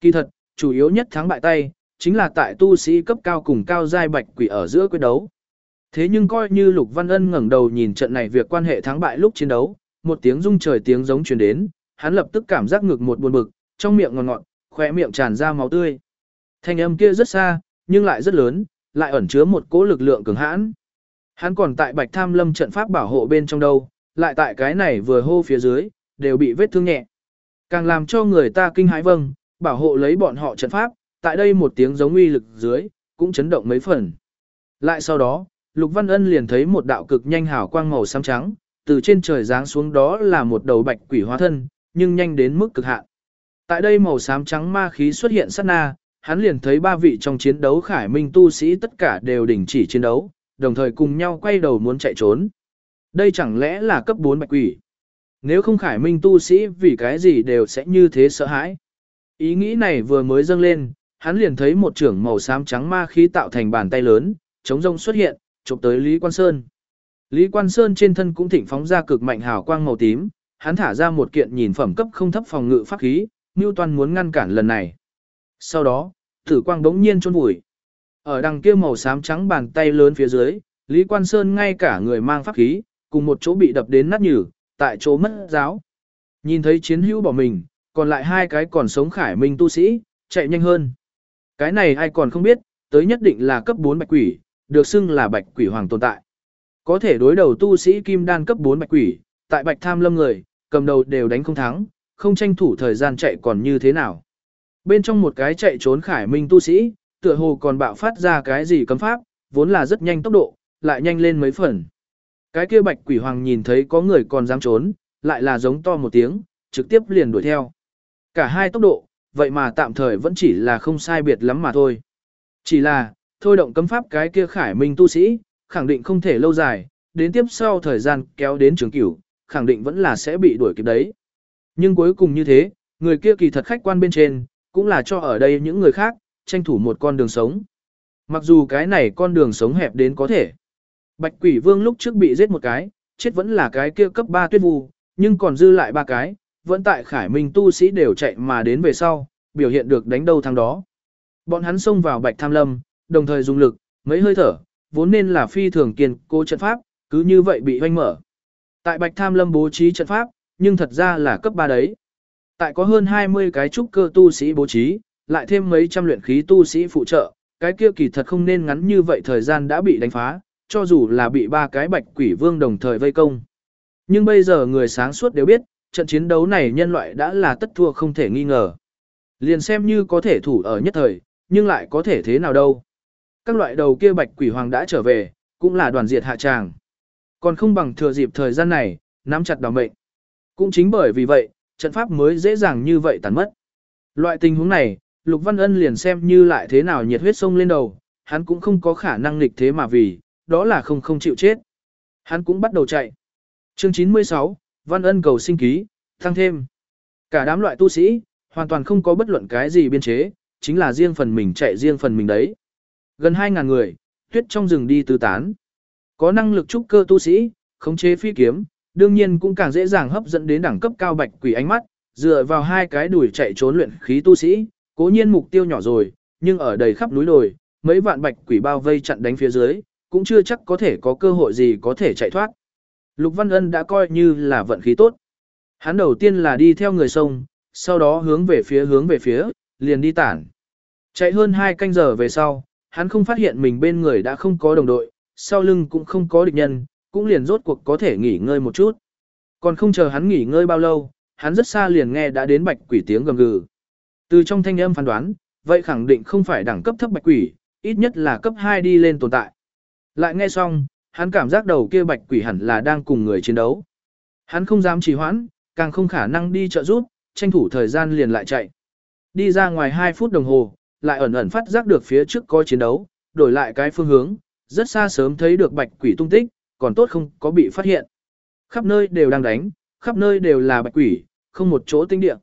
Kỳ thật, chủ yếu nhất thắng bại tay, chính là tại tu sĩ cấp cao cùng cao giai bạch quỷ ở giữa quyết đấu. Thế nhưng coi như Lục Văn Ân ngẩng đầu nhìn trận này việc quan hệ thắng bại lúc chiến đấu, một tiếng rung trời tiếng giống truyền đến, hắn lập tức cảm giác ngực một buồn bực, trong miệng ngọt ngọt, khóe miệng tràn ra máu tươi. Thanh âm kia rất xa, nhưng lại rất lớn, lại ẩn chứa một cỗ lực lượng cường hãn. Hắn còn tại Bạch Tham Lâm trận pháp bảo hộ bên trong đâu, lại tại cái này vừa hô phía dưới, đều bị vết thương nhẹ. Càng làm cho người ta kinh hãi vâng, bảo hộ lấy bọn họ trận pháp, tại đây một tiếng giống uy lực dưới, cũng chấn động mấy phần. Lại sau đó, Lục Văn Ân liền thấy một đạo cực nhanh hào quang màu xám trắng, từ trên trời giáng xuống đó là một đầu bạch quỷ hóa thân, nhưng nhanh đến mức cực hạn. Tại đây màu xám trắng ma khí xuất hiện sát na, hắn liền thấy ba vị trong chiến đấu khải minh tu sĩ tất cả đều đình chỉ chiến đấu, đồng thời cùng nhau quay đầu muốn chạy trốn. Đây chẳng lẽ là cấp 4 bạch quỷ? Nếu không khải minh tu sĩ vì cái gì đều sẽ như thế sợ hãi. Ý nghĩ này vừa mới dâng lên, hắn liền thấy một trưởng màu xám trắng ma khí tạo thành bàn tay lớn, chống rông xuất hiện, chụp tới Lý Quan Sơn. Lý Quan Sơn trên thân cũng thỉnh phóng ra cực mạnh hào quang màu tím, hắn thả ra một kiện nhìn phẩm cấp không thấp phòng ngự pháp khí, Newton muốn ngăn cản lần này. Sau đó, tử quang đống nhiên chôn vùi. Ở đằng kia màu xám trắng bàn tay lớn phía dưới, Lý Quan Sơn ngay cả người mang pháp khí, cùng một chỗ bị đập đến nát nhừ, tại chỗ mất giáo. Nhìn thấy chiến hữu bỏ mình, còn lại hai cái còn sống khải minh tu sĩ, chạy nhanh hơn. Cái này ai còn không biết, tới nhất định là cấp 4 bạch quỷ, được xưng là bạch quỷ hoàng tồn tại. Có thể đối đầu tu sĩ kim đan cấp 4 bạch quỷ, tại bạch tham lâm người, cầm đầu đều đánh không thắng, không tranh thủ thời gian chạy còn như thế nào. Bên trong một cái chạy trốn khải minh tu sĩ, tựa hồ còn bạo phát ra cái gì cấm pháp, vốn là rất nhanh tốc độ, lại nhanh lên mấy phần. Cái kia bạch quỷ hoàng nhìn thấy có người còn dám trốn, lại là giống to một tiếng, trực tiếp liền đuổi theo. Cả hai tốc độ, vậy mà tạm thời vẫn chỉ là không sai biệt lắm mà thôi. Chỉ là, thôi động cấm pháp cái kia khải minh tu sĩ, khẳng định không thể lâu dài, đến tiếp sau thời gian kéo đến trường cửu, khẳng định vẫn là sẽ bị đuổi kịp đấy. Nhưng cuối cùng như thế, người kia kỳ thật khách quan bên trên, cũng là cho ở đây những người khác, tranh thủ một con đường sống. Mặc dù cái này con đường sống hẹp đến có thể. Bạch quỷ vương lúc trước bị giết một cái, chết vẫn là cái kia cấp 3 tuyết vu, nhưng còn dư lại ba cái, vẫn tại khải minh tu sĩ đều chạy mà đến về sau, biểu hiện được đánh đâu thằng đó. Bọn hắn xông vào bạch tham lâm, đồng thời dùng lực, mấy hơi thở, vốn nên là phi thường kiên cố trận pháp, cứ như vậy bị hoanh mở. Tại bạch tham lâm bố trí trận pháp, nhưng thật ra là cấp 3 đấy. Tại có hơn 20 cái trúc cơ tu sĩ bố trí, lại thêm mấy trăm luyện khí tu sĩ phụ trợ, cái kia kỳ thật không nên ngắn như vậy thời gian đã bị đánh phá, cho dù là bị ba cái bạch quỷ vương đồng thời vây công. Nhưng bây giờ người sáng suốt đều biết, trận chiến đấu này nhân loại đã là tất thua không thể nghi ngờ. Liền xem như có thể thủ ở nhất thời, nhưng lại có thể thế nào đâu. Các loại đầu kia bạch quỷ hoàng đã trở về, cũng là đoàn diệt hạ tràng. Còn không bằng thừa dịp thời gian này, nắm chặt đào mệnh. Cũng chính bởi vì vậy, trận pháp mới dễ dàng như vậy tàn mất. Loại tình huống này, Lục Văn Ân liền xem như lại thế nào nhiệt huyết sông lên đầu, hắn cũng không có khả năng nghịch thế mà vì, đó là không không chịu chết. Hắn cũng bắt đầu chạy. Chương 96, Văn Ân cầu sinh ký, tăng thêm. Cả đám loại tu sĩ, hoàn toàn không có bất luận cái gì biên chế, chính là riêng phần mình chạy riêng phần mình đấy. Gần 2.000 người, tuyết trong rừng đi tứ tán. Có năng lực trúc cơ tu sĩ, khống chế phi kiếm, đương nhiên cũng càng dễ dàng hấp dẫn đến đẳng cấp cao bạch quỷ ánh mắt, dựa vào hai cái đuổi chạy trốn luyện khí tu sĩ, cố nhiên mục tiêu nhỏ rồi, nhưng ở đầy khắp núi đồi, mấy vạn bạch quỷ bao vây chặn đánh phía dưới, cũng chưa chắc có thể có cơ hội gì có thể chạy thoát. Lục Văn Ân đã coi như là vận khí tốt. Hắn đầu tiên là đi theo người sông, sau đó hướng về phía hướng về phía, liền đi tản. Chạy hơn hai canh giờ về sau, hắn không phát hiện mình bên người đã không có đồng đội, sau lưng cũng không có địch nhân, cũng liền rốt cuộc có thể nghỉ ngơi một chút. Còn không chờ hắn nghỉ ngơi bao lâu, hắn rất xa liền nghe đã đến bạch quỷ tiếng gầm gừ. Từ trong thanh âm phán đoán, vậy khẳng định không phải đẳng cấp thấp bạch quỷ, ít nhất là cấp 2 đi lên tồn tại. Lại nghe xong, hắn cảm giác đầu kia bạch quỷ hẳn là đang cùng người chiến đấu. Hắn không dám trì hoãn, càng không khả năng đi trợ giúp, tranh thủ thời gian liền lại chạy. Đi ra ngoài 2 phút đồng hồ, lại ẩn ẩn phát giác được phía trước có chiến đấu, đổi lại cái phương hướng, rất xa sớm thấy được bạch quỷ tung tích, còn tốt không có bị phát hiện. Khắp nơi đều đang đánh, khắp nơi đều là bạch quỷ, không một chỗ tinh địa.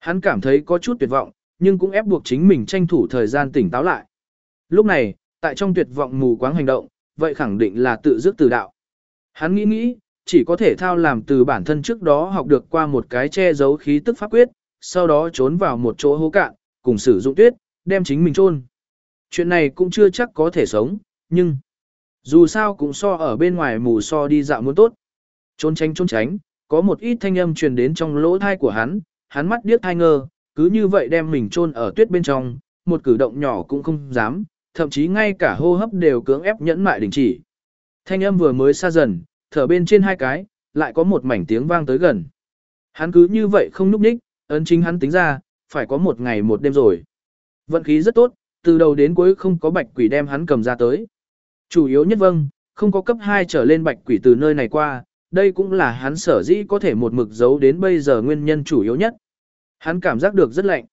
Hắn cảm thấy có chút tuyệt vọng, nhưng cũng ép buộc chính mình tranh thủ thời gian tỉnh táo lại. Lúc này, tại trong tuyệt vọng mù quáng hành động, vậy khẳng định là tự dứt từ đạo. Hắn nghĩ nghĩ, chỉ có thể thao làm từ bản thân trước đó học được qua một cái che giấu khí tức pháp quyết, sau đó trốn vào một chỗ hố cạn, cùng sử dụng tuyết, đem chính mình chôn. Chuyện này cũng chưa chắc có thể sống, nhưng dù sao cũng so ở bên ngoài mù so đi dạo muốn tốt. Trốn tránh trốn tránh, có một ít thanh âm truyền đến trong lỗ thai của hắn, hắn mắt điếc thai ngơ, cứ như vậy đem mình chôn ở tuyết bên trong, một cử động nhỏ cũng không dám, thậm chí ngay cả hô hấp đều cưỡng ép nhẫn mại đình chỉ. Thanh âm vừa mới xa dần, thở bên trên hai cái, lại có một mảnh tiếng vang tới gần. Hắn cứ như vậy không núp ních, ấn chính hắn tính ra, phải có một ngày một đêm rồi. Vận khí rất tốt, từ đầu đến cuối không có bạch quỷ đem hắn cầm ra tới. Chủ yếu nhất vâng, không có cấp 2 trở lên bạch quỷ từ nơi này qua, đây cũng là hắn sở dĩ có thể một mực giấu đến bây giờ nguyên nhân chủ yếu nhất. Hắn cảm giác được rất lạnh.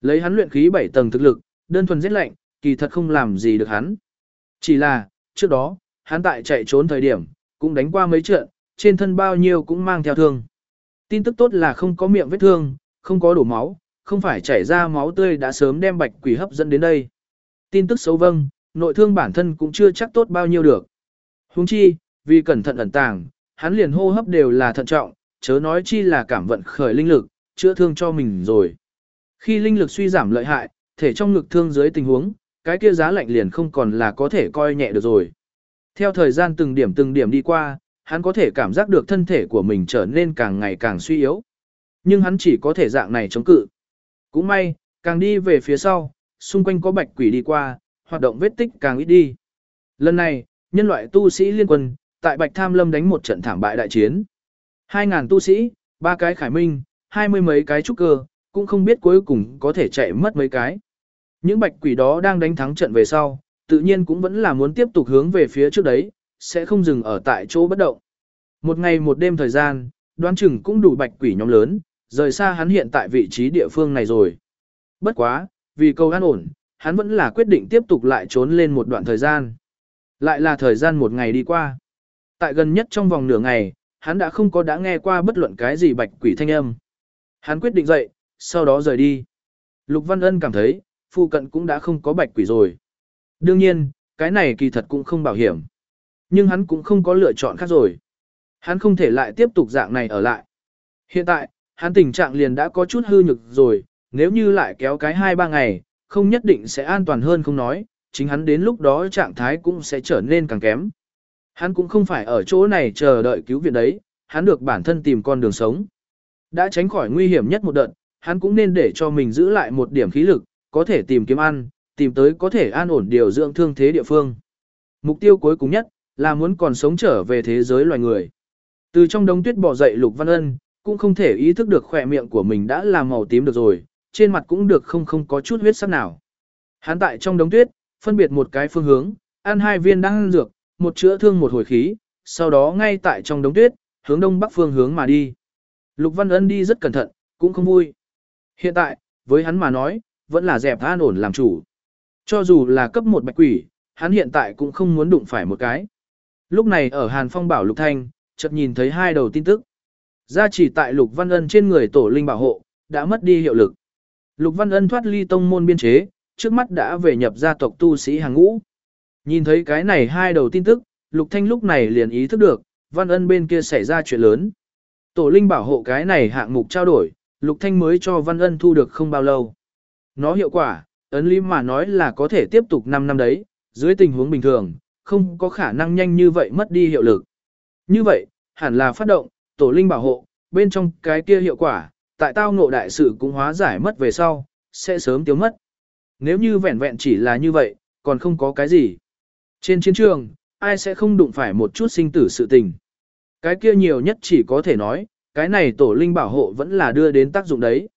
Lấy hắn luyện khí 7 tầng thực lực, đơn thuần rất lạnh, kỳ thật không làm gì được hắn. Chỉ là, trước đó, hắn tại chạy trốn thời điểm, cũng đánh qua mấy trận, trên thân bao nhiêu cũng mang theo thương. Tin tức tốt là không có miệng vết thương, không có đổ máu, không phải chảy ra máu tươi đã sớm đem bạch quỷ hấp dẫn đến đây. Tin tức xấu vâng, nội thương bản thân cũng chưa chắc tốt bao nhiêu được. Huống chi, vì cẩn thận ẩn tàng, hắn liền hô hấp đều là thận trọng, chớ nói chi là cảm vận khởi linh lực, chữa thương cho mình rồi. Khi linh lực suy giảm lợi hại, thể trong ngực thương dưới tình huống, cái kia giá lạnh liền không còn là có thể coi nhẹ được rồi. Theo thời gian từng điểm từng điểm đi qua, hắn có thể cảm giác được thân thể của mình trở nên càng ngày càng suy yếu. Nhưng hắn chỉ có thể dạng này chống cự. Cũng may, càng đi về phía sau, xung quanh có bạch quỷ đi qua, hoạt động vết tích càng ít đi. Lần này, nhân loại tu sĩ liên quân, tại Bạch Tham Lâm đánh một trận thảm bại đại chiến. 2.000 tu sĩ, ba cái khải minh, hai mươi mấy cái trúc cơ, cũng không biết cuối cùng có thể chạy mất mấy cái. Những bạch quỷ đó đang đánh thắng trận về sau, tự nhiên cũng vẫn là muốn tiếp tục hướng về phía trước đấy, sẽ không dừng ở tại chỗ bất động. Một ngày một đêm thời gian, đoán chừng cũng đủ bạch quỷ nhóm lớn, rời xa hắn hiện tại vị trí địa phương này rồi. Bất quá, vì câu an ổn, hắn vẫn là quyết định tiếp tục lại trốn lên một đoạn thời gian. Lại là thời gian một ngày đi qua. Tại gần nhất trong vòng nửa ngày, hắn đã không có đã nghe qua bất luận cái gì bạch quỷ thanh âm. Hắn quyết định dậy, sau đó rời đi. Lục Văn Ân cảm thấy, phụ cận cũng đã không có bạch quỷ rồi. Đương nhiên, cái này kỳ thật cũng không bảo hiểm. Nhưng hắn cũng không có lựa chọn khác rồi. Hắn không thể lại tiếp tục dạng này ở lại. Hiện tại, hắn tình trạng liền đã có chút hư nhực rồi, nếu như lại kéo cái 2-3 ngày, không nhất định sẽ an toàn hơn không nói, chính hắn đến lúc đó trạng thái cũng sẽ trở nên càng kém. Hắn cũng không phải ở chỗ này chờ đợi cứu viện đấy, hắn được bản thân tìm con đường sống. Đã tránh khỏi nguy hiểm nhất một đợt, hắn cũng nên để cho mình giữ lại một điểm khí lực, có thể tìm kiếm ăn, tìm tới có thể an ổn điều dưỡng thương thế địa phương. Mục tiêu cuối cùng nhất là muốn còn sống trở về thế giới loài người. Từ trong đống tuyết bỏ dậy Lục Văn Ân, cũng không thể ý thức được khỏe miệng của mình đã là màu tím được rồi, trên mặt cũng được không không có chút huyết sắc nào. Hắn tại trong đống tuyết, phân biệt một cái phương hướng, ăn hai viên đang dược, một chữa thương một hồi khí, sau đó ngay tại trong đống tuyết, hướng đông bắc phương hướng mà đi. Lục Văn Ân đi rất cẩn thận, cũng không vui. Hiện tại, với hắn mà nói, vẫn là dẹp an ổn làm chủ. Cho dù là cấp một bạch quỷ, hắn hiện tại cũng không muốn đụng phải một cái. Lúc này ở Hàn Phong bảo Lục Thanh, chợt nhìn thấy hai đầu tin tức. Gia chỉ tại Lục Văn Ân trên người tổ linh bảo hộ, đã mất đi hiệu lực. Lục Văn Ân thoát ly tông môn biên chế, trước mắt đã về nhập gia tộc tu sĩ hàng ngũ. Nhìn thấy cái này hai đầu tin tức, Lục Thanh lúc này liền ý thức được, Văn Ân bên kia xảy ra chuyện lớn. Tổ linh bảo hộ cái này hạng mục trao đổi, Lục Thanh mới cho Văn Ân thu được không bao lâu. Nó hiệu quả, ấn lý mà nói là có thể tiếp tục 5 năm đấy, dưới tình huống bình thường, không có khả năng nhanh như vậy mất đi hiệu lực. Như vậy, hẳn là phát động, tổ linh bảo hộ, bên trong cái kia hiệu quả, tại tao ngộ đại sự cũng hóa giải mất về sau, sẽ sớm tiêu mất. Nếu như vẹn vẹn chỉ là như vậy, còn không có cái gì. Trên chiến trường, ai sẽ không đụng phải một chút sinh tử sự tình. Cái kia nhiều nhất chỉ có thể nói, cái này tổ linh bảo hộ vẫn là đưa đến tác dụng đấy.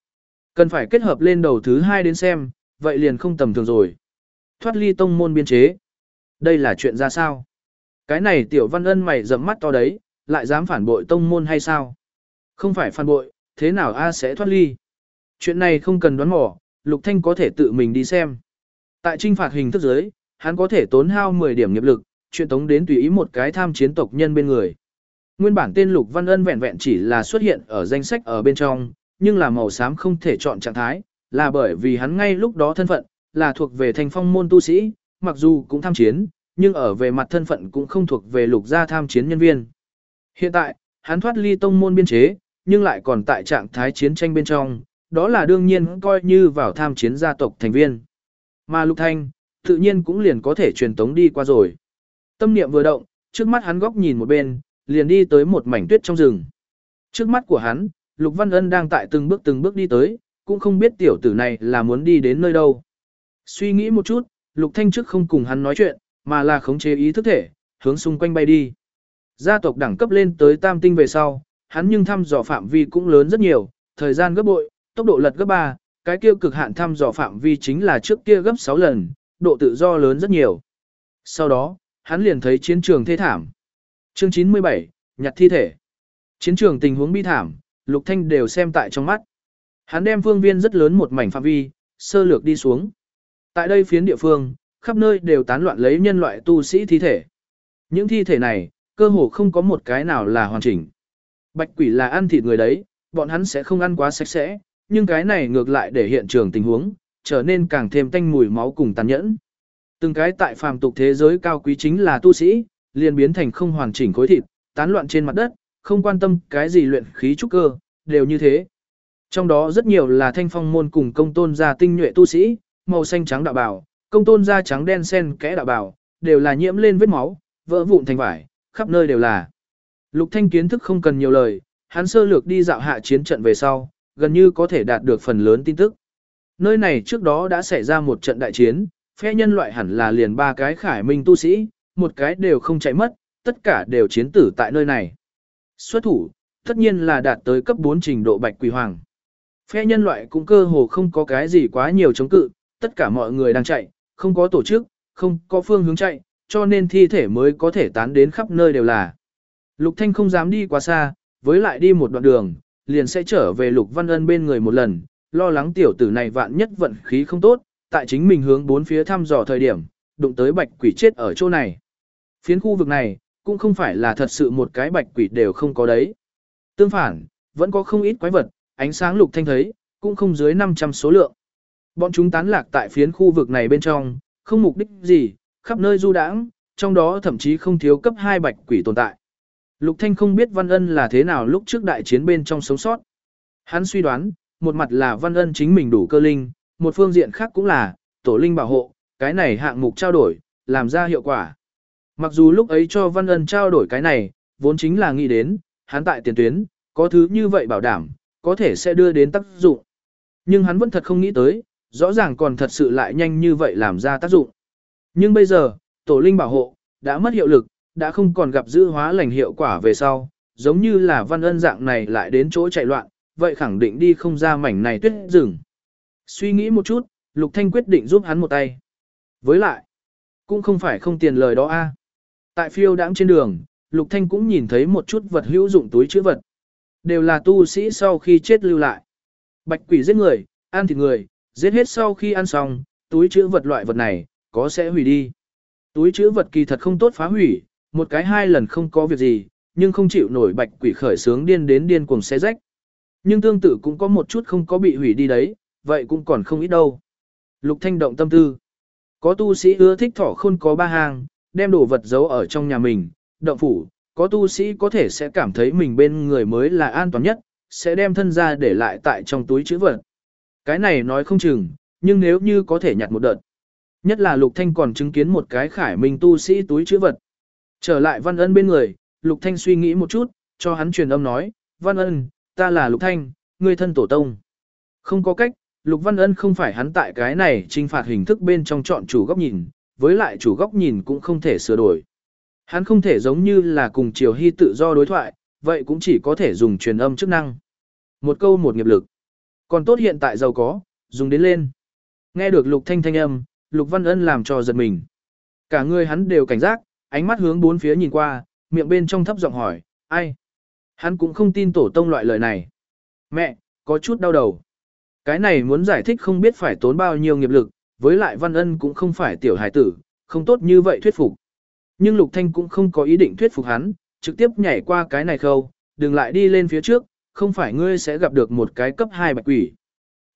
Cần phải kết hợp lên đầu thứ hai đến xem, vậy liền không tầm thường rồi. Thoát ly tông môn biên chế. Đây là chuyện ra sao? Cái này tiểu văn ân mày dẫm mắt to đấy, lại dám phản bội tông môn hay sao? Không phải phản bội, thế nào A sẽ thoát ly? Chuyện này không cần đoán mò, Lục Thanh có thể tự mình đi xem. Tại trinh phạt hình thức giới, hắn có thể tốn hao 10 điểm nghiệp lực, chuyện tống đến tùy ý một cái tham chiến tộc nhân bên người. Nguyên bản tên Lục Văn Ân vẹn vẹn chỉ là xuất hiện ở danh sách ở bên trong, nhưng là màu xám không thể chọn trạng thái, là bởi vì hắn ngay lúc đó thân phận, là thuộc về thành phong môn tu sĩ, mặc dù cũng tham chiến, nhưng ở về mặt thân phận cũng không thuộc về lục gia tham chiến nhân viên. Hiện tại, hắn thoát ly tông môn biên chế, nhưng lại còn tại trạng thái chiến tranh bên trong, đó là đương nhiên coi như vào tham chiến gia tộc thành viên. Mà Lục Thanh, tự nhiên cũng liền có thể truyền tống đi qua rồi. Tâm niệm vừa động, trước mắt hắn góc nhìn một bên, liền đi tới một mảnh tuyết trong rừng. Trước mắt của hắn, Lục Văn Ân đang tại từng bước từng bước đi tới, cũng không biết tiểu tử này là muốn đi đến nơi đâu. Suy nghĩ một chút, Lục Thanh trước không cùng hắn nói chuyện, mà là khống chế ý thức thể, hướng xung quanh bay đi. Gia tộc đẳng cấp lên tới tam tinh về sau, hắn nhưng thăm dò phạm vi cũng lớn rất nhiều, thời gian gấp bội, tốc độ lật gấp 3, cái kia cực hạn thăm dò phạm vi chính là trước kia gấp 6 lần, độ tự do lớn rất nhiều. Sau đó, hắn liền thấy chiến trường thê thảm. Chương 97, nhặt thi thể. Chiến trường tình huống bi thảm, Lục Thanh đều xem tại trong mắt. Hắn đem phương viên rất lớn một mảnh phạm vi, sơ lược đi xuống. Tại đây phiến địa phương, khắp nơi đều tán loạn lấy nhân loại tu sĩ thi thể. Những thi thể này, cơ hồ không có một cái nào là hoàn chỉnh. Bạch quỷ là ăn thịt người đấy, bọn hắn sẽ không ăn quá sạch sẽ, nhưng cái này ngược lại để hiện trường tình huống, trở nên càng thêm tanh mùi máu cùng tàn nhẫn. Từng cái tại phàm tục thế giới cao quý chính là tu sĩ, liền biến thành không hoàn chỉnh khối thịt, tán loạn trên mặt đất, không quan tâm cái gì luyện khí trúc cơ, đều như thế. Trong đó rất nhiều là thanh phong môn cùng công tôn gia tinh nhuệ tu sĩ, màu xanh trắng đạo bào, công tôn da trắng đen xen kẽ đạo bào, đều là nhiễm lên vết máu, vỡ vụn thành vải, khắp nơi đều là. Lục Thanh kiến thức không cần nhiều lời, hắn sơ lược đi dạo hạ chiến trận về sau, gần như có thể đạt được phần lớn tin tức. Nơi này trước đó đã xảy ra một trận đại chiến, phe nhân loại hẳn là liền ba cái khải minh tu sĩ, một cái đều không chạy mất, tất cả đều chiến tử tại nơi này. Xuất thủ, tất nhiên là đạt tới cấp 4 trình độ bạch quỷ hoàng. Phe nhân loại cũng cơ hồ không có cái gì quá nhiều chống cự, tất cả mọi người đang chạy, không có tổ chức, không có phương hướng chạy, cho nên thi thể mới có thể tán đến khắp nơi đều là. Lục Thanh không dám đi quá xa, với lại đi một đoạn đường, liền sẽ trở về Lục Văn Ân bên người một lần, lo lắng tiểu tử này vạn nhất vận khí không tốt, tại chính mình hướng bốn phía thăm dò thời điểm, đụng tới bạch quỷ chết ở chỗ này. Phiến khu vực này, cũng không phải là thật sự một cái bạch quỷ đều không có đấy. Tương phản, vẫn có không ít quái vật, ánh sáng Lục Thanh thấy, cũng không dưới 500 số lượng. Bọn chúng tán lạc tại phiến khu vực này bên trong, không mục đích gì, khắp nơi du đãng, trong đó thậm chí không thiếu cấp 2 bạch quỷ tồn tại. Lục Thanh không biết Văn Ân là thế nào lúc trước đại chiến bên trong sống sót. Hắn suy đoán, một mặt là Văn Ân chính mình đủ cơ linh, một phương diện khác cũng là, tổ linh bảo hộ, cái này hạng mục trao đổi, làm ra hiệu quả. Mặc dù lúc ấy cho Văn Ân trao đổi cái này, vốn chính là nghĩ đến, hắn tại tiền tuyến, có thứ như vậy bảo đảm, có thể sẽ đưa đến tác dụng. Nhưng hắn vẫn thật không nghĩ tới, rõ ràng còn thật sự lại nhanh như vậy làm ra tác dụng. Nhưng bây giờ, tổ linh bảo hộ, đã mất hiệu lực, đã không còn gặp giữ hóa lành hiệu quả về sau, giống như là văn ân dạng này lại đến chỗ chạy loạn, vậy khẳng định đi không ra mảnh này tuyết rừng. Suy nghĩ một chút, Lục Thanh quyết định giúp hắn một tay. Với lại, cũng không phải không tiền lời đó a. Tại phiêu đãng trên đường, Lục Thanh cũng nhìn thấy một chút vật hữu dụng túi chứa vật. Đều là tu sĩ sau khi chết lưu lại. Bạch quỷ giết người, ăn thịt người, Giết hết sau khi ăn xong, túi chữ vật loại vật này, có sẽ hủy đi. Túi chữ vật kỳ thật không tốt phá hủy, một cái hai lần không có việc gì, nhưng không chịu nổi bạch quỷ khởi sướng điên đến điên cuồng xé rách. Nhưng tương tự cũng có một chút không có bị hủy đi đấy, vậy cũng còn không ít đâu. Lục Thanh động tâm tư. Có tu sĩ ưa thích thỏ khôn có ba hàng, đem đồ vật giấu ở trong nhà mình, động phủ, có tu sĩ có thể sẽ cảm thấy mình bên người mới là an toàn nhất, sẽ đem thân ra để lại tại trong túi chữ vật. Cái này nói không chừng, nhưng nếu như có thể nhặt một đợt. Nhất là Lục Thanh còn chứng kiến một cái khải minh tu sĩ túi chữ vật. Trở lại Văn Ân bên người, Lục Thanh suy nghĩ một chút, cho hắn truyền âm nói, Văn Ân, ta là Lục Thanh, người thân tổ tông. Không có cách, Lục Văn Ân không phải hắn tại cái này trinh phạt hình thức bên trong chọn chủ góc nhìn, với lại chủ góc nhìn cũng không thể sửa đổi. Hắn không thể giống như là cùng Triều Hy tự do đối thoại, vậy cũng chỉ có thể dùng truyền âm chức năng. Một câu một nghiệp lực. Còn tốt hiện tại giàu có, dùng đến lên. Nghe được Lục Thanh thanh âm, Lục Văn Ân làm cho giật mình. Cả người hắn đều cảnh giác, ánh mắt hướng bốn phía nhìn qua, miệng bên trong thấp giọng hỏi, ai? Hắn cũng không tin tổ tông loại lời này. Mẹ, có chút đau đầu. Cái này muốn giải thích không biết phải tốn bao nhiêu nghiệp lực, với lại Văn Ân cũng không phải tiểu hải tử, không tốt như vậy thuyết phục. Nhưng Lục Thanh cũng không có ý định thuyết phục hắn, trực tiếp nhảy qua cái này khâu, đừng lại đi lên phía trước, không phải ngươi sẽ gặp được một cái cấp 2 bạch quỷ.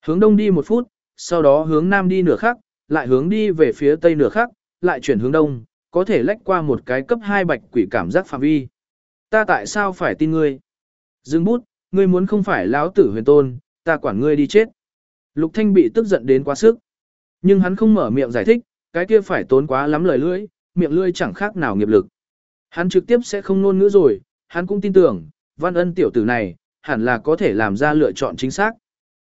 Hướng đông đi một phút, sau đó hướng nam đi nửa khắc, lại hướng đi về phía tây nửa khắc, lại chuyển hướng đông, có thể lách qua một cái cấp 2 bạch quỷ cảm giác phạm vi. Ta tại sao phải tin ngươi? dừng bút, ngươi muốn không phải lão tử huyền tôn, ta quản ngươi đi chết. Lục Thanh bị tức giận đến quá sức. Nhưng hắn không mở miệng giải thích, cái kia phải tốn quá lắm lời lưỡi, miệng lưỡi chẳng khác nào nghiệp lực. Hắn trực tiếp sẽ không nôn ngữ rồi, hắn cũng tin tưởng, Văn Ân tiểu tử này, hẳn là có thể làm ra lựa chọn chính xác.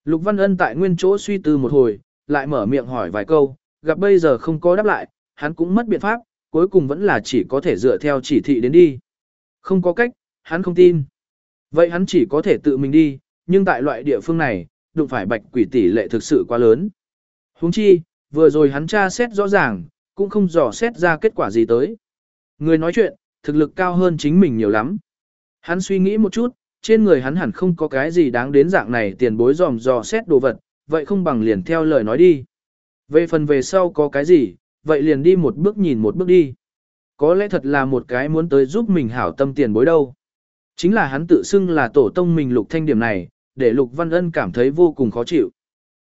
Lục Văn Ân tại nguyên chỗ suy tư một hồi, lại mở miệng hỏi vài câu, gặp bây giờ không có đáp lại, hắn cũng mất biện pháp, cuối cùng vẫn là chỉ có thể dựa theo chỉ thị đến đi. Không có cách, hắn không tin. Vậy hắn chỉ có thể tự mình đi, nhưng tại loại địa phương này, đụng phải bạch quỷ tỷ lệ thực sự quá lớn. Huống chi, vừa rồi hắn tra xét rõ ràng, cũng không dò xét ra kết quả gì tới. Người nói chuyện, thực lực cao hơn chính mình nhiều lắm. Hắn suy nghĩ một chút, trên người hắn hẳn không có cái gì đáng đến dạng này tiền bối dòm dò xét đồ vật, vậy không bằng liền theo lời nói đi. Về phần về sau có cái gì, vậy liền đi một bước nhìn một bước đi. Có lẽ thật là một cái muốn tới giúp mình hảo tâm tiền bối đâu. Chính là hắn tự xưng là tổ tông mình lục thanh điểm này, để lục văn ân cảm thấy vô cùng khó chịu.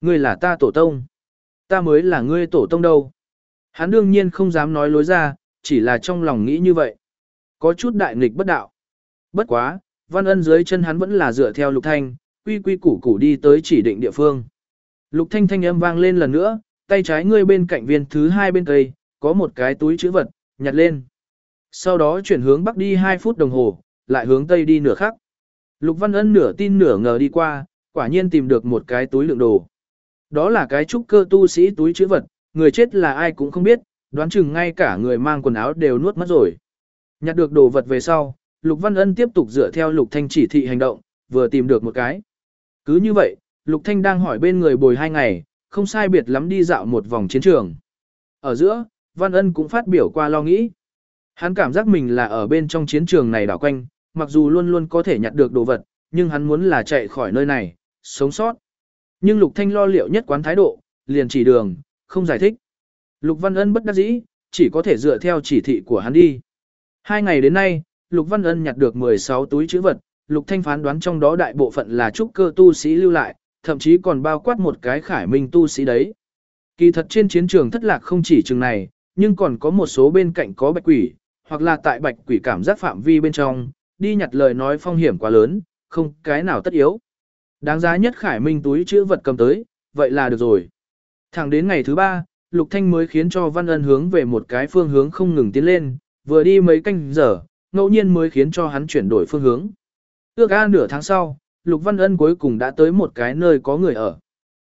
người là ta tổ tông. Ta mới là ngươi tổ tông đâu. Hắn đương nhiên không dám nói lối ra, chỉ là trong lòng nghĩ như vậy. Có chút đại nghịch bất đạo. Bất quá, văn ân dưới chân hắn vẫn là dựa theo lục thanh, quy quy củ củ đi tới chỉ định địa phương. Lục thanh thanh âm vang lên lần nữa, tay trái ngươi bên cạnh viên thứ hai bên cây, có một cái túi chữ vật, nhặt lên. Sau đó chuyển hướng bắc đi 2 phút đồng hồ, lại hướng tây đi nửa khắc. Lục Văn Ân nửa tin nửa ngờ đi qua, quả nhiên tìm được một cái túi lượng đồ. Đó là cái trúc cơ tu sĩ túi chữ vật, người chết là ai cũng không biết, đoán chừng ngay cả người mang quần áo đều nuốt mất rồi. Nhặt được đồ vật về sau, Lục Văn Ân tiếp tục dựa theo Lục Thanh chỉ thị hành động, vừa tìm được một cái. Cứ như vậy, Lục Thanh đang hỏi bên người bồi hai ngày, không sai biệt lắm đi dạo một vòng chiến trường. Ở giữa, Văn Ân cũng phát biểu qua lo nghĩ. Hắn cảm giác mình là ở bên trong chiến trường này đảo quanh, mặc dù luôn luôn có thể nhặt được đồ vật, nhưng hắn muốn là chạy khỏi nơi này, sống sót. Nhưng Lục Thanh lo liệu nhất quán thái độ, liền chỉ đường, không giải thích. Lục Văn Ân bất đắc dĩ, chỉ có thể dựa theo chỉ thị của hắn đi. Hai ngày đến nay, Lục Văn Ân nhặt được 16 túi chữ vật, Lục Thanh phán đoán trong đó đại bộ phận là trúc cơ tu sĩ lưu lại, thậm chí còn bao quát một cái khải minh tu sĩ đấy. Kỳ thật trên chiến trường thất lạc không chỉ chừng này, nhưng còn có một số bên cạnh có bạch quỷ, hoặc là tại bạch quỷ cảm giác phạm vi bên trong, đi nhặt lời nói phong hiểm quá lớn, không cái nào tất yếu. Đáng giá nhất khải minh túi chữ vật cầm tới, vậy là được rồi. Thẳng đến ngày thứ ba, Lục Thanh mới khiến cho Văn Ân hướng về một cái phương hướng không ngừng tiến lên, vừa đi mấy canh giờ, ngẫu nhiên mới khiến cho hắn chuyển đổi phương hướng. Ước a nửa tháng sau, Lục Văn Ân cuối cùng đã tới một cái nơi có người ở.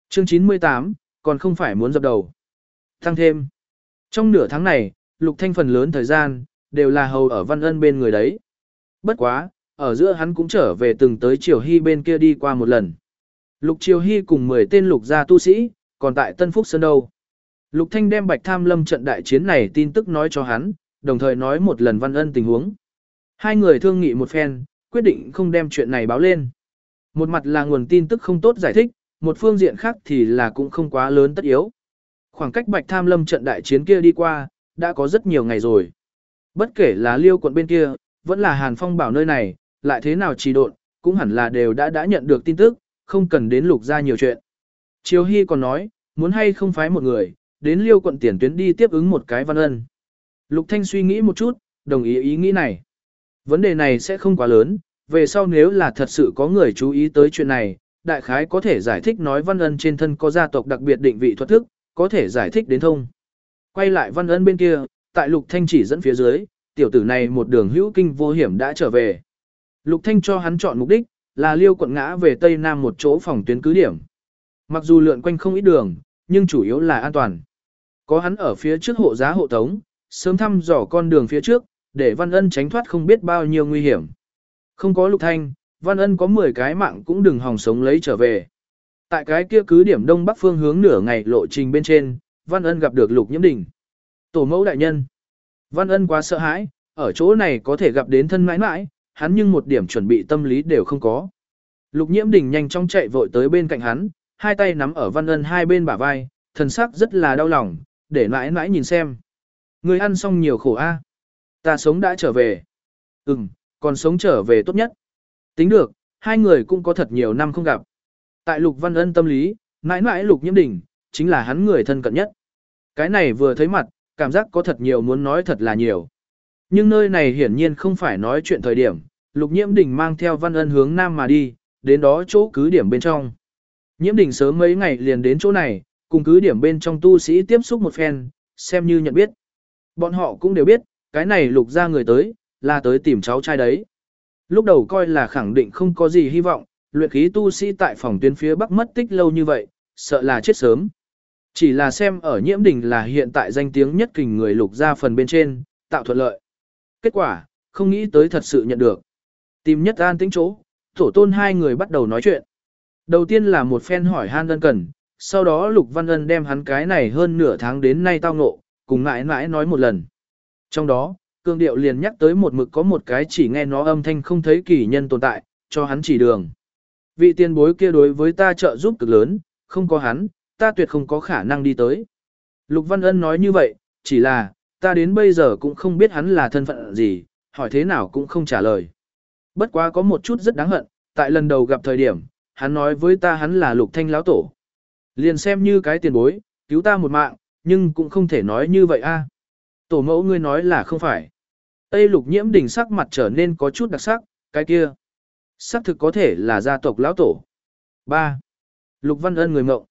Chương 98, còn không phải muốn dập đầu. Tăng thêm. Trong nửa tháng này, Lục Thanh phần lớn thời gian, đều là hầu ở Văn Ân bên người đấy. Bất quá, ở giữa hắn cũng trở về từng tới Triều Hy bên kia đi qua một lần. Lục Triều Hy cùng 10 tên lục gia tu sĩ, còn tại Tân Phúc Sơn đâu. Lục Thanh đem Bạch Tham Lâm trận đại chiến này tin tức nói cho hắn, đồng thời nói một lần Văn Ân tình huống. Hai người thương nghị một phen, quyết định không đem chuyện này báo lên. Một mặt là nguồn tin tức không tốt giải thích, một phương diện khác thì là cũng không quá lớn tất yếu. Khoảng cách Bạch Tham Lâm trận đại chiến kia đi qua, đã có rất nhiều ngày rồi. Bất kể là liêu quận bên kia, vẫn là Hàn Phong bảo nơi này, lại thế nào trì độn, cũng hẳn là đều đã đã nhận được tin tức, không cần đến lục ra nhiều chuyện. Triều Hy còn nói, muốn hay không phái một người, đến liêu quận tiền tuyến đi tiếp ứng một cái văn ân. Lục Thanh suy nghĩ một chút, đồng ý ý nghĩ này. Vấn đề này sẽ không quá lớn, về sau nếu là thật sự có người chú ý tới chuyện này, đại khái có thể giải thích nói văn ân trên thân có gia tộc đặc biệt định vị thuật thức, có thể giải thích đến thông. Quay lại văn ân bên kia, tại lục thanh chỉ dẫn phía dưới, tiểu tử này một đường hữu kinh vô hiểm đã trở về. Lục thanh cho hắn chọn mục đích, là liêu quận ngã về tây nam một chỗ phòng tuyến cứ điểm. Mặc dù lượn quanh không ít đường, nhưng chủ yếu là an toàn. Có hắn ở phía trước hộ giá hộ tống, sớm thăm dò con đường phía trước, để Văn Ân tránh thoát không biết bao nhiêu nguy hiểm. Không có Lục Thanh, Văn Ân có 10 cái mạng cũng đừng hòng sống lấy trở về. Tại cái kia cứ điểm đông bắc phương hướng nửa ngày lộ trình bên trên, Văn Ân gặp được Lục Nhiễm Đình. Tổ mẫu đại nhân. Văn Ân quá sợ hãi, ở chỗ này có thể gặp đến thân mãi mãi, hắn nhưng một điểm chuẩn bị tâm lý đều không có. Lục nhiễm đình nhanh chóng chạy vội tới bên cạnh hắn, hai tay nắm ở văn ân hai bên bả vai, thần sắc rất là đau lòng, để mãi mãi nhìn xem. Người ăn xong nhiều khổ a, Ta sống đã trở về. Ừm, còn sống trở về tốt nhất. Tính được, hai người cũng có thật nhiều năm không gặp. Tại Lục Văn Ân tâm lý, mãi mãi Lục Nhiễm Đình, chính là hắn người thân cận nhất. Cái này vừa thấy mặt, cảm giác có thật nhiều muốn nói thật là nhiều. Nhưng nơi này hiển nhiên không phải nói chuyện thời điểm, Lục Nhiễm Đình mang theo Văn Ân hướng nam mà đi, đến đó chỗ cứ điểm bên trong. Nhiễm Đình sớm mấy ngày liền đến chỗ này, cùng cứ điểm bên trong tu sĩ tiếp xúc một phen, xem như nhận biết. Bọn họ cũng đều biết, cái này lục ra người tới, là tới tìm cháu trai đấy. Lúc đầu coi là khẳng định không có gì hy vọng, luyện khí tu sĩ tại phòng tuyến phía bắc mất tích lâu như vậy, sợ là chết sớm. Chỉ là xem ở nhiễm đình là hiện tại danh tiếng nhất kình người lục ra phần bên trên, tạo thuận lợi. Kết quả, không nghĩ tới thật sự nhận được. Tìm nhất an tính chỗ, tổ tôn hai người bắt đầu nói chuyện. Đầu tiên là một phen hỏi han ân cần, sau đó Lục Văn Ân đem hắn cái này hơn nửa tháng đến nay tao ngộ, cùng ngại mãi nói một lần. Trong đó, cương điệu liền nhắc tới một mực có một cái chỉ nghe nó âm thanh không thấy kỳ nhân tồn tại, cho hắn chỉ đường. Vị tiên bối kia đối với ta trợ giúp cực lớn, không có hắn, ta tuyệt không có khả năng đi tới. Lục Văn Ân nói như vậy, chỉ là, ta đến bây giờ cũng không biết hắn là thân phận gì, hỏi thế nào cũng không trả lời. Bất quá có một chút rất đáng hận, tại lần đầu gặp thời điểm, hắn nói với ta hắn là Lục Thanh lão tổ. Liền xem như cái tiền bối, cứu ta một mạng, nhưng cũng không thể nói như vậy a. Tổ mẫu ngươi nói là không phải. Tây lục nhiễm đỉnh sắc mặt trở nên có chút đặc sắc, cái kia. Sắc thực có thể là gia tộc lão tổ. 3. Lục Văn Ân người mộng.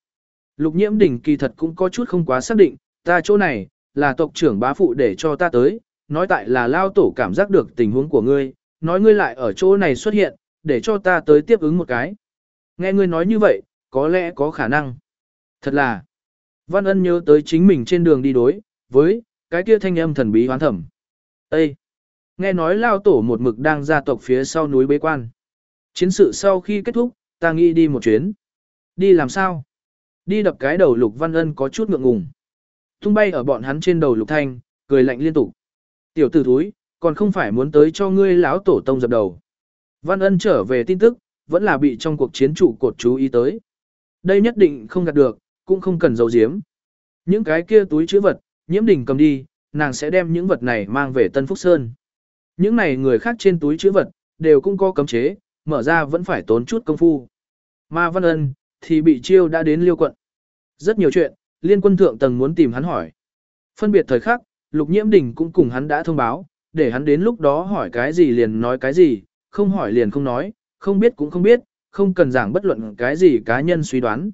Lục nhiễm đỉnh kỳ thật cũng có chút không quá xác định, ta chỗ này, là tộc trưởng bá phụ để cho ta tới, nói tại là lao tổ cảm giác được tình huống của ngươi, nói ngươi lại ở chỗ này xuất hiện, để cho ta tới tiếp ứng một cái. Nghe ngươi nói như vậy, có lẽ có khả năng. Thật là, Văn Ân nhớ tới chính mình trên đường đi đối, với, cái kia thanh âm thần bí hoán thẩm. Ê! Nghe nói lao tổ một mực đang gia tộc phía sau núi bế quan. Chiến sự sau khi kết thúc, ta nghĩ đi một chuyến. Đi làm sao? Đi đập cái đầu Lục Văn Ân có chút ngượng ngùng. Tung bay ở bọn hắn trên đầu Lục Thanh, cười lạnh liên tục. Tiểu tử thúi, còn không phải muốn tới cho ngươi lão tổ tông dập đầu. Văn Ân trở về tin tức, vẫn là bị trong cuộc chiến trụ cột chú ý tới. Đây nhất định không gạt được, cũng không cần giấu giếm. Những cái kia túi chữ vật, nhiễm đình cầm đi, nàng sẽ đem những vật này mang về Tân Phúc Sơn. Những này người khác trên túi chữ vật, đều cũng có cấm chế, mở ra vẫn phải tốn chút công phu. Mà Văn Ân, thì bị chiêu đã đến liêu quận. Rất nhiều chuyện, liên quân thượng tầng muốn tìm hắn hỏi. Phân biệt thời khắc, Lục Nhiễm Đình cũng cùng hắn đã thông báo, để hắn đến lúc đó hỏi cái gì liền nói cái gì, không hỏi liền không nói, không biết cũng không biết, không cần giảng bất luận cái gì cá nhân suy đoán.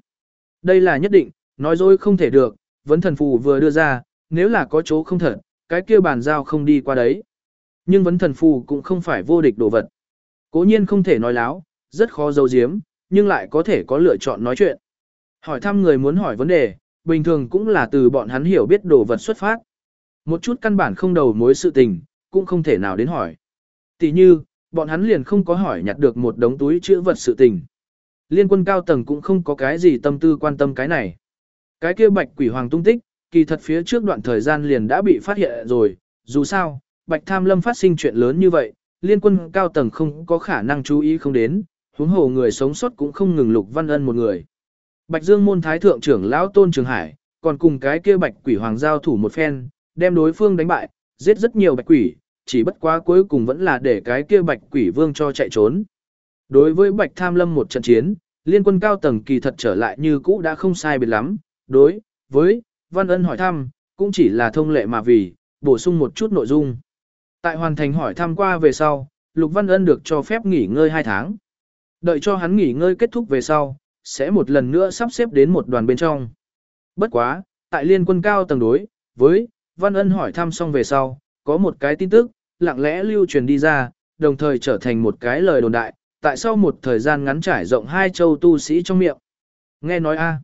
Đây là nhất định, nói dối không thể được, vấn thần phù vừa đưa ra, nếu là có chỗ không thật, cái kia bàn giao không đi qua đấy. Nhưng vấn thần phù cũng không phải vô địch đồ vật. Cố nhiên không thể nói láo, rất khó giấu giếm, nhưng lại có thể có lựa chọn nói chuyện. Hỏi thăm người muốn hỏi vấn đề, bình thường cũng là từ bọn hắn hiểu biết đồ vật xuất phát. Một chút căn bản không đầu mối sự tình, cũng không thể nào đến hỏi. Tỷ như, bọn hắn liền không có hỏi nhặt được một đống túi chữ vật sự tình. Liên quân cao tầng cũng không có cái gì tâm tư quan tâm cái này. Cái kia bạch quỷ hoàng tung tích, kỳ thật phía trước đoạn thời gian liền đã bị phát hiện rồi, dù sao, bạch tham lâm phát sinh chuyện lớn như vậy, liên quân cao tầng không có khả năng chú ý không đến, huống hồ người sống sót cũng không ngừng lục văn ân một người. Bạch Dương môn thái thượng trưởng lão Tôn Trường Hải, còn cùng cái kia bạch quỷ hoàng giao thủ một phen, đem đối phương đánh bại, giết rất nhiều bạch quỷ, chỉ bất quá cuối cùng vẫn là để cái kia bạch quỷ vương cho chạy trốn. Đối với bạch tham lâm một trận chiến, liên quân cao tầng kỳ thật trở lại như cũ đã không sai biệt lắm, đối với văn ân hỏi thăm, cũng chỉ là thông lệ mà vì, bổ sung một chút nội dung. Tại hoàn thành hỏi thăm qua về sau, Lục Văn Ân được cho phép nghỉ ngơi 2 tháng. Đợi cho hắn nghỉ ngơi kết thúc về sau, sẽ một lần nữa sắp xếp đến một đoàn bên trong. Bất quá, tại liên quân cao tầng đối, với, Văn Ân hỏi thăm xong về sau, có một cái tin tức, lặng lẽ lưu truyền đi ra, đồng thời trở thành một cái lời đồn đại, tại sau một thời gian ngắn trải rộng hai châu tu sĩ trong miệng. Nghe nói a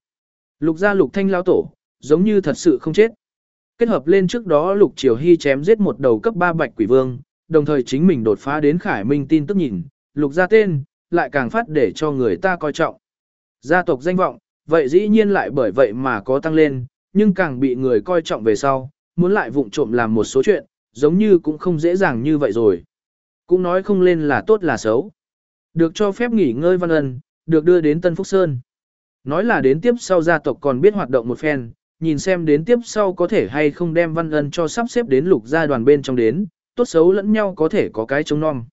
lục gia lục thanh lao tổ, giống như thật sự không chết. Kết hợp lên trước đó lục triều hy chém giết một đầu cấp 3 bạch quỷ vương, đồng thời chính mình đột phá đến khải minh tin tức nhìn, lục gia tên, lại càng phát để cho người ta coi trọng. Gia tộc danh vọng, vậy dĩ nhiên lại bởi vậy mà có tăng lên, nhưng càng bị người coi trọng về sau, muốn lại vụng trộm làm một số chuyện, giống như cũng không dễ dàng như vậy rồi. Cũng nói không lên là tốt là xấu. Được cho phép nghỉ ngơi Văn Ân, được đưa đến Tân Phúc Sơn. Nói là đến tiếp sau gia tộc còn biết hoạt động một phen, nhìn xem đến tiếp sau có thể hay không đem Văn Ân cho sắp xếp đến lục gia đoàn bên trong đến, tốt xấu lẫn nhau có thể có cái chống non.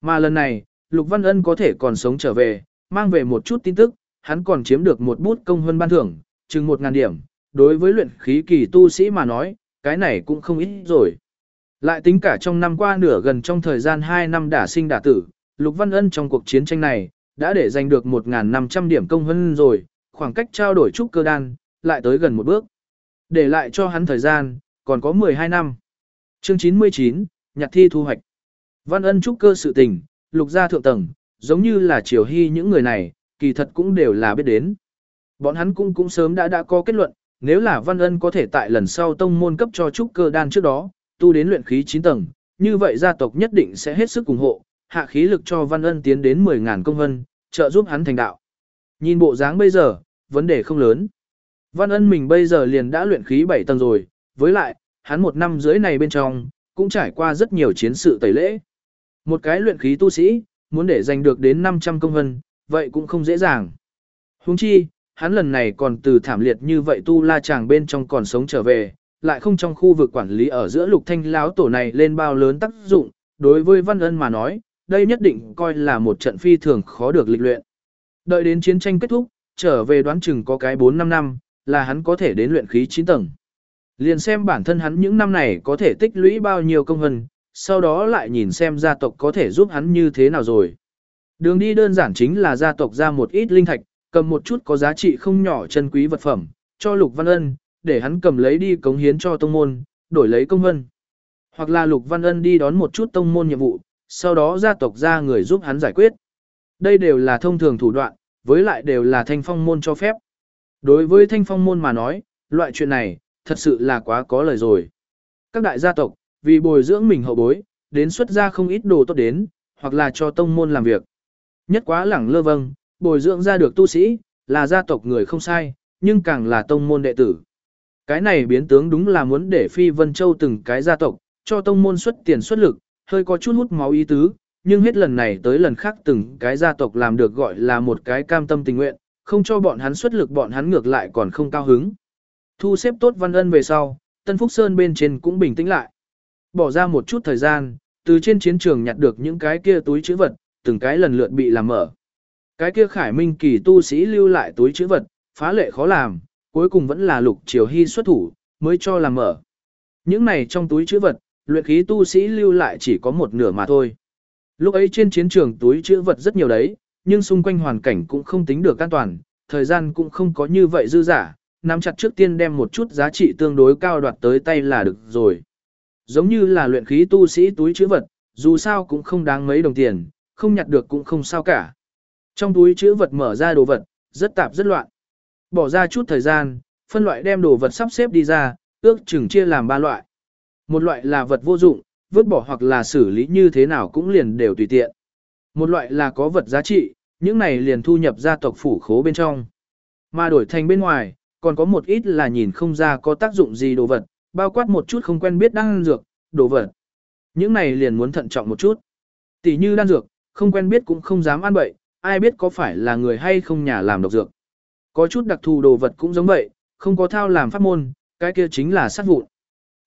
Mà lần này, Lục Văn Ân có thể còn sống trở về, mang về một chút tin tức, hắn còn chiếm được một bút công hơn ban thưởng, chừng một ngàn điểm. Đối với luyện khí kỳ tu sĩ mà nói, cái này cũng không ít rồi. Lại tính cả trong năm qua nửa gần trong thời gian 2 năm đả sinh đả tử, Lục Văn Ân trong cuộc chiến tranh này, đã để giành được 1.500 điểm công hơn rồi, khoảng cách trao đổi trúc cơ đan, lại tới gần một bước. Để lại cho hắn thời gian, còn có 12 năm. Chương 99, nhặt thi thu hoạch. Văn Ân trúc cơ sự tình, lục gia thượng tầng, giống như là triều hy những người này, kỳ thật cũng đều là biết đến. Bọn hắn cũng cũng sớm đã đã có kết luận, nếu là Văn Ân có thể tại lần sau tông môn cấp cho trúc cơ đan trước đó, tu đến luyện khí 9 tầng, như vậy gia tộc nhất định sẽ hết sức ủng hộ, hạ khí lực cho Văn Ân tiến đến 10000 công vân, trợ giúp hắn thành đạo. Nhìn bộ dáng bây giờ, vấn đề không lớn. Văn Ân mình bây giờ liền đã luyện khí 7 tầng rồi, với lại, hắn một năm dưới này bên trong, cũng trải qua rất nhiều chiến sự tẩy lễ. Một cái luyện khí tu sĩ, muốn để giành được đến 500 công vân, vậy cũng không dễ dàng. Huống chi, hắn lần này còn từ thảm liệt như vậy tu la chàng bên trong còn sống trở về, lại không trong khu vực quản lý ở giữa lục thanh láo tổ này lên bao lớn tác dụng, đối với văn ân mà nói, đây nhất định coi là một trận phi thường khó được lịch luyện. Đợi đến chiến tranh kết thúc, trở về đoán chừng có cái 4-5 năm, là hắn có thể đến luyện khí 9 tầng. Liền xem bản thân hắn những năm này có thể tích lũy bao nhiêu công hân, sau đó lại nhìn xem gia tộc có thể giúp hắn như thế nào rồi. Đường đi đơn giản chính là gia tộc ra một ít linh thạch, cầm một chút có giá trị không nhỏ chân quý vật phẩm, cho Lục Văn Ân, để hắn cầm lấy đi cống hiến cho tông môn, đổi lấy công vân. Hoặc là Lục Văn Ân đi đón một chút tông môn nhiệm vụ, sau đó gia tộc ra người giúp hắn giải quyết. Đây đều là thông thường thủ đoạn, với lại đều là thanh phong môn cho phép. Đối với thanh phong môn mà nói, loại chuyện này, thật sự là quá có lời rồi. Các đại gia tộc, vì bồi dưỡng mình hậu bối, đến xuất ra không ít đồ tốt đến, hoặc là cho tông môn làm việc. Nhất quá lẳng lơ vâng, bồi dưỡng ra được tu sĩ, là gia tộc người không sai, nhưng càng là tông môn đệ tử. Cái này biến tướng đúng là muốn để Phi Vân Châu từng cái gia tộc, cho tông môn xuất tiền xuất lực, hơi có chút hút máu ý tứ, nhưng hết lần này tới lần khác từng cái gia tộc làm được gọi là một cái cam tâm tình nguyện, không cho bọn hắn xuất lực bọn hắn ngược lại còn không cao hứng. Thu xếp tốt văn ân về sau, Tân Phúc Sơn bên trên cũng bình tĩnh lại. Bỏ ra một chút thời gian, từ trên chiến trường nhặt được những cái kia túi chữ vật, từng cái lần lượt bị làm mở. Cái kia khải minh kỳ tu sĩ lưu lại túi chữ vật, phá lệ khó làm, cuối cùng vẫn là lục triều hy xuất thủ, mới cho làm mở. Những này trong túi chữ vật, luyện khí tu sĩ lưu lại chỉ có một nửa mà thôi. Lúc ấy trên chiến trường túi chữ vật rất nhiều đấy, nhưng xung quanh hoàn cảnh cũng không tính được an toàn, thời gian cũng không có như vậy dư giả, nắm chặt trước tiên đem một chút giá trị tương đối cao đoạt tới tay là được rồi. Giống như là luyện khí tu sĩ túi chữ vật, dù sao cũng không đáng mấy đồng tiền, không nhặt được cũng không sao cả. Trong túi chữ vật mở ra đồ vật, rất tạp rất loạn. Bỏ ra chút thời gian, phân loại đem đồ vật sắp xếp đi ra, ước chừng chia làm ba loại. Một loại là vật vô dụng, vứt bỏ hoặc là xử lý như thế nào cũng liền đều tùy tiện. Một loại là có vật giá trị, những này liền thu nhập gia tộc phủ khố bên trong. Mà đổi thành bên ngoài, còn có một ít là nhìn không ra có tác dụng gì đồ vật, bao quát một chút không quen biết đan dược, đồ vật. Những này liền muốn thận trọng một chút. Tỷ như đan dược, không quen biết cũng không dám ăn bậy, ai biết có phải là người hay không nhà làm độc dược. Có chút đặc thù đồ vật cũng giống vậy, không có thao làm pháp môn, cái kia chính là sát vụn.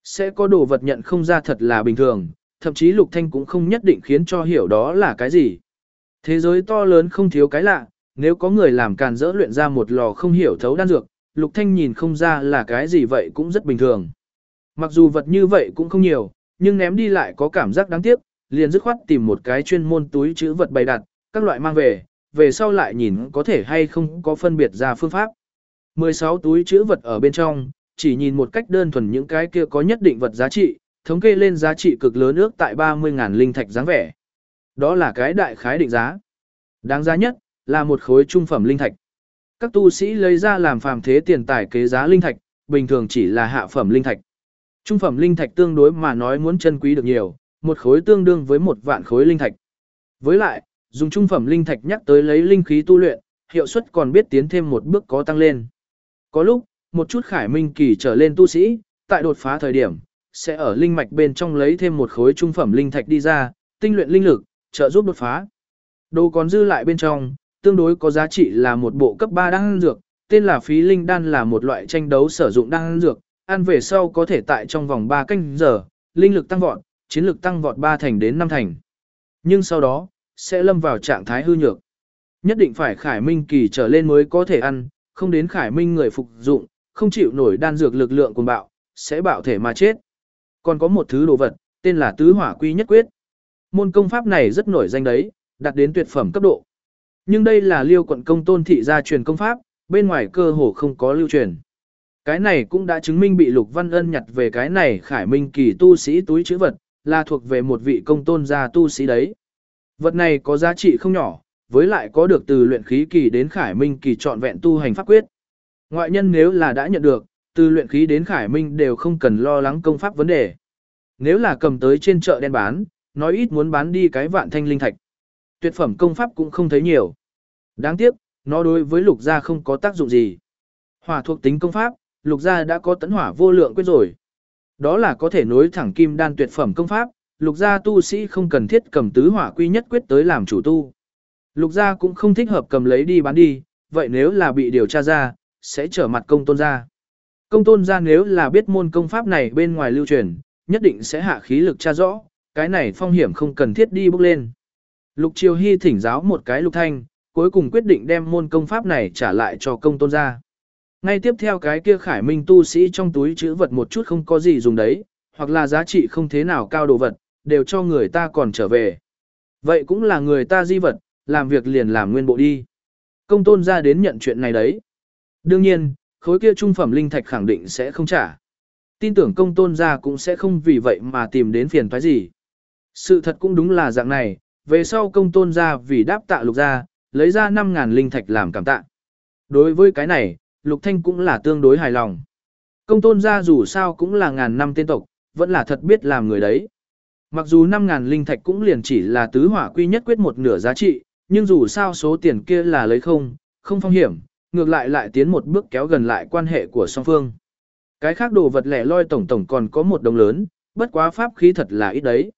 Sẽ có đồ vật nhận không ra thật là bình thường, thậm chí Lục Thanh cũng không nhất định khiến cho hiểu đó là cái gì. Thế giới to lớn không thiếu cái lạ, nếu có người làm càn dỡ luyện ra một lò không hiểu thấu đan dược, Lục Thanh nhìn không ra là cái gì vậy cũng rất bình thường. Mặc dù vật như vậy cũng không nhiều, nhưng ném đi lại có cảm giác đáng tiếc, liền dứt khoát tìm một cái chuyên môn túi chữ vật bày đặt, các loại mang về, về sau lại nhìn có thể hay không có phân biệt ra phương pháp. 16 túi chữ vật ở bên trong, chỉ nhìn một cách đơn thuần những cái kia có nhất định vật giá trị, thống kê lên giá trị cực lớn ước tại 30.000 linh thạch dáng vẻ. Đó là cái đại khái định giá. Đáng giá nhất, là một khối trung phẩm linh thạch. Các tu sĩ lấy ra làm phàm thế tiền tài kế giá linh thạch, bình thường chỉ là hạ phẩm linh thạch. Trung phẩm linh thạch tương đối mà nói muốn chân quý được nhiều, một khối tương đương với một vạn khối linh thạch. Với lại, dùng trung phẩm linh thạch nhắc tới lấy linh khí tu luyện, hiệu suất còn biết tiến thêm một bước có tăng lên. Có lúc, một chút khải minh kỳ trở lên tu sĩ, tại đột phá thời điểm, sẽ ở linh mạch bên trong lấy thêm một khối trung phẩm linh thạch đi ra, tinh luyện linh lực, trợ giúp đột phá. Đồ còn dư lại bên trong, tương đối có giá trị là một bộ cấp 3 đan dược, tên là phí linh đan là một loại tranh đấu sử dụng đan dược, ăn về sau có thể tại trong vòng 3 canh giờ, linh lực tăng vọt, chiến lực tăng vọt 3 thành đến 5 thành. Nhưng sau đó, sẽ lâm vào trạng thái hư nhược. Nhất định phải khải minh kỳ trở lên mới có thể ăn, không đến khải minh người phục dụng, không chịu nổi đan dược lực lượng cuồng bạo, sẽ bạo thể mà chết. Còn có một thứ đồ vật, tên là tứ hỏa quy nhất quyết. Môn công pháp này rất nổi danh đấy, đạt đến tuyệt phẩm cấp độ. Nhưng đây là liêu quận công tôn thị gia truyền công pháp, bên ngoài cơ hồ không có lưu truyền. Cái này cũng đã chứng minh bị Lục Văn Ân nhặt về cái này khải minh kỳ tu sĩ túi chữ vật, là thuộc về một vị công tôn gia tu sĩ đấy. Vật này có giá trị không nhỏ, với lại có được từ luyện khí kỳ đến khải minh kỳ trọn vẹn tu hành pháp quyết. Ngoại nhân nếu là đã nhận được, từ luyện khí đến khải minh đều không cần lo lắng công pháp vấn đề. Nếu là cầm tới trên chợ đen bán, nói ít muốn bán đi cái vạn thanh linh thạch. Tuyệt phẩm công pháp cũng không thấy nhiều. Đáng tiếc, nó đối với lục gia không có tác dụng gì. Hỏa thuộc tính công pháp, lục gia đã có tấn hỏa vô lượng quyết rồi. Đó là có thể nối thẳng kim đan tuyệt phẩm công pháp, lục gia tu sĩ không cần thiết cầm tứ hỏa quy nhất quyết tới làm chủ tu. Lục gia cũng không thích hợp cầm lấy đi bán đi, vậy nếu là bị điều tra ra, sẽ trở mặt công tôn gia. Công tôn gia nếu là biết môn công pháp này bên ngoài lưu truyền, nhất định sẽ hạ khí lực tra rõ, cái này phong hiểm không cần thiết đi bước lên. Lục Triều Hy thỉnh giáo một cái lục thanh, cuối cùng quyết định đem môn công pháp này trả lại cho công tôn gia. Ngay tiếp theo cái kia khải minh tu sĩ trong túi chữ vật một chút không có gì dùng đấy, hoặc là giá trị không thế nào cao đồ vật, đều cho người ta còn trở về. Vậy cũng là người ta di vật, làm việc liền làm nguyên bộ đi. Công tôn ra đến nhận chuyện này đấy. Đương nhiên, khối kia trung phẩm linh thạch khẳng định sẽ không trả. Tin tưởng công tôn ra cũng sẽ không vì vậy mà tìm đến phiền toái gì. Sự thật cũng đúng là dạng này, về sau công tôn ra vì đáp tạ lục ra, lấy ra 5.000 linh thạch làm cảm tạ. Đối với cái này, lục thanh cũng là tương đối hài lòng. Công tôn gia dù sao cũng là ngàn năm tên tộc, vẫn là thật biết làm người đấy. Mặc dù 5.000 linh thạch cũng liền chỉ là tứ hỏa quy nhất quyết một nửa giá trị, nhưng dù sao số tiền kia là lấy không, không phong hiểm, ngược lại lại tiến một bước kéo gần lại quan hệ của song phương. Cái khác đồ vật lẻ loi tổng tổng còn có một đồng lớn, bất quá pháp khí thật là ít đấy.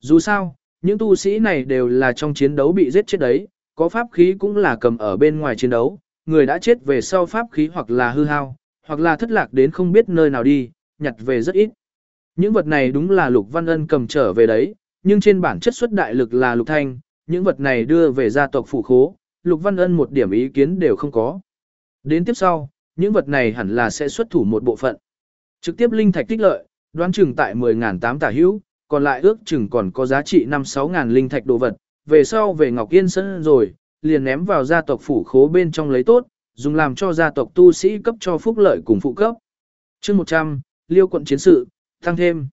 Dù sao, những tu sĩ này đều là trong chiến đấu bị giết chết đấy, có pháp khí cũng là cầm ở bên ngoài chiến đấu, người đã chết về sau pháp khí hoặc là hư hao, hoặc là thất lạc đến không biết nơi nào đi, nhặt về rất ít. Những vật này đúng là Lục Văn Ân cầm trở về đấy, nhưng trên bản chất xuất đại lực là Lục Thanh, những vật này đưa về gia tộc phủ khố, Lục Văn Ân một điểm ý kiến đều không có. Đến tiếp sau, những vật này hẳn là sẽ xuất thủ một bộ phận. Trực tiếp linh thạch tích lợi, đoán chừng tại 10.000 tả hữu, còn lại ước chừng còn có giá trị 5-6 ngàn linh thạch đồ vật, về sau về Ngọc Yên Sơn rồi, liền ném vào gia tộc phủ khố bên trong lấy tốt, dùng làm cho gia tộc tu sĩ cấp cho phúc lợi cùng phụ cấp. chương 100, Liêu quận chiến sự, tăng thêm.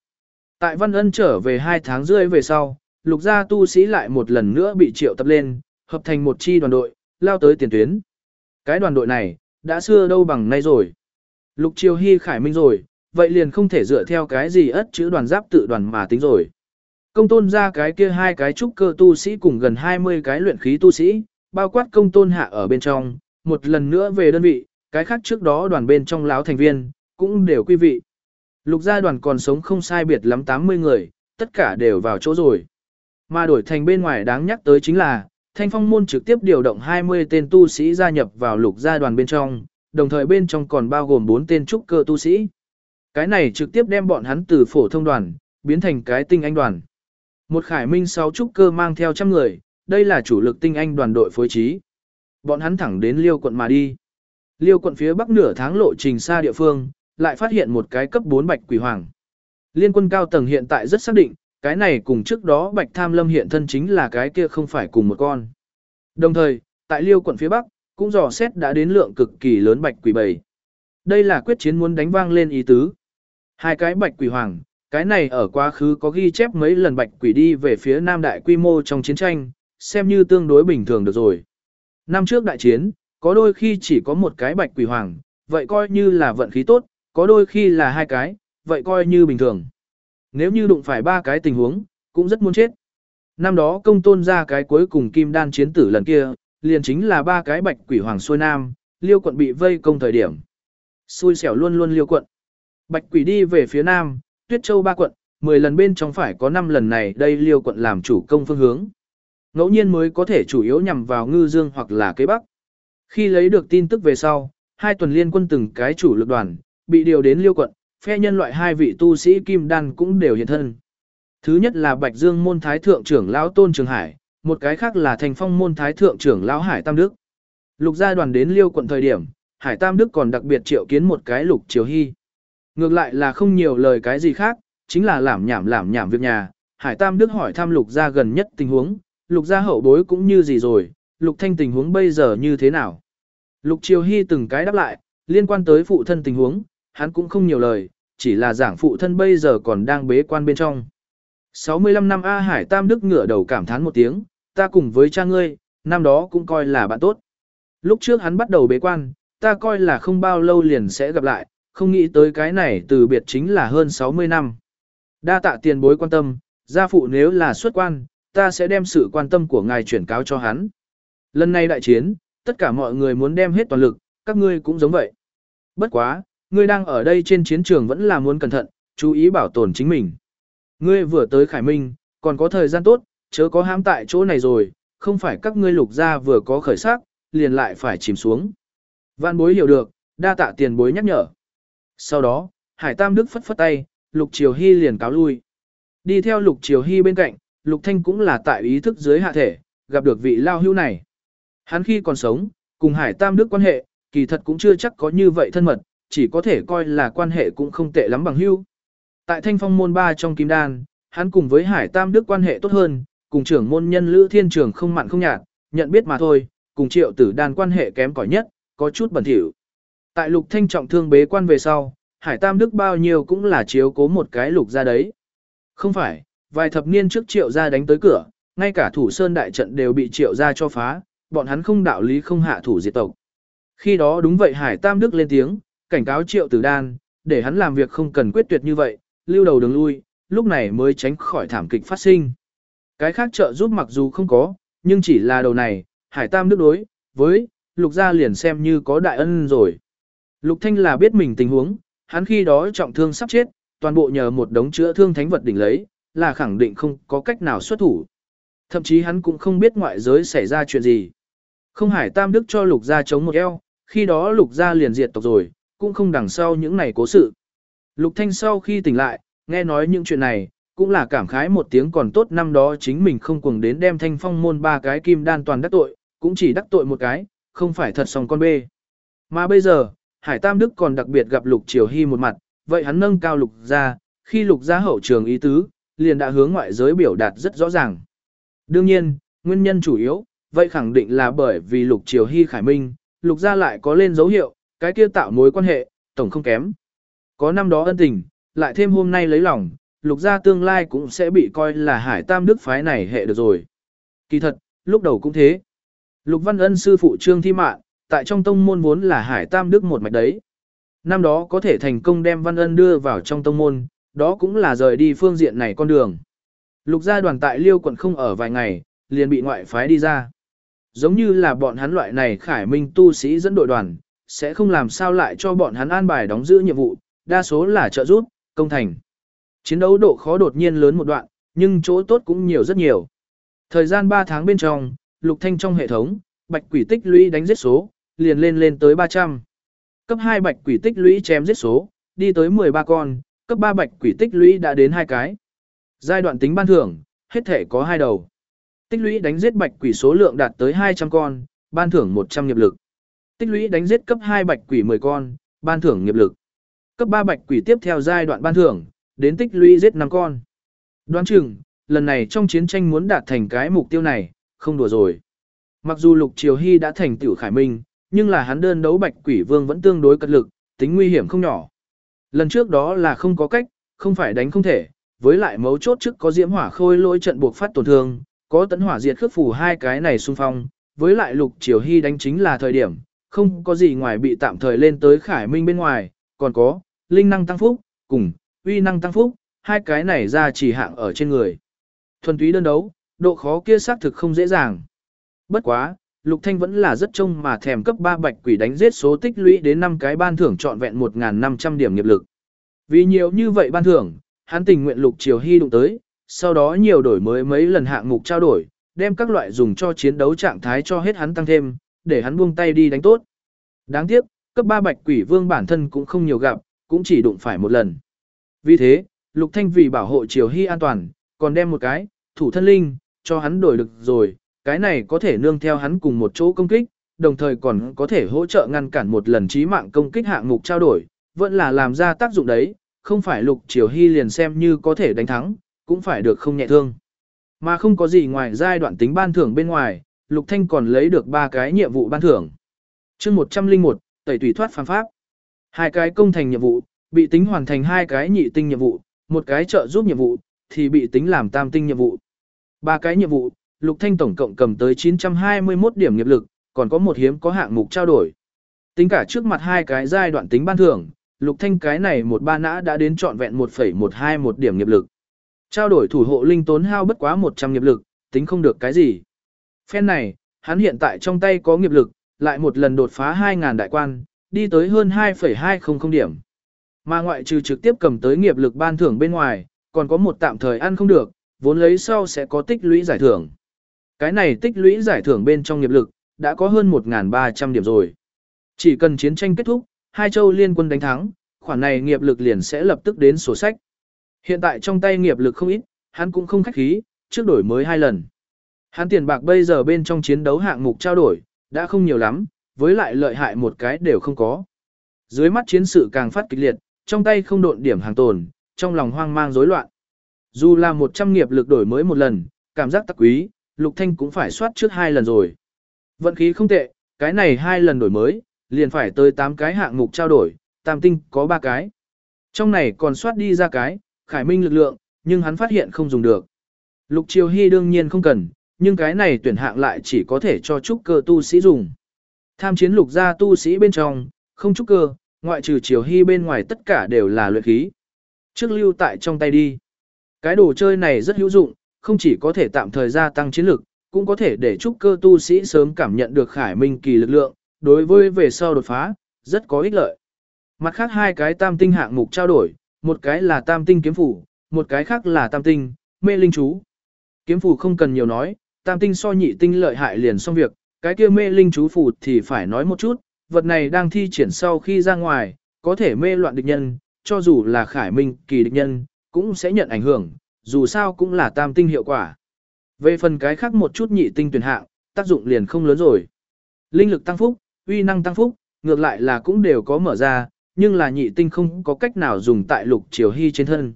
Tại Văn Ân trở về 2 tháng rưỡi về sau, lục gia tu sĩ lại một lần nữa bị triệu tập lên, hợp thành một chi đoàn đội, lao tới tiền tuyến. Cái đoàn đội này, đã xưa đâu bằng nay rồi. Lục triều hy khải minh rồi, vậy liền không thể dựa theo cái gì ất chữ đoàn giáp tự đoàn mà tính rồi. Công tôn ra cái kia hai cái trúc cơ tu sĩ cùng gần 20 cái luyện khí tu sĩ, bao quát công tôn hạ ở bên trong, một lần nữa về đơn vị, cái khác trước đó đoàn bên trong láo thành viên, cũng đều quy vị. Lục gia đoàn còn sống không sai biệt lắm 80 người, tất cả đều vào chỗ rồi. Mà đổi thành bên ngoài đáng nhắc tới chính là, Thanh Phong môn trực tiếp điều động 20 tên tu sĩ gia nhập vào lục gia đoàn bên trong, đồng thời bên trong còn bao gồm 4 tên trúc cơ tu sĩ. Cái này trực tiếp đem bọn hắn từ phổ thông đoàn, biến thành cái tinh anh đoàn. Một khải minh sáu trúc cơ mang theo trăm người, đây là chủ lực tinh anh đoàn đội phối trí. Bọn hắn thẳng đến Liêu quận mà đi. Liêu quận phía bắc nửa tháng lộ trình xa địa phương, lại phát hiện một cái cấp 4 bạch quỷ hoàng. Liên quân cao tầng hiện tại rất xác định, cái này cùng trước đó bạch tham lâm hiện thân chính là cái kia không phải cùng một con. Đồng thời, tại Liêu quận phía bắc, cũng dò xét đã đến lượng cực kỳ lớn bạch quỷ bầy. Đây là quyết chiến muốn đánh vang lên ý tứ. Hai cái bạch quỷ hoàng, cái này ở quá khứ có ghi chép mấy lần bạch quỷ đi về phía Nam đại quy mô trong chiến tranh, xem như tương đối bình thường được rồi. Năm trước đại chiến, có đôi khi chỉ có một cái bạch quỷ hoàng, vậy coi như là vận khí tốt, có đôi khi là hai cái, vậy coi như bình thường. Nếu như đụng phải ba cái tình huống, cũng rất muốn chết. Năm đó công tôn ra cái cuối cùng kim đan chiến tử lần kia, liền chính là ba cái bạch quỷ hoàng xuôi nam, liêu quận bị vây công thời điểm. Xui xẻo luôn luôn liêu quận. Bạch quỷ đi về phía nam, tuyết châu ba quận, 10 lần bên trong phải có 5 lần này đây liêu quận làm chủ công phương hướng. Ngẫu nhiên mới có thể chủ yếu nhằm vào ngư dương hoặc là kế bắc. Khi lấy được tin tức về sau, hai tuần liên quân từng cái chủ lực đoàn, bị điều đến liêu quận, phe nhân loại hai vị tu sĩ kim đan cũng đều hiện thân. Thứ nhất là Bạch Dương môn thái thượng trưởng lão Tôn Trường Hải, một cái khác là Thành Phong môn thái thượng trưởng lão Hải Tam Đức. Lục gia đoàn đến Liêu quận thời điểm, Hải Tam Đức còn đặc biệt triệu kiến một cái Lục Triều Hy. Ngược lại là không nhiều lời cái gì khác, chính là làm nhảm làm nhảm việc nhà. Hải Tam Đức hỏi thăm Lục gia gần nhất tình huống, Lục gia hậu bối cũng như gì rồi, Lục Thanh tình huống bây giờ như thế nào. Lục Triều Hy từng cái đáp lại, liên quan tới phụ thân tình huống, hắn cũng không nhiều lời, chỉ là giảng phụ thân bây giờ còn đang bế quan bên trong. 65 năm A Hải Tam Đức ngửa đầu cảm thán một tiếng, ta cùng với cha ngươi, năm đó cũng coi là bạn tốt. Lúc trước hắn bắt đầu bế quan, ta coi là không bao lâu liền sẽ gặp lại, không nghĩ tới cái này từ biệt chính là hơn 60 năm. Đa tạ tiền bối quan tâm, gia phụ nếu là xuất quan, ta sẽ đem sự quan tâm của ngài chuyển cáo cho hắn. Lần này đại chiến, tất cả mọi người muốn đem hết toàn lực, các ngươi cũng giống vậy. Bất quá, ngươi đang ở đây trên chiến trường vẫn là muốn cẩn thận, chú ý bảo tồn chính mình. Ngươi vừa tới Khải Minh, còn có thời gian tốt, chớ có hãm tại chỗ này rồi, không phải các ngươi lục gia vừa có khởi sắc, liền lại phải chìm xuống. Vạn bối hiểu được, đa tạ tiền bối nhắc nhở. Sau đó, Hải Tam Đức phất phất tay, Lục Triều Hy liền cáo lui. Đi theo Lục Triều Hy bên cạnh, Lục Thanh cũng là tại ý thức dưới hạ thể, gặp được vị lao hưu này. Hắn khi còn sống, cùng Hải Tam Đức quan hệ, kỳ thật cũng chưa chắc có như vậy thân mật, chỉ có thể coi là quan hệ cũng không tệ lắm bằng hưu. Tại Thanh Phong môn ba trong Kim Đan, hắn cùng với Hải Tam Đức quan hệ tốt hơn, cùng trưởng môn nhân Lữ Thiên Trường không mặn không nhạt, nhận biết mà thôi, cùng Triệu Tử Đan quan hệ kém cỏi nhất, có chút bẩn thỉu. Tại Lục Thanh trọng thương bế quan về sau, Hải Tam Đức bao nhiêu cũng là chiếu cố một cái lục ra đấy. Không phải, vài thập niên trước Triệu gia đánh tới cửa, ngay cả thủ sơn đại trận đều bị Triệu gia cho phá, bọn hắn không đạo lý không hạ thủ diệt tộc. Khi đó đúng vậy Hải Tam Đức lên tiếng, cảnh cáo Triệu Tử Đan, để hắn làm việc không cần quyết tuyệt như vậy, lưu đầu đường lui, lúc này mới tránh khỏi thảm kịch phát sinh. Cái khác trợ giúp mặc dù không có, nhưng chỉ là đầu này, Hải Tam Đức đối, với, Lục Gia liền xem như có đại ân rồi. Lục Thanh là biết mình tình huống, hắn khi đó trọng thương sắp chết, toàn bộ nhờ một đống chữa thương thánh vật đỉnh lấy, là khẳng định không có cách nào xuất thủ. Thậm chí hắn cũng không biết ngoại giới xảy ra chuyện gì. Không Hải Tam Đức cho Lục Gia chống một eo, khi đó Lục Gia liền diệt tộc rồi, cũng không đằng sau những này cố sự. Lục Thanh sau khi tỉnh lại, nghe nói những chuyện này, cũng là cảm khái một tiếng còn tốt năm đó chính mình không cuồng đến đem thanh phong môn ba cái kim đan toàn đắc tội, cũng chỉ đắc tội một cái, không phải thật sòng con bê. Mà bây giờ, Hải Tam Đức còn đặc biệt gặp Lục Triều Hy một mặt, vậy hắn nâng cao Lục ra, khi Lục ra hậu trường ý tứ, liền đã hướng ngoại giới biểu đạt rất rõ ràng. Đương nhiên, nguyên nhân chủ yếu, vậy khẳng định là bởi vì Lục Triều Hy khải minh, Lục gia lại có lên dấu hiệu, cái kia tạo mối quan hệ, tổng không kém. Có năm đó ân tình, lại thêm hôm nay lấy lòng, lục gia tương lai cũng sẽ bị coi là hải tam đức phái này hệ được rồi. Kỳ thật, lúc đầu cũng thế. Lục Văn Ân sư phụ Trương Thi Mạn, tại trong tông môn vốn là hải tam đức một mạch đấy. Năm đó có thể thành công đem Văn Ân đưa vào trong tông môn, đó cũng là rời đi phương diện này con đường. Lục gia đoàn tại Liêu quận không ở vài ngày, liền bị ngoại phái đi ra. Giống như là bọn hắn loại này khải minh tu sĩ dẫn đội đoàn, sẽ không làm sao lại cho bọn hắn an bài đóng giữ nhiệm vụ, đa số là trợ giúp, công thành. Chiến đấu độ khó đột nhiên lớn một đoạn, nhưng chỗ tốt cũng nhiều rất nhiều. Thời gian 3 tháng bên trong, lục thanh trong hệ thống, bạch quỷ tích lũy đánh giết số, liền lên lên tới 300. Cấp 2 bạch quỷ tích lũy chém giết số, đi tới 13 con, cấp 3 bạch quỷ tích lũy đã đến hai cái. Giai đoạn tính ban thưởng, hết thể có hai đầu. Tích lũy đánh giết bạch quỷ số lượng đạt tới 200 con, ban thưởng 100 nghiệp lực. Tích lũy đánh giết cấp 2 bạch quỷ 10 con, ban thưởng nghiệp lực. Cấp 3 bạch quỷ tiếp theo giai đoạn ban thưởng, đến tích lũy giết 5 con. Đoán chừng, lần này trong chiến tranh muốn đạt thành cái mục tiêu này, không đùa rồi. Mặc dù Lục Triều Hy đã thành tiểu khải minh, nhưng là hắn đơn đấu bạch quỷ vương vẫn tương đối cật lực, tính nguy hiểm không nhỏ. Lần trước đó là không có cách, không phải đánh không thể, với lại mấu chốt trước có diễm hỏa khôi lỗi trận buộc phát tổn thương, có tấn hỏa diệt khước phủ hai cái này xung phong, với lại Lục Triều Hy đánh chính là thời điểm, không có gì ngoài bị tạm thời lên tới khải minh bên ngoài, còn có, linh năng tăng phúc, cùng, uy năng tăng phúc, hai cái này ra chỉ hạng ở trên người. Thuần túy đơn đấu, độ khó kia xác thực không dễ dàng. Bất quá, Lục Thanh vẫn là rất trông mà thèm cấp 3 bạch quỷ đánh giết số tích lũy đến 5 cái ban thưởng trọn vẹn 1.500 điểm nghiệp lực. Vì nhiều như vậy ban thưởng, hắn tình nguyện Lục Triều Hy đụng tới, sau đó nhiều đổi mới mấy lần hạng mục trao đổi, đem các loại dùng cho chiến đấu trạng thái cho hết hắn tăng thêm, để hắn buông tay đi đánh tốt. Đáng tiếc, cấp 3 bạch quỷ vương bản thân cũng không nhiều gặp, cũng chỉ đụng phải một lần. Vì thế, Lục Thanh vì bảo hộ Triều Hy an toàn, còn đem một cái, thủ thân linh, cho hắn đổi được rồi, cái này có thể nương theo hắn cùng một chỗ công kích, đồng thời còn có thể hỗ trợ ngăn cản một lần trí mạng công kích hạng mục trao đổi, vẫn là làm ra tác dụng đấy, không phải Lục Triều Hy liền xem như có thể đánh thắng, cũng phải được không nhẹ thương. Mà không có gì ngoài giai đoạn tính ban thưởng bên ngoài, Lục Thanh còn lấy được ba cái nhiệm vụ ban thưởng. chương 101, tẩy tùy thoát phàm pháp. Hai cái công thành nhiệm vụ, bị tính hoàn thành hai cái nhị tinh nhiệm vụ, một cái trợ giúp nhiệm vụ, thì bị tính làm tam tinh nhiệm vụ. Ba cái nhiệm vụ, Lục Thanh tổng cộng cầm tới 921 điểm nghiệp lực, còn có một hiếm có hạng mục trao đổi. Tính cả trước mặt hai cái giai đoạn tính ban thưởng, Lục Thanh cái này một ba nã đã đến trọn vẹn 1,121 điểm nghiệp lực. Trao đổi thủ hộ linh tốn hao bất quá 100 nghiệp lực, tính không được cái gì. Phen này, hắn hiện tại trong tay có nghiệp lực, lại một lần đột phá 2.000 đại quan, đi tới hơn 2,200 điểm. Mà ngoại trừ trực tiếp cầm tới nghiệp lực ban thưởng bên ngoài, còn có một tạm thời ăn không được, vốn lấy sau sẽ có tích lũy giải thưởng. Cái này tích lũy giải thưởng bên trong nghiệp lực, đã có hơn 1.300 điểm rồi. Chỉ cần chiến tranh kết thúc, hai châu liên quân đánh thắng, khoản này nghiệp lực liền sẽ lập tức đến sổ sách. Hiện tại trong tay nghiệp lực không ít, hắn cũng không khách khí, trước đổi mới hai lần. Hắn tiền bạc bây giờ bên trong chiến đấu hạng mục trao đổi, đã không nhiều lắm, với lại lợi hại một cái đều không có. Dưới mắt chiến sự càng phát kịch liệt, trong tay không độn điểm hàng tồn, trong lòng hoang mang rối loạn. Dù là 100 nghiệp lực đổi mới một lần, cảm giác tắc quý, Lục Thanh cũng phải soát trước hai lần rồi. Vận khí không tệ, cái này hai lần đổi mới, liền phải tới 8 cái hạng mục trao đổi, tam tinh có 3 cái. Trong này còn soát đi ra cái, khải minh lực lượng, nhưng hắn phát hiện không dùng được. Lục Triều Hy đương nhiên không cần, nhưng cái này tuyển hạng lại chỉ có thể cho trúc cơ tu sĩ dùng. Tham chiến lục gia tu sĩ bên trong, không trúc cơ, ngoại trừ Triều Hy bên ngoài tất cả đều là luyện khí. Trước lưu tại trong tay đi. Cái đồ chơi này rất hữu dụng, không chỉ có thể tạm thời gia tăng chiến lực, cũng có thể để trúc cơ tu sĩ sớm cảm nhận được khải minh kỳ lực lượng, đối với về sau đột phá, rất có ích lợi. Mặt khác hai cái tam tinh hạng mục trao đổi, một cái là tam tinh kiếm phủ, một cái khác là tam tinh, mê linh chú. Kiếm phủ không cần nhiều nói, tam tinh so nhị tinh lợi hại liền xong việc, cái kia mê linh chú phủ thì phải nói một chút, vật này đang thi triển sau khi ra ngoài, có thể mê loạn địch nhân, cho dù là khải minh kỳ địch nhân, cũng sẽ nhận ảnh hưởng, dù sao cũng là tam tinh hiệu quả. Về phần cái khác một chút nhị tinh tuyển hạng, tác dụng liền không lớn rồi. Linh lực tăng phúc, uy năng tăng phúc, ngược lại là cũng đều có mở ra, nhưng là nhị tinh không có cách nào dùng tại lục triều hy trên thân.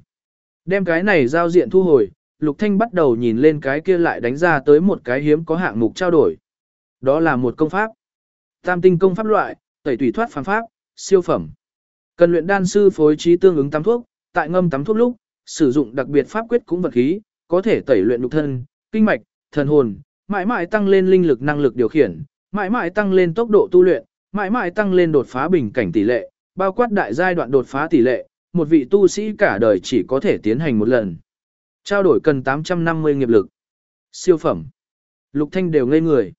Đem cái này giao diện thu hồi, lục thanh bắt đầu nhìn lên cái kia lại đánh ra tới một cái hiếm có hạng mục trao đổi. Đó là một công pháp. Tam tinh công pháp loại, tẩy tùy thoát phàm pháp, siêu phẩm. Cần luyện đan sư phối trí tương ứng tắm thuốc, tại ngâm tắm thuốc lúc, sử dụng đặc biệt pháp quyết cũng vật khí, có thể tẩy luyện nhục thân, kinh mạch, thần hồn, mãi mãi tăng lên linh lực năng lực điều khiển, mãi mãi tăng lên tốc độ tu luyện, mãi mãi tăng lên đột phá bình cảnh tỷ lệ, bao quát đại giai đoạn đột phá tỷ lệ, một vị tu sĩ cả đời chỉ có thể tiến hành một lần. Trao đổi cần 850 nghiệp lực. Siêu phẩm. Lục Thanh đều ngây người.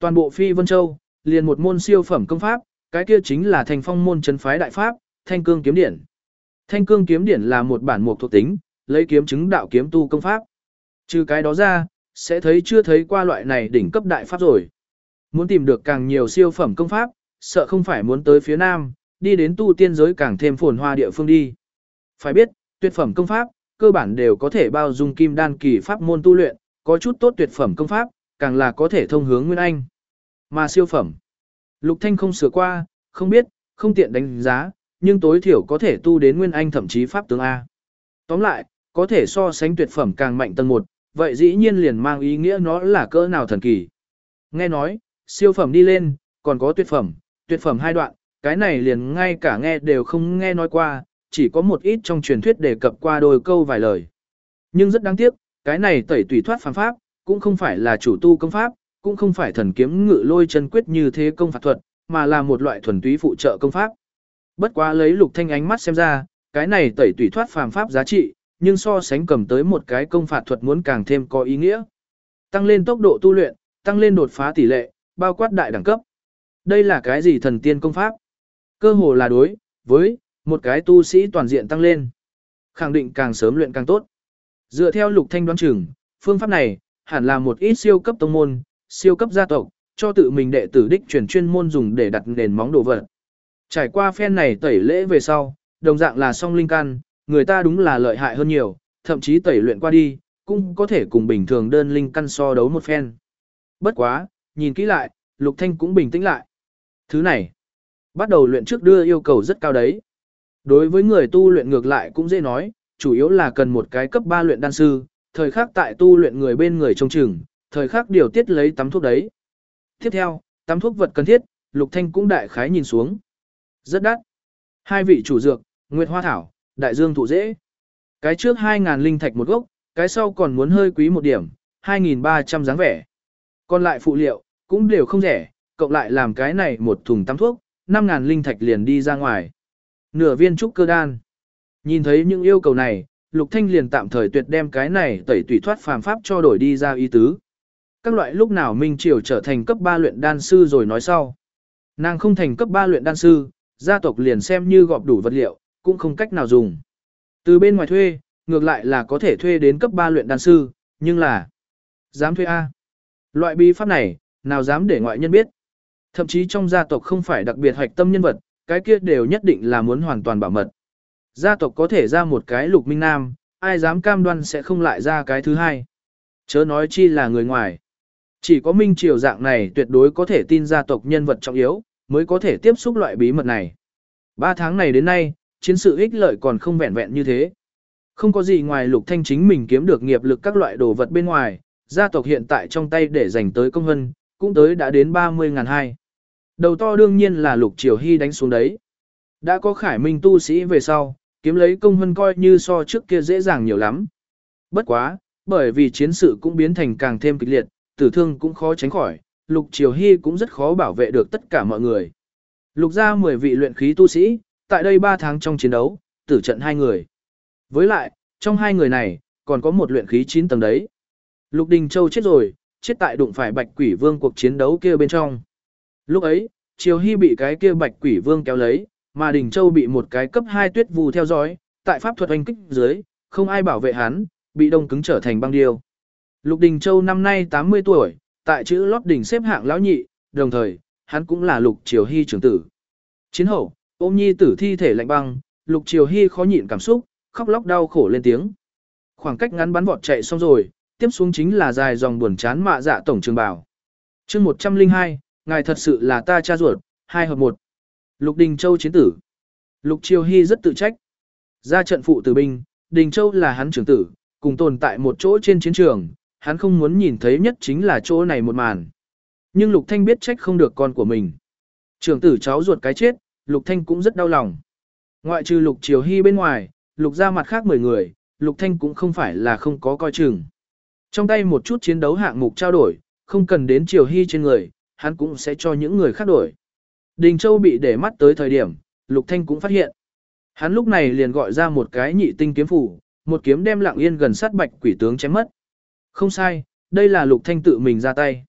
Toàn bộ Phi Vân Châu, liền một môn siêu phẩm công pháp, cái kia chính là thành phong môn chấn phái đại pháp, Thanh Cương Kiếm Điển. Thanh Cương Kiếm Điển là một bản mục thuộc tính, lấy kiếm chứng đạo kiếm tu công pháp. Trừ cái đó ra, sẽ thấy chưa thấy qua loại này đỉnh cấp đại pháp rồi. Muốn tìm được càng nhiều siêu phẩm công pháp, sợ không phải muốn tới phía nam, đi đến tu tiên giới càng thêm phồn hoa địa phương đi. Phải biết, tuyệt phẩm công pháp, cơ bản đều có thể bao dung kim đan kỳ pháp môn tu luyện, có chút tốt tuyệt phẩm công pháp, càng là có thể thông hướng nguyên anh. Mà siêu phẩm, Lục Thanh không sửa qua, không biết, không tiện đánh giá, nhưng tối thiểu có thể tu đến nguyên anh thậm chí pháp tướng A. Tóm lại, có thể so sánh tuyệt phẩm càng mạnh tầng 1, vậy dĩ nhiên liền mang ý nghĩa nó là cỡ nào thần kỳ. Nghe nói, siêu phẩm đi lên, còn có tuyệt phẩm, tuyệt phẩm hai đoạn, cái này liền ngay cả nghe đều không nghe nói qua, chỉ có một ít trong truyền thuyết đề cập qua đôi câu vài lời. Nhưng rất đáng tiếc, cái này tẩy tùy thoát phàm pháp, cũng không phải là chủ tu công pháp, cũng không phải thần kiếm ngự lôi chân quyết như thế công phạt thuật, mà là một loại thuần túy phụ trợ công pháp. Bất quá lấy lục thanh ánh mắt xem ra, cái này tẩy tùy thoát phàm pháp giá trị, nhưng so sánh cầm tới một cái công phạt thuật muốn càng thêm có ý nghĩa. Tăng lên tốc độ tu luyện, tăng lên đột phá tỷ lệ, bao quát đại đẳng cấp. Đây là cái gì thần tiên công pháp? Cơ hồ là đối với một cái tu sĩ toàn diện tăng lên. Khẳng định càng sớm luyện càng tốt. Dựa theo Lục Thanh đoán chừng, phương pháp này hẳn là một ít siêu cấp tông môn, siêu cấp gia tộc, cho tự mình đệ tử đích truyền chuyên môn dùng để đặt nền móng đồ vật. Trải qua phen này tẩy lễ về sau, đồng dạng là song linh căn, người ta đúng là lợi hại hơn nhiều, thậm chí tẩy luyện qua đi, cũng có thể cùng bình thường đơn linh căn so đấu một phen. Bất quá, nhìn kỹ lại, Lục Thanh cũng bình tĩnh lại. Thứ này, bắt đầu luyện trước đưa yêu cầu rất cao đấy. Đối với người tu luyện ngược lại cũng dễ nói, chủ yếu là cần một cái cấp 3 luyện đan sư, thời khắc tại tu luyện người bên người trông chừng, thời khắc điều tiết lấy tắm thuốc đấy. Tiếp theo, tắm thuốc vật cần thiết, Lục Thanh cũng đại khái nhìn xuống. Rất đắt. Hai vị chủ dược, Nguyệt Hoa Thảo, Đại Dương Thụ Dễ. Cái trước 2.000 linh thạch một gốc, cái sau còn muốn hơi quý một điểm, 2.300 dáng vẻ. Còn lại phụ liệu, cũng đều không rẻ, cộng lại làm cái này một thùng tắm thuốc, 5.000 linh thạch liền đi ra ngoài. Nửa viên trúc cơ đan. Nhìn thấy những yêu cầu này, Lục Thanh liền tạm thời tuyệt đem cái này tẩy tùy thoát phàm pháp cho đổi đi ra ý tứ. Các loại lúc nào Minh Triều trở thành cấp 3 luyện đan sư rồi nói sau. Nàng không thành cấp 3 luyện đan sư, gia tộc liền xem như gọp đủ vật liệu, cũng không cách nào dùng. Từ bên ngoài thuê, ngược lại là có thể thuê đến cấp 3 luyện đan sư, nhưng là dám thuê A. Loại bí pháp này, nào dám để ngoại nhân biết. Thậm chí trong gia tộc không phải đặc biệt hoạch tâm nhân vật, cái kia đều nhất định là muốn hoàn toàn bảo mật. Gia tộc có thể ra một cái lục minh nam, ai dám cam đoan sẽ không lại ra cái thứ hai. Chớ nói chi là người ngoài. Chỉ có minh triều dạng này tuyệt đối có thể tin gia tộc nhân vật trọng yếu, mới có thể tiếp xúc loại bí mật này. Ba tháng này đến nay, chiến sự ích lợi còn không vẹn vẹn như thế. Không có gì ngoài lục thanh chính mình kiếm được nghiệp lực các loại đồ vật bên ngoài, gia tộc hiện tại trong tay để dành tới công hân, cũng tới đã đến 30 ngàn hai. Đầu to đương nhiên là lục triều hy đánh xuống đấy. Đã có khải minh tu sĩ về sau, kiếm lấy công hân coi như so trước kia dễ dàng nhiều lắm. Bất quá, bởi vì chiến sự cũng biến thành càng thêm kịch liệt, tử thương cũng khó tránh khỏi, lục triều hy cũng rất khó bảo vệ được tất cả mọi người. Lục ra 10 vị luyện khí tu sĩ, tại đây 3 tháng trong chiến đấu, tử trận hai người. Với lại, trong hai người này, còn có một luyện khí 9 tầng đấy. Lục Đình Châu chết rồi, chết tại đụng phải Bạch Quỷ Vương cuộc chiến đấu kia bên trong. Lúc ấy, Triều Hy bị cái kia Bạch Quỷ Vương kéo lấy, mà Đình Châu bị một cái cấp 2 tuyết vù theo dõi, tại pháp thuật oanh kích dưới, không ai bảo vệ hắn, bị đông cứng trở thành băng điêu. Lục Đình Châu năm nay 80 tuổi, tại chữ lót đỉnh xếp hạng lão nhị, đồng thời, hắn cũng là Lục Triều Hy trưởng tử. Chiến hậu, ôm nhi tử thi thể lạnh băng, Lục Triều Hy khó nhịn cảm xúc, khóc lóc đau khổ lên tiếng. Khoảng cách ngắn bắn vọt chạy xong rồi, tiếp xuống chính là dài dòng buồn chán mạ dạ tổng trường bảo. chương 102, ngài thật sự là ta cha ruột, hai hợp một. Lục Đình Châu chiến tử. Lục Triều Hy rất tự trách. Ra trận phụ tử binh, Đình Châu là hắn trưởng tử, cùng tồn tại một chỗ trên chiến trường, hắn không muốn nhìn thấy nhất chính là chỗ này một màn. Nhưng Lục Thanh biết trách không được con của mình. Trưởng tử cháu ruột cái chết, Lục Thanh cũng rất đau lòng. Ngoại trừ Lục Triều Hy bên ngoài, Lục ra mặt khác 10 người, Lục Thanh cũng không phải là không có coi chừng. Trong tay một chút chiến đấu hạng mục trao đổi, không cần đến Triều Hy trên người, hắn cũng sẽ cho những người khác đổi. Đình Châu bị để mắt tới thời điểm, Lục Thanh cũng phát hiện. Hắn lúc này liền gọi ra một cái nhị tinh kiếm phủ, một kiếm đem lặng yên gần sát bạch quỷ tướng chém mất. Không sai, đây là Lục Thanh tự mình ra tay.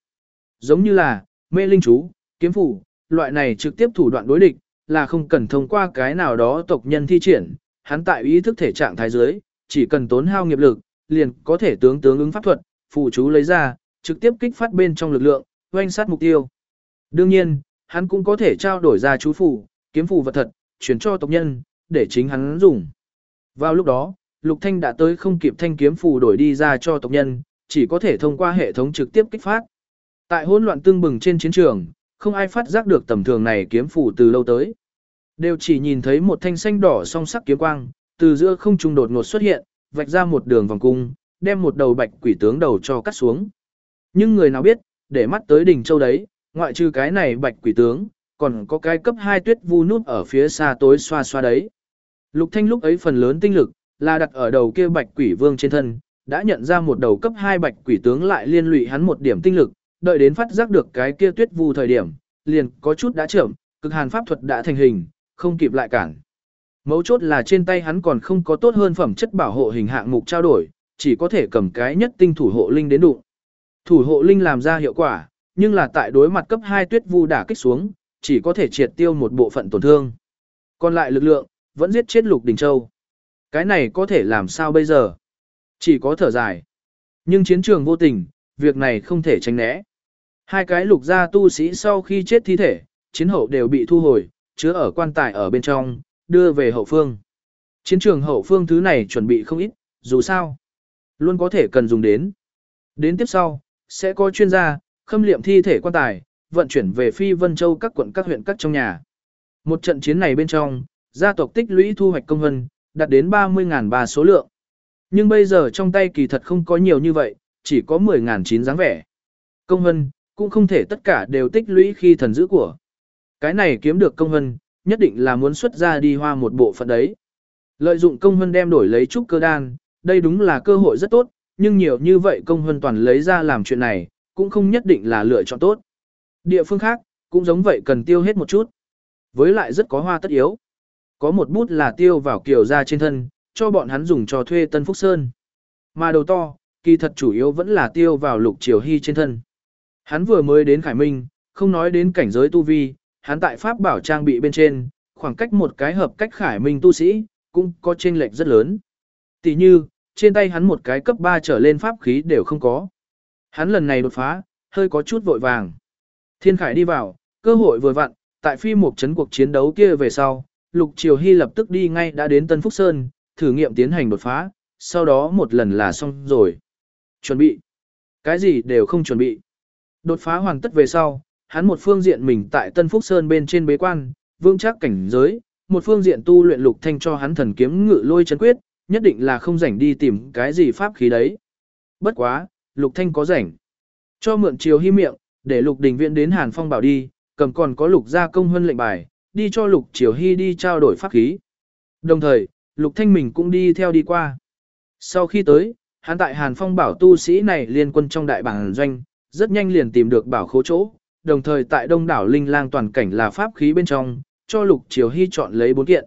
Giống như là, mê linh chú, kiếm phủ, loại này trực tiếp thủ đoạn đối địch, là không cần thông qua cái nào đó tộc nhân thi triển, hắn tại ý thức thể trạng thái dưới, chỉ cần tốn hao nghiệp lực, liền có thể tướng tướng ứng pháp thuật, phụ chú lấy ra, trực tiếp kích phát bên trong lực lượng, oanh sát mục tiêu. Đương nhiên, hắn cũng có thể trao đổi ra chú phù, kiếm phù vật thật, chuyển cho tộc nhân, để chính hắn dùng. Vào lúc đó, Lục Thanh đã tới không kịp thanh kiếm phù đổi đi ra cho tộc nhân, chỉ có thể thông qua hệ thống trực tiếp kích phát. Tại hỗn loạn tương bừng trên chiến trường, không ai phát giác được tầm thường này kiếm phủ từ lâu tới. Đều chỉ nhìn thấy một thanh xanh đỏ song sắc kiếm quang, từ giữa không trung đột ngột xuất hiện, vạch ra một đường vòng cung, đem một đầu bạch quỷ tướng đầu cho cắt xuống. Nhưng người nào biết, để mắt tới đỉnh châu đấy, ngoại trừ cái này bạch quỷ tướng, còn có cái cấp 2 tuyết vu nút ở phía xa tối xoa xoa đấy. Lục Thanh lúc ấy phần lớn tinh lực, là đặt ở đầu kia bạch quỷ vương trên thân, đã nhận ra một đầu cấp 2 bạch quỷ tướng lại liên lụy hắn một điểm tinh lực, đợi đến phát giác được cái kia tuyết vu thời điểm, liền có chút đã chậm, cực hàn pháp thuật đã thành hình, không kịp lại cản. Mấu chốt là trên tay hắn còn không có tốt hơn phẩm chất bảo hộ hình hạng mục trao đổi, chỉ có thể cầm cái nhất tinh thủ hộ linh đến đụng. Thủ hộ linh làm ra hiệu quả, nhưng là tại đối mặt cấp 2 tuyết vu đả kích xuống, chỉ có thể triệt tiêu một bộ phận tổn thương. Còn lại lực lượng, vẫn giết chết Lục Đình Châu. Cái này có thể làm sao bây giờ? Chỉ có thở dài. Nhưng chiến trường vô tình, việc này không thể tránh né. Hai cái lục gia tu sĩ sau khi chết thi thể, chiến hậu đều bị thu hồi, chứa ở quan tài ở bên trong, đưa về hậu phương. Chiến trường hậu phương thứ này chuẩn bị không ít, dù sao, luôn có thể cần dùng đến. Đến tiếp sau, sẽ có chuyên gia, khâm liệm thi thể quan tài, vận chuyển về Phi Vân Châu các quận các huyện các trong nhà. Một trận chiến này bên trong, gia tộc tích lũy thu hoạch công vân, đạt đến 30.000 bà số lượng. Nhưng bây giờ trong tay kỳ thật không có nhiều như vậy, chỉ có 10.000 chín dáng vẻ. Công hân cũng không thể tất cả đều tích lũy khi thần giữ của. Cái này kiếm được công hân nhất định là muốn xuất ra đi hoa một bộ phận đấy. Lợi dụng công hân đem đổi lấy trúc cơ đan, đây đúng là cơ hội rất tốt, nhưng nhiều như vậy công hân toàn lấy ra làm chuyện này, cũng không nhất định là lựa chọn tốt. Địa phương khác, cũng giống vậy cần tiêu hết một chút. Với lại rất có hoa tất yếu. Có một bút là tiêu vào kiểu ra trên thân, cho bọn hắn dùng cho thuê Tân Phúc Sơn. Mà đầu to, kỳ thật chủ yếu vẫn là tiêu vào lục triều hy trên thân. Hắn vừa mới đến Khải Minh, không nói đến cảnh giới tu vi, hắn tại Pháp bảo trang bị bên trên, khoảng cách một cái hợp cách Khải Minh tu sĩ, cũng có chênh lệch rất lớn. Tỷ như, trên tay hắn một cái cấp 3 trở lên pháp khí đều không có. Hắn lần này đột phá, hơi có chút vội vàng. Thiên Khải đi vào, cơ hội vừa vặn, tại phi một chấn cuộc chiến đấu kia về sau, Lục Triều Hy lập tức đi ngay đã đến Tân Phúc Sơn, thử nghiệm tiến hành đột phá, sau đó một lần là xong rồi. Chuẩn bị. Cái gì đều không chuẩn bị. Đột phá hoàn tất về sau, hắn một phương diện mình tại Tân Phúc Sơn bên trên bế quan, vương chắc cảnh giới, một phương diện tu luyện lục thanh cho hắn thần kiếm ngự lôi chấn quyết, nhất định là không rảnh đi tìm cái gì pháp khí đấy. Bất quá, lục thanh có rảnh. Cho mượn chiều hy miệng, để lục đình viện đến Hàn Phong bảo đi, cầm còn có lục gia công huân lệnh bài, đi cho lục chiều hy đi trao đổi pháp khí. Đồng thời, lục thanh mình cũng đi theo đi qua. Sau khi tới, hắn tại Hàn Phong bảo tu sĩ này liên quân trong đại bảng doanh, rất nhanh liền tìm được bảo khố chỗ, đồng thời tại đông đảo linh lang toàn cảnh là pháp khí bên trong, cho Lục Triều Hy chọn lấy bốn kiện.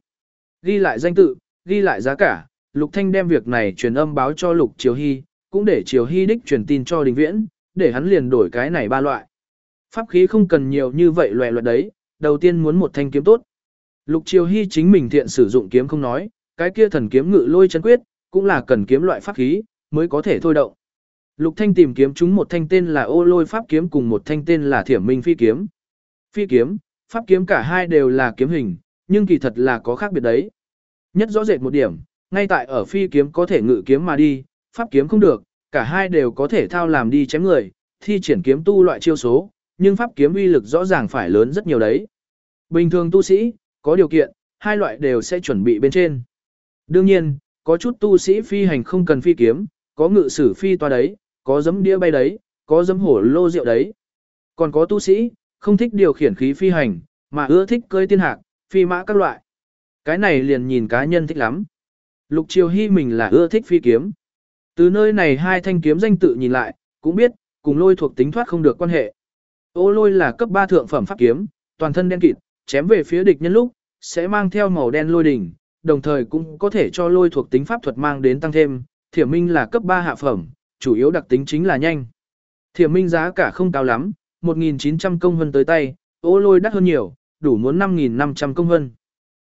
Ghi lại danh tự, ghi lại giá cả, Lục Thanh đem việc này truyền âm báo cho Lục Triều Hy, cũng để Triều Hy đích truyền tin cho Đình Viễn, để hắn liền đổi cái này ba loại. Pháp khí không cần nhiều như vậy loè loẹt đấy, đầu tiên muốn một thanh kiếm tốt. Lục Triều Hy chính mình thiện sử dụng kiếm không nói, cái kia thần kiếm ngự lôi chân quyết, cũng là cần kiếm loại pháp khí, mới có thể thôi động. Lục Thanh tìm kiếm chúng một thanh tên là ô lôi pháp kiếm cùng một thanh tên là thiểm minh phi kiếm. Phi kiếm, pháp kiếm cả hai đều là kiếm hình, nhưng kỳ thật là có khác biệt đấy. Nhất rõ rệt một điểm, ngay tại ở phi kiếm có thể ngự kiếm mà đi, pháp kiếm không được, cả hai đều có thể thao làm đi chém người, thi triển kiếm tu loại chiêu số, nhưng pháp kiếm uy lực rõ ràng phải lớn rất nhiều đấy. Bình thường tu sĩ, có điều kiện, hai loại đều sẽ chuẩn bị bên trên. Đương nhiên, có chút tu sĩ phi hành không cần phi kiếm, có ngự sử phi toa đấy, có giấm đĩa bay đấy, có giấm hổ lô rượu đấy. Còn có tu sĩ, không thích điều khiển khí phi hành, mà ưa thích cơi tiên hạc, phi mã các loại. Cái này liền nhìn cá nhân thích lắm. Lục Triều Hy mình là ưa thích phi kiếm. Từ nơi này hai thanh kiếm danh tự nhìn lại, cũng biết, cùng lôi thuộc tính thoát không được quan hệ. Ô lôi là cấp 3 thượng phẩm pháp kiếm, toàn thân đen kịt, chém về phía địch nhân lúc, sẽ mang theo màu đen lôi đỉnh, đồng thời cũng có thể cho lôi thuộc tính pháp thuật mang đến tăng thêm. Thiểm minh là cấp 3 hạ phẩm, chủ yếu đặc tính chính là nhanh. Thiểm minh giá cả không cao lắm, 1.900 công hân tới tay, ô lôi đắt hơn nhiều, đủ muốn 5.500 công hân.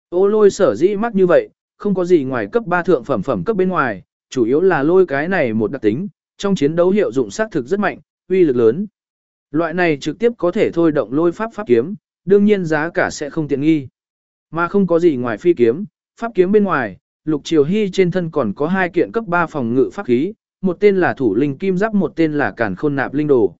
Ô lôi sở dĩ mắc như vậy, không có gì ngoài cấp 3 thượng phẩm phẩm cấp bên ngoài, chủ yếu là lôi cái này một đặc tính, trong chiến đấu hiệu dụng xác thực rất mạnh, uy lực lớn. Loại này trực tiếp có thể thôi động lôi pháp pháp kiếm, đương nhiên giá cả sẽ không tiện nghi. Mà không có gì ngoài phi kiếm, pháp kiếm bên ngoài, Lục Triều Hy trên thân còn có hai kiện cấp 3 phòng ngự pháp khí, một tên là thủ linh kim giáp một tên là cản khôn nạp linh đồ.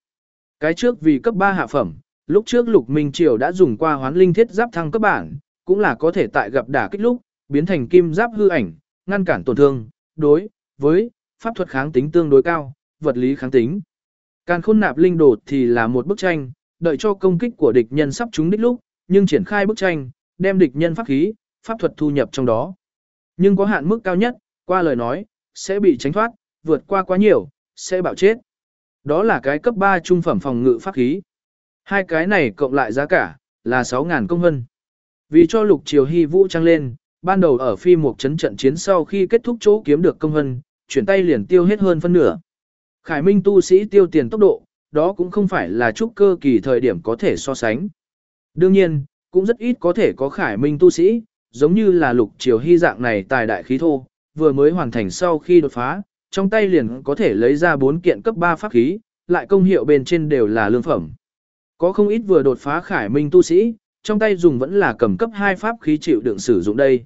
Cái trước vì cấp 3 hạ phẩm, lúc trước Lục Minh Triều đã dùng qua hoán linh thiết giáp thăng cấp bản, cũng là có thể tại gặp đả kích lúc, biến thành kim giáp hư ảnh, ngăn cản tổn thương, đối với pháp thuật kháng tính tương đối cao, vật lý kháng tính. Càn khôn nạp linh đồ thì là một bức tranh, đợi cho công kích của địch nhân sắp trúng đích lúc, nhưng triển khai bức tranh, đem địch nhân pháp khí, pháp thuật thu nhập trong đó. Nhưng có hạn mức cao nhất, qua lời nói, sẽ bị tránh thoát, vượt qua quá nhiều, sẽ bạo chết. Đó là cái cấp 3 trung phẩm phòng ngự pháp khí. Hai cái này cộng lại giá cả, là 6.000 công hân. Vì cho lục triều hy vũ trăng lên, ban đầu ở phi một chấn trận chiến sau khi kết thúc chỗ kiếm được công hân, chuyển tay liền tiêu hết hơn phân nửa. Khải Minh tu sĩ tiêu tiền tốc độ, đó cũng không phải là trúc cơ kỳ thời điểm có thể so sánh. Đương nhiên, cũng rất ít có thể có Khải Minh tu sĩ, giống như là lục triều hy dạng này tài đại khí thô, vừa mới hoàn thành sau khi đột phá, trong tay liền có thể lấy ra 4 kiện cấp 3 pháp khí, lại công hiệu bên trên đều là lương phẩm. Có không ít vừa đột phá khải minh tu sĩ, trong tay dùng vẫn là cầm cấp 2 pháp khí chịu đựng sử dụng đây.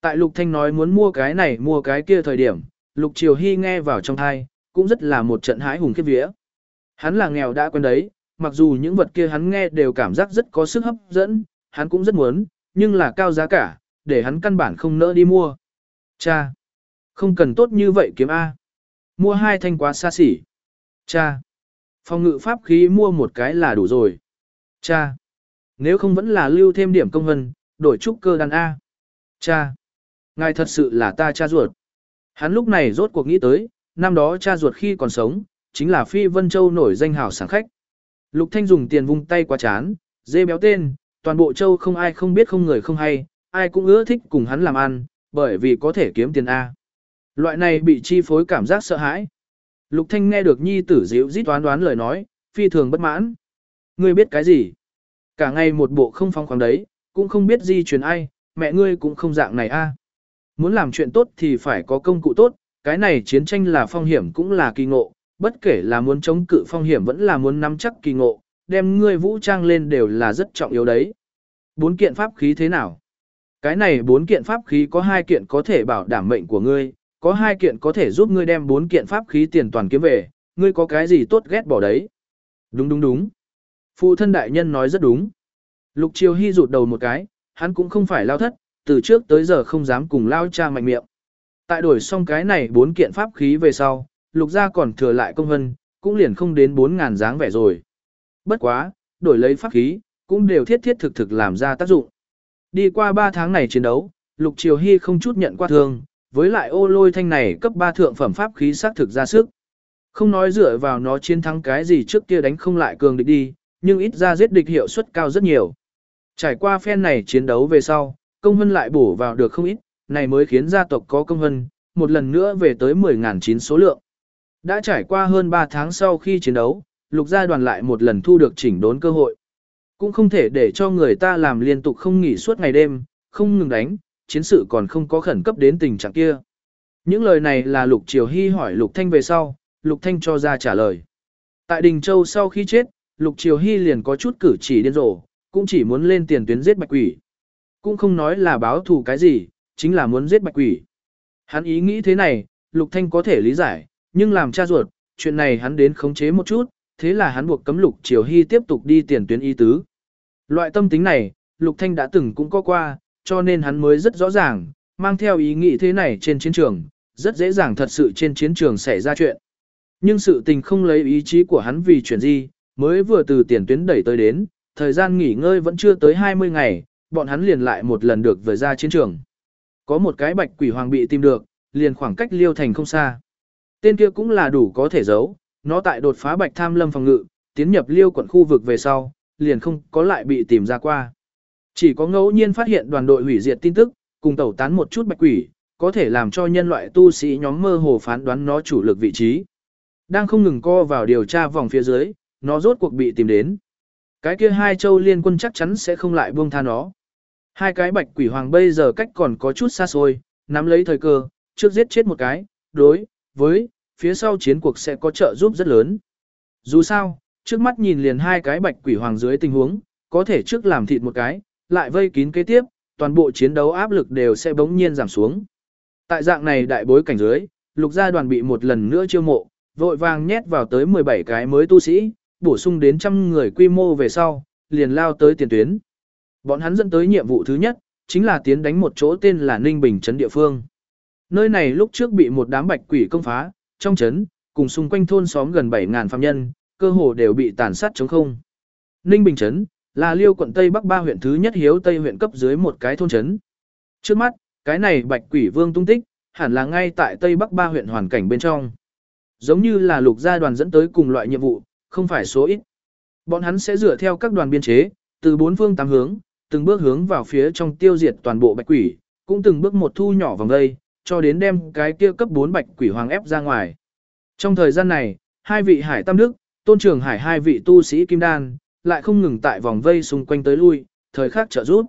Tại Lục Thanh nói muốn mua cái này mua cái kia thời điểm, Lục Triều Hy nghe vào trong thai, cũng rất là một trận hái hùng khiếp vía. Hắn là nghèo đã quen đấy, mặc dù những vật kia hắn nghe đều cảm giác rất có sức hấp dẫn, hắn cũng rất muốn, nhưng là cao giá cả, để hắn căn bản không nỡ đi mua. Cha! Không cần tốt như vậy kiếm A. Mua hai thanh quá xa xỉ. Cha! Phòng ngự pháp khí mua một cái là đủ rồi. Cha! Nếu không vẫn là lưu thêm điểm công hân, đổi trúc cơ đàn A. Cha! Ngài thật sự là ta cha ruột. Hắn lúc này rốt cuộc nghĩ tới, năm đó cha ruột khi còn sống, chính là Phi Vân Châu nổi danh hào sáng khách. Lục Thanh dùng tiền vung tay qua chán, dê béo tên, toàn bộ châu không ai không biết không người không hay, ai cũng ưa thích cùng hắn làm ăn, bởi vì có thể kiếm tiền A. Loại này bị chi phối cảm giác sợ hãi. Lục Thanh nghe được nhi tử dịu dít đoán đoán lời nói, phi thường bất mãn. Ngươi biết cái gì? Cả ngày một bộ không phong khoáng đấy, cũng không biết di truyền ai, mẹ ngươi cũng không dạng này a. Muốn làm chuyện tốt thì phải có công cụ tốt, cái này chiến tranh là phong hiểm cũng là kỳ ngộ, bất kể là muốn chống cự phong hiểm vẫn là muốn nắm chắc kỳ ngộ, đem ngươi vũ trang lên đều là rất trọng yếu đấy. Bốn kiện pháp khí thế nào? Cái này bốn kiện pháp khí có hai kiện có thể bảo đảm mệnh của ngươi, có hai kiện có thể giúp ngươi đem bốn kiện pháp khí tiền toàn kiếm về, ngươi có cái gì tốt ghét bỏ đấy. Đúng đúng đúng. Phụ thân đại nhân nói rất đúng. Lục Triều Hy rụt đầu một cái, hắn cũng không phải lao thất, từ trước tới giờ không dám cùng lao cha mạnh miệng. Tại đổi xong cái này bốn kiện pháp khí về sau, lục gia còn thừa lại công hân, cũng liền không đến bốn ngàn dáng vẻ rồi. Bất quá, đổi lấy pháp khí, cũng đều thiết thiết thực thực làm ra tác dụng. Đi qua ba tháng này chiến đấu, lục triều hy không chút nhận qua thương, với lại ô lôi thanh này cấp ba thượng phẩm pháp khí sát thực ra sức. Không nói dựa vào nó chiến thắng cái gì trước kia đánh không lại cường địch đi, nhưng ít ra giết địch hiệu suất cao rất nhiều. Trải qua phen này chiến đấu về sau, công hân lại bổ vào được không ít, này mới khiến gia tộc có công hân, một lần nữa về tới 10.000 chín số lượng. Đã trải qua hơn 3 tháng sau khi chiến đấu, lục gia đoàn lại một lần thu được chỉnh đốn cơ hội. Cũng không thể để cho người ta làm liên tục không nghỉ suốt ngày đêm, không ngừng đánh, chiến sự còn không có khẩn cấp đến tình trạng kia. Những lời này là Lục Triều Hy hỏi Lục Thanh về sau, Lục Thanh cho ra trả lời. Tại Đình Châu sau khi chết, Lục Triều Hy liền có chút cử chỉ điên rồ, cũng chỉ muốn lên tiền tuyến giết bạch quỷ. Cũng không nói là báo thù cái gì, chính là muốn giết bạch quỷ. Hắn ý nghĩ thế này, Lục Thanh có thể lý giải, nhưng làm cha ruột, chuyện này hắn đến khống chế một chút, thế là hắn buộc cấm Lục Triều Hy tiếp tục đi tiền tuyến y tứ. Loại tâm tính này, Lục Thanh đã từng cũng có qua, cho nên hắn mới rất rõ ràng, mang theo ý nghĩ thế này trên chiến trường, rất dễ dàng thật sự trên chiến trường xảy ra chuyện. Nhưng sự tình không lấy ý chí của hắn vì chuyện gì, mới vừa từ tiền tuyến đẩy tới đến, thời gian nghỉ ngơi vẫn chưa tới 20 ngày, bọn hắn liền lại một lần được về ra chiến trường. Có một cái bạch quỷ hoàng bị tìm được, liền khoảng cách liêu thành không xa. Tên kia cũng là đủ có thể giấu, nó tại đột phá bạch tham lâm phòng ngự, tiến nhập liêu quận khu vực về sau, liền không có lại bị tìm ra qua. Chỉ có ngẫu nhiên phát hiện đoàn đội hủy diệt tin tức, cùng tẩu tán một chút bạch quỷ, có thể làm cho nhân loại tu sĩ nhóm mơ hồ phán đoán nó chủ lực vị trí. Đang không ngừng co vào điều tra vòng phía dưới, nó rốt cuộc bị tìm đến. Cái kia hai châu liên quân chắc chắn sẽ không lại buông tha nó. Hai cái bạch quỷ hoàng bây giờ cách còn có chút xa xôi, nắm lấy thời cơ, trước giết chết một cái, đối với phía sau chiến cuộc sẽ có trợ giúp rất lớn. Dù sao, trước mắt nhìn liền hai cái bạch quỷ hoàng dưới tình huống, có thể trước làm thịt một cái, lại vây kín kế tiếp, toàn bộ chiến đấu áp lực đều sẽ bỗng nhiên giảm xuống. Tại dạng này đại bối cảnh dưới, lục gia đoàn bị một lần nữa chiêu mộ, vội vàng nhét vào tới 17 cái mới tu sĩ, bổ sung đến trăm người quy mô về sau, liền lao tới tiền tuyến. Bọn hắn dẫn tới nhiệm vụ thứ nhất, chính là tiến đánh một chỗ tên là Ninh Bình trấn địa phương. Nơi này lúc trước bị một đám bạch quỷ công phá, trong trấn, cùng xung quanh thôn xóm gần 7.000 phạm nhân, cơ hồ đều bị tàn sát chống không. Ninh Bình trấn là Liêu quận Tây Bắc ba huyện thứ nhất hiếu Tây huyện cấp dưới một cái thôn trấn. Trước mắt, cái này bạch quỷ vương tung tích, hẳn là ngay tại Tây Bắc ba huyện hoàn cảnh bên trong. Giống như là lục gia đoàn dẫn tới cùng loại nhiệm vụ, không phải số ít. Bọn hắn sẽ dựa theo các đoàn biên chế, từ bốn phương tám hướng, từng bước hướng vào phía trong tiêu diệt toàn bộ bạch quỷ, cũng từng bước một thu nhỏ vòng đây, cho đến đem cái kia cấp 4 bạch quỷ hoàng ép ra ngoài. Trong thời gian này, hai vị hải tam đức, tôn trường hải hai vị tu sĩ kim đan, lại không ngừng tại vòng vây xung quanh tới lui, thời khắc trợ giúp.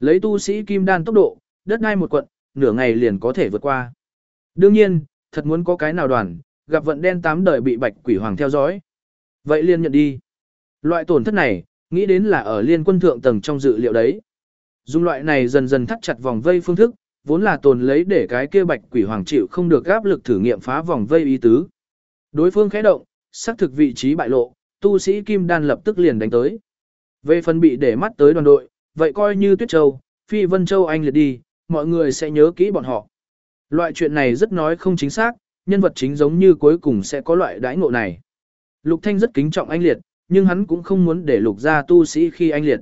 Lấy tu sĩ kim đan tốc độ, đất ngay một quận, nửa ngày liền có thể vượt qua. Đương nhiên, thật muốn có cái nào đoàn, gặp vận đen tám đời bị bạch quỷ hoàng theo dõi. Vậy liên nhận đi. Loại tổn thất này, nghĩ đến là ở liên quân thượng tầng trong dự liệu đấy. Dùng loại này dần dần thắt chặt vòng vây phương thức, vốn là tồn lấy để cái kia bạch quỷ hoàng chịu không được áp lực thử nghiệm phá vòng vây ý tứ. Đối phương khẽ động, xác thực vị trí bại lộ, tu sĩ kim đan lập tức liền đánh tới. Về phần bị để mắt tới đoàn đội, vậy coi như Tuyết Châu, Phi Vân Châu anh liệt đi, mọi người sẽ nhớ kỹ bọn họ. Loại chuyện này rất nói không chính xác, nhân vật chính giống như cuối cùng sẽ có loại đãi ngộ này. Lục Thanh rất kính trọng anh liệt, nhưng hắn cũng không muốn để lục gia tu sĩ khi anh liệt.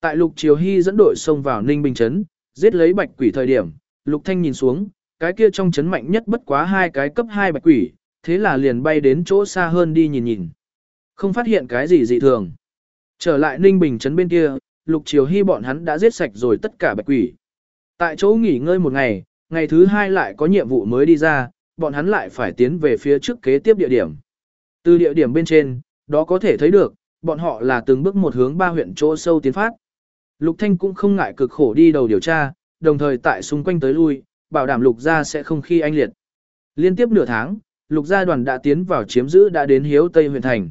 Tại lục triều hy dẫn đội xông vào Ninh Bình Trấn, giết lấy bạch quỷ thời điểm, lục thanh nhìn xuống, cái kia trong trấn mạnh nhất bất quá hai cái cấp 2 bạch quỷ, thế là liền bay đến chỗ xa hơn đi nhìn nhìn. Không phát hiện cái gì dị thường. Trở lại Ninh Bình Trấn bên kia, lục triều hy bọn hắn đã giết sạch rồi tất cả bạch quỷ. Tại chỗ nghỉ ngơi một ngày, ngày thứ hai lại có nhiệm vụ mới đi ra, bọn hắn lại phải tiến về phía trước kế tiếp địa điểm. Từ địa điểm bên trên, đó có thể thấy được, bọn họ là từng bước một hướng ba huyện chỗ sâu tiến phát. Lục Thanh cũng không ngại cực khổ đi đầu điều tra, đồng thời tại xung quanh tới lui, bảo đảm Lục gia sẽ không khi anh liệt. Liên tiếp nửa tháng, Lục gia đoàn đã tiến vào chiếm giữ đã đến Hiếu Tây huyện thành.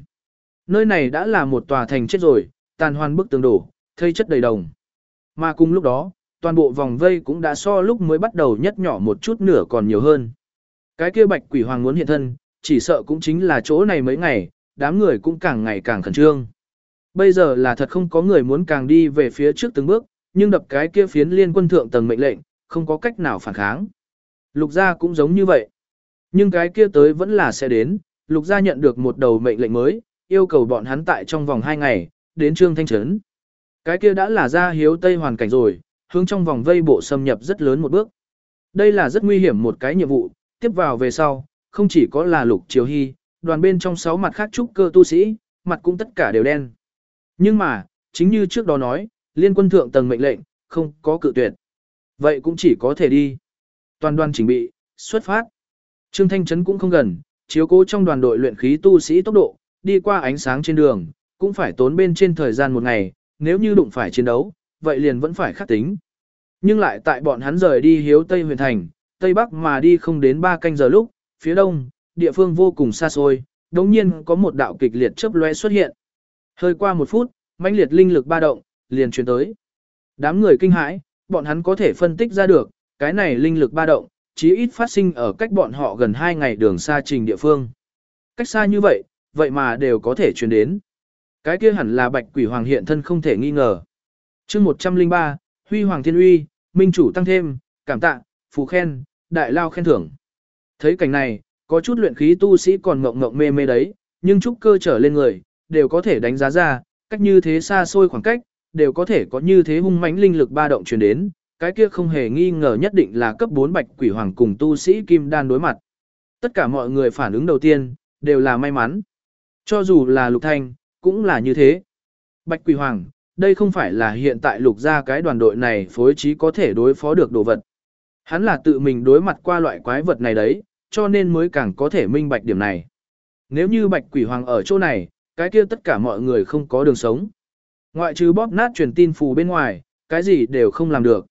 Nơi này đã là một tòa thành chết rồi, tàn hoan bức tường đổ, thây chất đầy đồng. Mà cùng lúc đó, toàn bộ vòng vây cũng đã so lúc mới bắt đầu nhất nhỏ một chút nửa còn nhiều hơn. Cái kia bạch quỷ hoàng muốn hiện thân, chỉ sợ cũng chính là chỗ này mấy ngày, đám người cũng càng ngày càng khẩn trương. Bây giờ là thật không có người muốn càng đi về phía trước từng bước, nhưng đập cái kia phiến liên quân thượng tầng mệnh lệnh, không có cách nào phản kháng. Lục gia cũng giống như vậy. Nhưng cái kia tới vẫn là sẽ đến, lục gia nhận được một đầu mệnh lệnh mới, yêu cầu bọn hắn tại trong vòng 2 ngày, đến trương thanh trấn. Cái kia đã là ra hiếu tây hoàn cảnh rồi, hướng trong vòng vây bộ xâm nhập rất lớn một bước. Đây là rất nguy hiểm một cái nhiệm vụ, tiếp vào về sau, không chỉ có là lục triều hy, đoàn bên trong sáu mặt khác trúc cơ tu sĩ, mặt cũng tất cả đều đen. Nhưng mà, chính như trước đó nói, liên quân thượng tầng mệnh lệnh, không có cự tuyệt. Vậy cũng chỉ có thể đi. Toàn đoàn chỉnh bị, xuất phát. Trương Thanh Trấn cũng không gần, chiếu cố trong đoàn đội luyện khí tu sĩ tốc độ, đi qua ánh sáng trên đường, cũng phải tốn bên trên thời gian một ngày, nếu như đụng phải chiến đấu, vậy liền vẫn phải khắc tính. Nhưng lại tại bọn hắn rời đi hiếu Tây huyền thành, Tây Bắc mà đi không đến 3 canh giờ lúc, phía đông, địa phương vô cùng xa xôi, đồng nhiên có một đạo kịch liệt chớp lóe xuất hiện. Hơi qua một phút, mãnh liệt linh lực ba động, liền truyền tới. Đám người kinh hãi, bọn hắn có thể phân tích ra được, cái này linh lực ba động, chí ít phát sinh ở cách bọn họ gần 2 ngày đường xa trình địa phương. Cách xa như vậy, vậy mà đều có thể truyền đến. Cái kia hẳn là bạch quỷ hoàng hiện thân không thể nghi ngờ. chương 103, Huy Hoàng Thiên Uy, Minh Chủ tăng thêm, cảm tạ, phù khen, đại lao khen thưởng. Thấy cảnh này, có chút luyện khí tu sĩ còn ngộng ngộng mê mê đấy, nhưng trúc cơ trở lên người, đều có thể đánh giá ra, cách như thế xa xôi khoảng cách, đều có thể có như thế hung mãnh linh lực ba động truyền đến, cái kia không hề nghi ngờ nhất định là cấp 4 bạch quỷ hoàng cùng tu sĩ kim đan đối mặt. Tất cả mọi người phản ứng đầu tiên, đều là may mắn. Cho dù là lục thanh, cũng là như thế. Bạch quỷ hoàng, đây không phải là hiện tại lục gia cái đoàn đội này phối trí có thể đối phó được đồ vật. Hắn là tự mình đối mặt qua loại quái vật này đấy, cho nên mới càng có thể minh bạch điểm này. Nếu như bạch quỷ hoàng ở chỗ này, cái kia tất cả mọi người không có đường sống. Ngoại trừ bóp nát truyền tin phù bên ngoài, cái gì đều không làm được.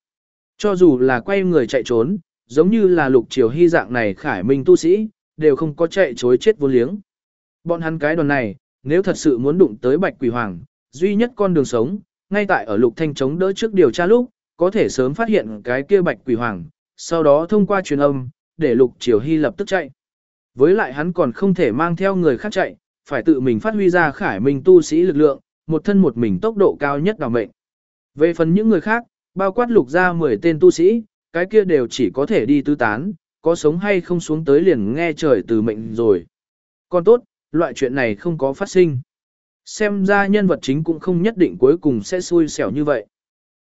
Cho dù là quay người chạy trốn, giống như là lục triều hy dạng này khải minh tu sĩ, đều không có chạy chối chết vô liếng. Bọn hắn cái đoàn này, nếu thật sự muốn đụng tới bạch quỷ hoàng, duy nhất con đường sống, ngay tại ở lục thanh chống đỡ trước điều tra lúc, có thể sớm phát hiện cái kia bạch quỷ hoàng, sau đó thông qua truyền âm, để lục triều hy lập tức chạy. Với lại hắn còn không thể mang theo người khác chạy, phải tự mình phát huy ra khải minh tu sĩ lực lượng, một thân một mình tốc độ cao nhất đào mệnh. Về phần những người khác, bao quát lục ra 10 tên tu sĩ, cái kia đều chỉ có thể đi tứ tán, có sống hay không xuống tới liền nghe trời từ mệnh rồi. Còn tốt, loại chuyện này không có phát sinh. Xem ra nhân vật chính cũng không nhất định cuối cùng sẽ xui xẻo như vậy.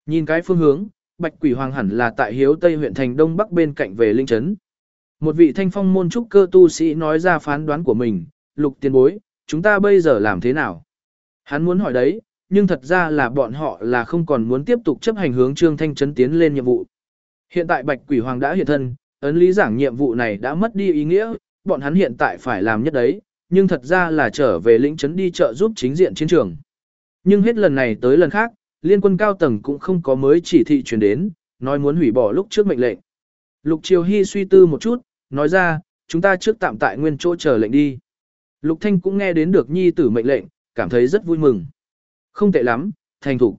Nhìn cái phương hướng, Bạch Quỷ Hoàng hẳn là tại Hiếu Tây huyện thành Đông Bắc bên cạnh về Linh Trấn. Một vị thanh phong môn trúc cơ tu sĩ nói ra phán đoán của mình, lục tiên bối, chúng ta bây giờ làm thế nào? Hắn muốn hỏi đấy, nhưng thật ra là bọn họ là không còn muốn tiếp tục chấp hành hướng Trương Thanh Trấn tiến lên nhiệm vụ. Hiện tại Bạch Quỷ Hoàng đã hiện thân, ấn lý giảng nhiệm vụ này đã mất đi ý nghĩa, bọn hắn hiện tại phải làm nhất đấy, nhưng thật ra là trở về lĩnh trấn đi trợ giúp chính diện chiến trường. Nhưng hết lần này tới lần khác, liên quân cao tầng cũng không có mới chỉ thị truyền đến, nói muốn hủy bỏ lúc trước mệnh lệnh. Lục Triều Hy suy tư một chút, nói ra, chúng ta trước tạm tại nguyên chỗ chờ lệnh đi. Lục Thanh cũng nghe đến được nhi tử mệnh lệnh, cảm thấy rất vui mừng. Không tệ lắm, thành thủ.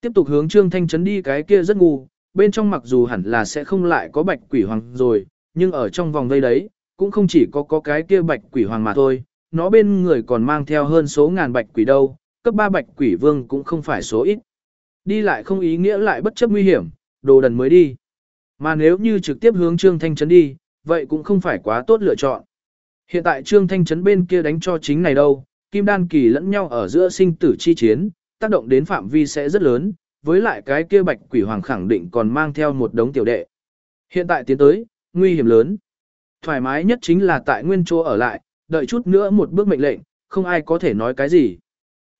Tiếp tục hướng Trương Thanh chấn đi cái kia rất ngu, bên trong mặc dù hẳn là sẽ không lại có bạch quỷ hoàng rồi, nhưng ở trong vòng vây đấy, cũng không chỉ có có cái kia bạch quỷ hoàng mà thôi, nó bên người còn mang theo hơn số ngàn bạch quỷ đâu, cấp 3 bạch quỷ vương cũng không phải số ít. Đi lại không ý nghĩa lại bất chấp nguy hiểm, đồ đần mới đi. Mà nếu như trực tiếp hướng Trương Thanh Trấn đi, vậy cũng không phải quá tốt lựa chọn. Hiện tại Trương Thanh Trấn bên kia đánh cho chính này đâu, kim đan kỳ lẫn nhau ở giữa sinh tử chi chiến, tác động đến phạm vi sẽ rất lớn, với lại cái kia bạch quỷ hoàng khẳng định còn mang theo một đống tiểu đệ. Hiện tại tiến tới, nguy hiểm lớn. Thoải mái nhất chính là tại nguyên chỗ ở lại, đợi chút nữa một bước mệnh lệnh, không ai có thể nói cái gì.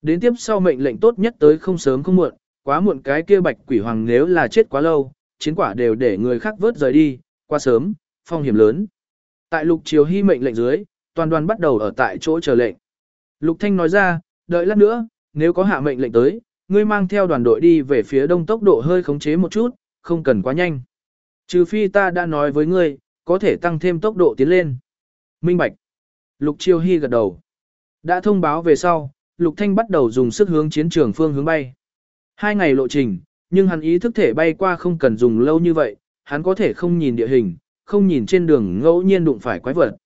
Đến tiếp sau mệnh lệnh tốt nhất tới không sớm không muộn, quá muộn cái kia bạch quỷ hoàng nếu là chết quá lâu, chiến quả đều để người khác vớt rời đi, qua sớm, phong hiểm lớn. Tại lục chiều hy mệnh lệnh dưới, toàn đoàn bắt đầu ở tại chỗ chờ lệnh. Lục Thanh nói ra, đợi lát nữa, nếu có hạ mệnh lệnh tới, ngươi mang theo đoàn đội đi về phía đông tốc độ hơi khống chế một chút, không cần quá nhanh. Trừ phi ta đã nói với ngươi, có thể tăng thêm tốc độ tiến lên. Minh Bạch. Lục Chiêu Hy gật đầu. Đã thông báo về sau, Lục Thanh bắt đầu dùng sức hướng chiến trường phương hướng bay. Hai ngày lộ trình, nhưng hắn ý thức thể bay qua không cần dùng lâu như vậy, hắn có thể không nhìn địa hình, không nhìn trên đường ngẫu nhiên đụng phải quái vật.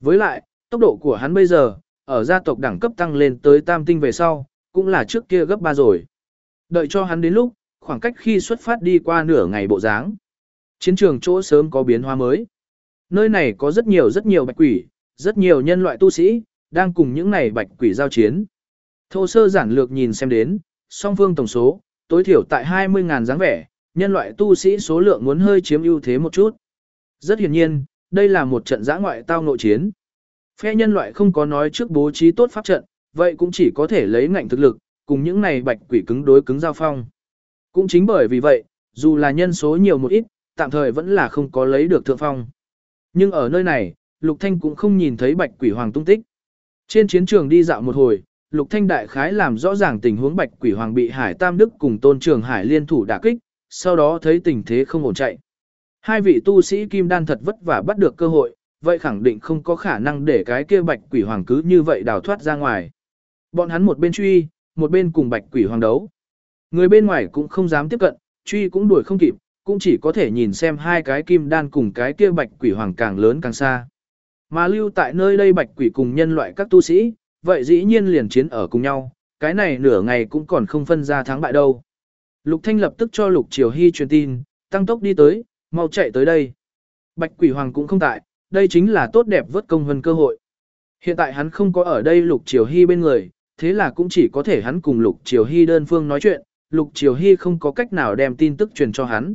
Với lại, tốc độ của hắn bây giờ, ở gia tộc đẳng cấp tăng lên tới tam tinh về sau, cũng là trước kia gấp ba rồi. Đợi cho hắn đến lúc, khoảng cách khi xuất phát đi qua nửa ngày bộ dáng. Chiến trường chỗ sớm có biến hóa mới. Nơi này có rất nhiều rất nhiều bạch quỷ, rất nhiều nhân loại tu sĩ, đang cùng những này bạch quỷ giao chiến. Thô sơ giản lược nhìn xem đến, song phương tổng số, tối thiểu tại 20.000 dáng vẻ, nhân loại tu sĩ số lượng muốn hơi chiếm ưu thế một chút. Rất hiển nhiên, đây là một trận giã ngoại tao nội chiến. Phe nhân loại không có nói trước bố trí tốt pháp trận, vậy cũng chỉ có thể lấy ngạnh thực lực, cùng những này bạch quỷ cứng đối cứng giao phong. Cũng chính bởi vì vậy, dù là nhân số nhiều một ít, tạm thời vẫn là không có lấy được thượng phong. Nhưng ở nơi này, Lục Thanh cũng không nhìn thấy bạch quỷ hoàng tung tích. Trên chiến trường đi dạo một hồi, Lục Thanh đại khái làm rõ ràng tình huống bạch quỷ hoàng bị Hải Tam Đức cùng Tôn Trường Hải liên thủ đả kích, sau đó thấy tình thế không ổn chạy. Hai vị tu sĩ kim đan thật vất vả bắt được cơ hội, vậy khẳng định không có khả năng để cái kia bạch quỷ hoàng cứ như vậy đào thoát ra ngoài. Bọn hắn một bên truy, một bên cùng bạch quỷ hoàng đấu. Người bên ngoài cũng không dám tiếp cận, truy cũng đuổi không kịp, cũng chỉ có thể nhìn xem hai cái kim đan cùng cái kia bạch quỷ hoàng càng lớn càng xa. Mà lưu tại nơi đây bạch quỷ cùng nhân loại các tu sĩ, vậy dĩ nhiên liền chiến ở cùng nhau, cái này nửa ngày cũng còn không phân ra thắng bại đâu. Lục Thanh lập tức cho Lục Triều Hy truyền tin, tăng tốc đi tới, mau chạy tới đây. Bạch quỷ hoàng cũng không tại, đây chính là tốt đẹp vớt công hơn cơ hội. Hiện tại hắn không có ở đây Lục Triều Hy bên người, thế là cũng chỉ có thể hắn cùng Lục Triều Hy đơn phương nói chuyện, Lục Triều Hy không có cách nào đem tin tức truyền cho hắn.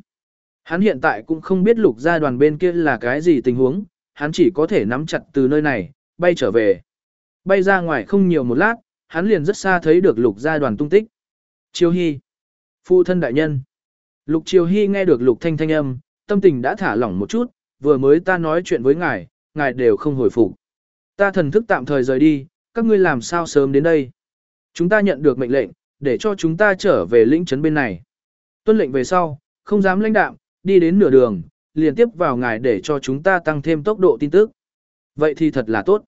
Hắn hiện tại cũng không biết Lục gia đoàn bên kia là cái gì tình huống, hắn chỉ có thể nắm chặt từ nơi này, bay trở về. Bay ra ngoài không nhiều một lát, hắn liền rất xa thấy được Lục gia đoàn tung tích. Triều Hy, phụ thân đại nhân. Lục Triều Hy nghe được Lục Thanh thanh âm, tâm tình đã thả lỏng một chút, vừa mới ta nói chuyện với ngài, ngài đều không hồi phục. Ta thần thức tạm thời rời đi, các ngươi làm sao sớm đến đây. Chúng ta nhận được mệnh lệnh, để cho chúng ta trở về lĩnh trấn bên này. Tuân lệnh về sau, không dám lãnh đạm, đi đến nửa đường, liền tiếp vào ngài để cho chúng ta tăng thêm tốc độ tin tức. Vậy thì thật là tốt.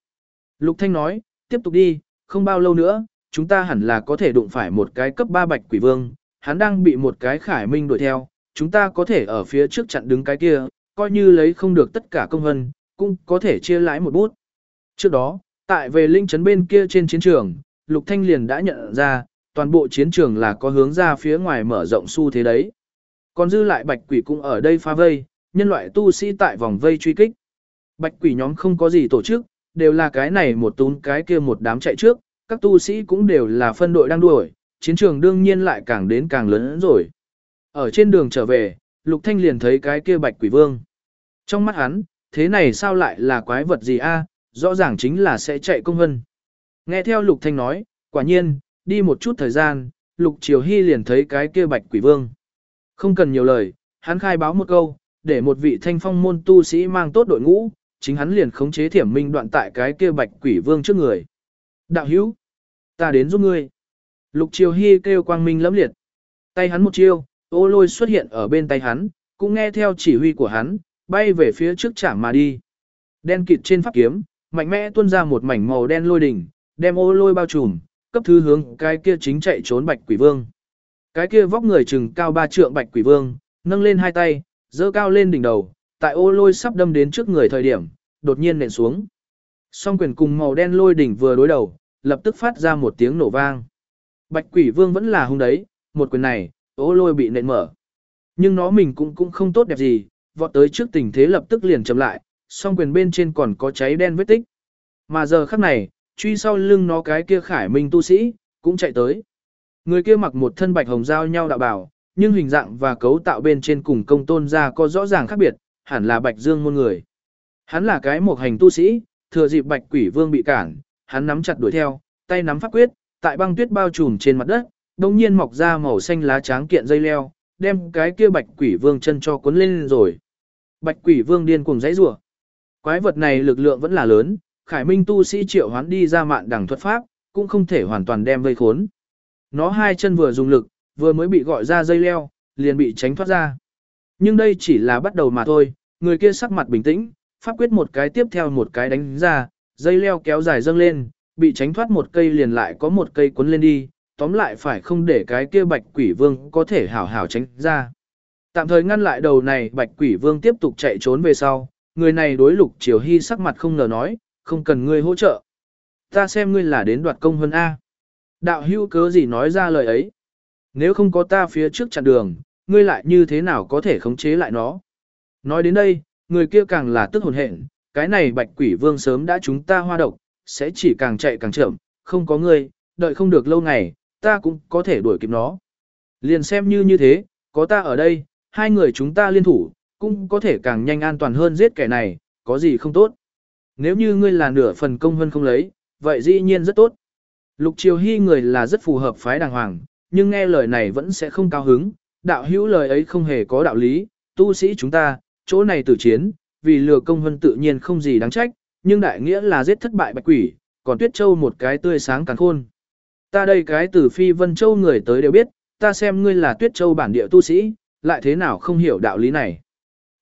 Lục Thanh nói, tiếp tục đi, không bao lâu nữa, chúng ta hẳn là có thể đụng phải một cái cấp 3 bạch quỷ vương, hắn đang bị một cái khải minh đuổi theo, chúng ta có thể ở phía trước chặn đứng cái kia, coi như lấy không được tất cả công hân, cũng có thể chia lãi một bút. Trước đó, tại về linh trấn bên kia trên chiến trường, Lục Thanh liền đã nhận ra, toàn bộ chiến trường là có hướng ra phía ngoài mở rộng xu thế đấy. Còn dư lại bạch quỷ cũng ở đây phá vây, nhân loại tu sĩ tại vòng vây truy kích. Bạch quỷ nhóm không có gì tổ chức, đều là cái này một tún cái kia một đám chạy trước, các tu sĩ cũng đều là phân đội đang đuổi, chiến trường đương nhiên lại càng đến càng lớn rồi. Ở trên đường trở về, Lục Thanh liền thấy cái kia bạch quỷ vương. Trong mắt hắn, thế này sao lại là quái vật gì a? rõ ràng chính là sẽ chạy công vân. Nghe theo Lục Thanh nói, quả nhiên, đi một chút thời gian, Lục Triều Hy liền thấy cái kia bạch quỷ vương. Không cần nhiều lời, hắn khai báo một câu, để một vị thanh phong môn tu sĩ mang tốt đội ngũ, chính hắn liền khống chế thiểm minh đoạn tại cái kia bạch quỷ vương trước người. Đạo hữu, ta đến giúp ngươi. Lục Triều Hy kêu quang minh lẫm liệt. Tay hắn một chiêu, ô lôi xuất hiện ở bên tay hắn, cũng nghe theo chỉ huy của hắn, bay về phía trước chạm mà đi. Đen kịt trên pháp kiếm, mạnh mẽ tuôn ra một mảnh màu đen lôi đỉnh, đem ô lôi bao trùm, cấp thứ hướng cái kia chính chạy trốn bạch quỷ vương. Cái kia vóc người chừng cao ba trượng bạch quỷ vương, nâng lên hai tay, dơ cao lên đỉnh đầu, tại ô lôi sắp đâm đến trước người thời điểm, đột nhiên nện xuống. Song quyền cùng màu đen lôi đỉnh vừa đối đầu, lập tức phát ra một tiếng nổ vang. Bạch quỷ vương vẫn là hung đấy, một quyền này, ô lôi bị nện mở. Nhưng nó mình cũng cũng không tốt đẹp gì, vọt tới trước tình thế lập tức liền chậm lại, song quyền bên trên còn có cháy đen vết tích. Mà giờ khắc này, truy sau lưng nó cái kia khải minh tu sĩ, cũng chạy tới. Người kia mặc một thân bạch hồng giao nhau đạo bảo, nhưng hình dạng và cấu tạo bên trên cùng công tôn ra có rõ ràng khác biệt, hẳn là bạch dương môn người. Hắn là cái một hành tu sĩ, thừa dịp bạch quỷ vương bị cản, hắn nắm chặt đuổi theo, tay nắm pháp quyết, tại băng tuyết bao trùm trên mặt đất, đồng nhiên mọc ra màu xanh lá tráng kiện dây leo, đem cái kia bạch quỷ vương chân cho cuốn lên rồi. Bạch quỷ vương điên cuồng giãy rủa. Quái vật này lực lượng vẫn là lớn, Khải Minh tu sĩ triệu hoán đi ra mạn đẳng thuật pháp, cũng không thể hoàn toàn đem vây khốn. Nó hai chân vừa dùng lực, vừa mới bị gọi ra dây leo, liền bị tránh thoát ra. Nhưng đây chỉ là bắt đầu mà thôi, người kia sắc mặt bình tĩnh, pháp quyết một cái tiếp theo một cái đánh ra, dây leo kéo dài dâng lên, bị tránh thoát một cây liền lại có một cây cuốn lên đi, tóm lại phải không để cái kia bạch quỷ vương có thể hảo hảo tránh ra. Tạm thời ngăn lại đầu này bạch quỷ vương tiếp tục chạy trốn về sau, người này đối lục triều hy sắc mặt không ngờ nói, không cần ngươi hỗ trợ. Ta xem ngươi là đến đoạt công hơn A. Đạo hưu cớ gì nói ra lời ấy. Nếu không có ta phía trước chặn đường, ngươi lại như thế nào có thể khống chế lại nó. Nói đến đây, người kia càng là tức hồn hện, cái này bạch quỷ vương sớm đã chúng ta hoa độc, sẽ chỉ càng chạy càng chậm, không có ngươi, đợi không được lâu ngày, ta cũng có thể đuổi kịp nó. Liền xem như như thế, có ta ở đây, hai người chúng ta liên thủ, cũng có thể càng nhanh an toàn hơn giết kẻ này, có gì không tốt. Nếu như ngươi là nửa phần công hơn không lấy, vậy dĩ nhiên rất tốt. Lục Triều Hy người là rất phù hợp phái đàng hoàng, nhưng nghe lời này vẫn sẽ không cao hứng, đạo hữu lời ấy không hề có đạo lý, tu sĩ chúng ta, chỗ này tử chiến, vì lừa công hơn tự nhiên không gì đáng trách, nhưng đại nghĩa là giết thất bại bạch quỷ, còn Tuyết Châu một cái tươi sáng càng khôn. Ta đây cái từ Phi Vân Châu người tới đều biết, ta xem ngươi là Tuyết Châu bản địa tu sĩ, lại thế nào không hiểu đạo lý này.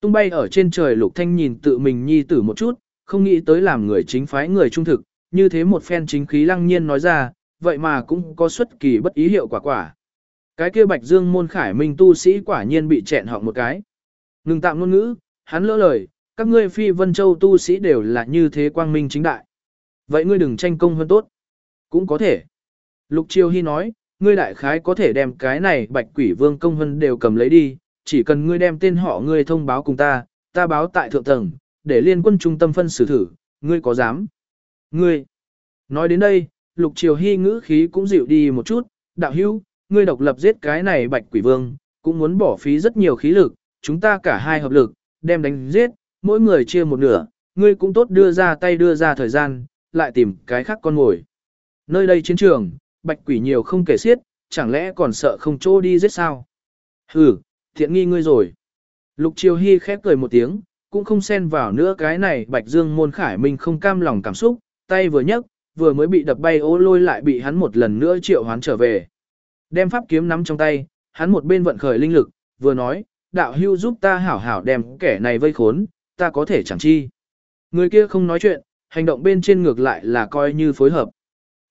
Tung bay ở trên trời Lục Thanh nhìn tự mình nhi tử một chút, không nghĩ tới làm người chính phái người trung thực, như thế một phen chính khí lăng nhiên nói ra, vậy mà cũng có xuất kỳ bất ý hiệu quả quả. Cái kia Bạch Dương môn khải minh tu sĩ quả nhiên bị chẹn họng một cái. Ngừng tạm ngôn ngữ, hắn lỡ lời, các ngươi phi vân châu tu sĩ đều là như thế quang minh chính đại. Vậy ngươi đừng tranh công hơn tốt. Cũng có thể. Lục Chiêu Hy nói, ngươi đại khái có thể đem cái này bạch quỷ vương công hân đều cầm lấy đi, chỉ cần ngươi đem tên họ ngươi thông báo cùng ta, ta báo tại thượng tầng, để liên quân trung tâm phân xử thử, ngươi có dám? Ngươi! Nói đến đây, Lục Triều Hy ngữ khí cũng dịu đi một chút, đạo hữu, ngươi độc lập giết cái này bạch quỷ vương, cũng muốn bỏ phí rất nhiều khí lực, chúng ta cả hai hợp lực, đem đánh giết, mỗi người chia một nửa, ngươi cũng tốt đưa ra tay đưa ra thời gian, lại tìm cái khác con ngồi. Nơi đây chiến trường, bạch quỷ nhiều không kể xiết, chẳng lẽ còn sợ không chỗ đi giết sao? Hừ, thiện nghi ngươi rồi. Lục Triều Hy khép cười một tiếng, cũng không xen vào nữa cái này bạch dương môn khải minh không cam lòng cảm xúc, tay vừa nhấc, vừa mới bị đập bay ô lôi lại bị hắn một lần nữa triệu hoán trở về. Đem pháp kiếm nắm trong tay, hắn một bên vận khởi linh lực, vừa nói, đạo hưu giúp ta hảo hảo đem kẻ này vây khốn, ta có thể chẳng chi. Người kia không nói chuyện, hành động bên trên ngược lại là coi như phối hợp.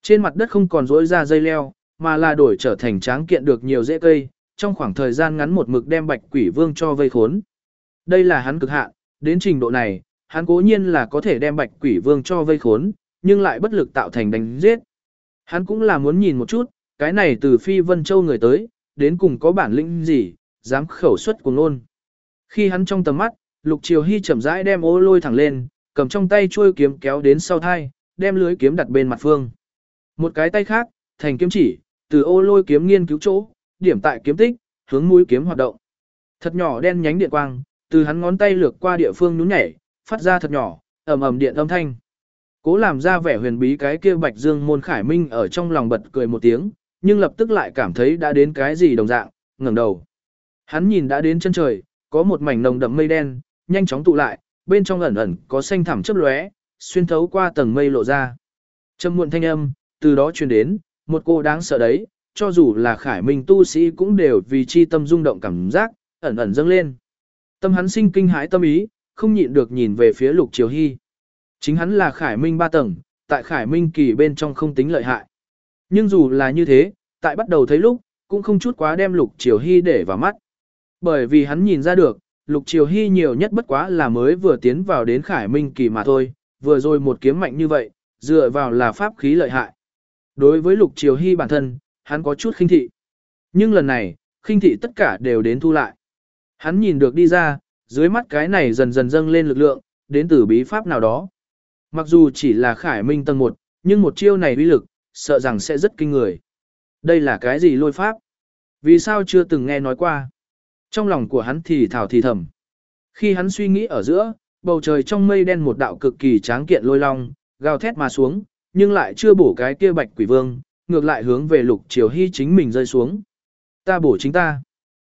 Trên mặt đất không còn rỗi ra dây leo, mà là đổi trở thành tráng kiện được nhiều rễ cây, trong khoảng thời gian ngắn một mực đem bạch quỷ vương cho vây khốn. Đây là hắn cực hạn, đến trình độ này, hắn cố nhiên là có thể đem bạch quỷ vương cho vây khốn, nhưng lại bất lực tạo thành đánh giết. Hắn cũng là muốn nhìn một chút, cái này từ phi vân châu người tới, đến cùng có bản lĩnh gì, dám khẩu xuất cùng luôn. Khi hắn trong tầm mắt, lục triều hy chậm rãi đem ô lôi thẳng lên, cầm trong tay chuôi kiếm kéo đến sau thai, đem lưới kiếm đặt bên mặt phương. Một cái tay khác, thành kiếm chỉ, từ ô lôi kiếm nghiên cứu chỗ, điểm tại kiếm tích, hướng mũi kiếm hoạt động. Thật nhỏ đen nhánh điện quang, từ hắn ngón tay lược qua địa phương nhún nhảy, phát ra thật nhỏ, ầm ầm điện âm thanh. Cố làm ra vẻ huyền bí cái kia Bạch Dương môn Khải Minh ở trong lòng bật cười một tiếng, nhưng lập tức lại cảm thấy đã đến cái gì đồng dạng, ngẩng đầu. Hắn nhìn đã đến chân trời, có một mảnh nồng đậm mây đen, nhanh chóng tụ lại, bên trong ẩn ẩn có xanh thẳm chớp lóe, xuyên thấu qua tầng mây lộ ra. Trầm muộn thanh âm, từ đó truyền đến, một cô đáng sợ đấy, cho dù là Khải Minh tu sĩ cũng đều vì chi tâm rung động cảm giác, ẩn ẩn dâng lên. Tâm hắn sinh kinh hãi tâm ý, không nhịn được nhìn về phía Lục Triều Hy. Chính hắn là Khải Minh ba tầng, tại Khải Minh kỳ bên trong không tính lợi hại. Nhưng dù là như thế, tại bắt đầu thấy lúc, cũng không chút quá đem Lục Triều Hy để vào mắt. Bởi vì hắn nhìn ra được, Lục Triều Hy nhiều nhất bất quá là mới vừa tiến vào đến Khải Minh kỳ mà thôi, vừa rồi một kiếm mạnh như vậy, dựa vào là pháp khí lợi hại. Đối với Lục Triều Hy bản thân, hắn có chút khinh thị. Nhưng lần này, khinh thị tất cả đều đến thu lại. Hắn nhìn được đi ra, dưới mắt cái này dần dần dâng lên lực lượng, đến từ bí pháp nào đó. Mặc dù chỉ là khải minh tầng 1, nhưng một chiêu này uy lực, sợ rằng sẽ rất kinh người. Đây là cái gì lôi pháp? Vì sao chưa từng nghe nói qua? Trong lòng của hắn thì thảo thì thầm. Khi hắn suy nghĩ ở giữa, bầu trời trong mây đen một đạo cực kỳ tráng kiện lôi long, gào thét mà xuống, nhưng lại chưa bổ cái kia bạch quỷ vương, ngược lại hướng về lục triều hy chính mình rơi xuống. Ta bổ chính ta.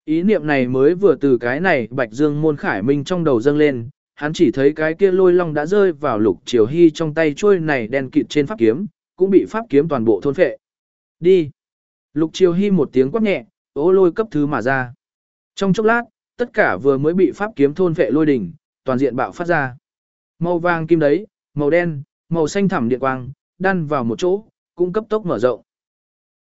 Ý niệm này mới vừa từ cái này bạch dương môn khải minh trong đầu dâng lên, hắn chỉ thấy cái kia lôi long đã rơi vào lục triều hy trong tay trôi này đen kịt trên pháp kiếm, cũng bị pháp kiếm toàn bộ thôn phệ. Đi. Lục triều hy một tiếng quát nhẹ, ố lôi cấp thứ mà ra. Trong chốc lát, tất cả vừa mới bị pháp kiếm thôn phệ lôi đỉnh, toàn diện bạo phát ra. Màu vàng kim đấy, màu đen, màu xanh thẳm điện quang, đan vào một chỗ, cũng cấp tốc mở rộng.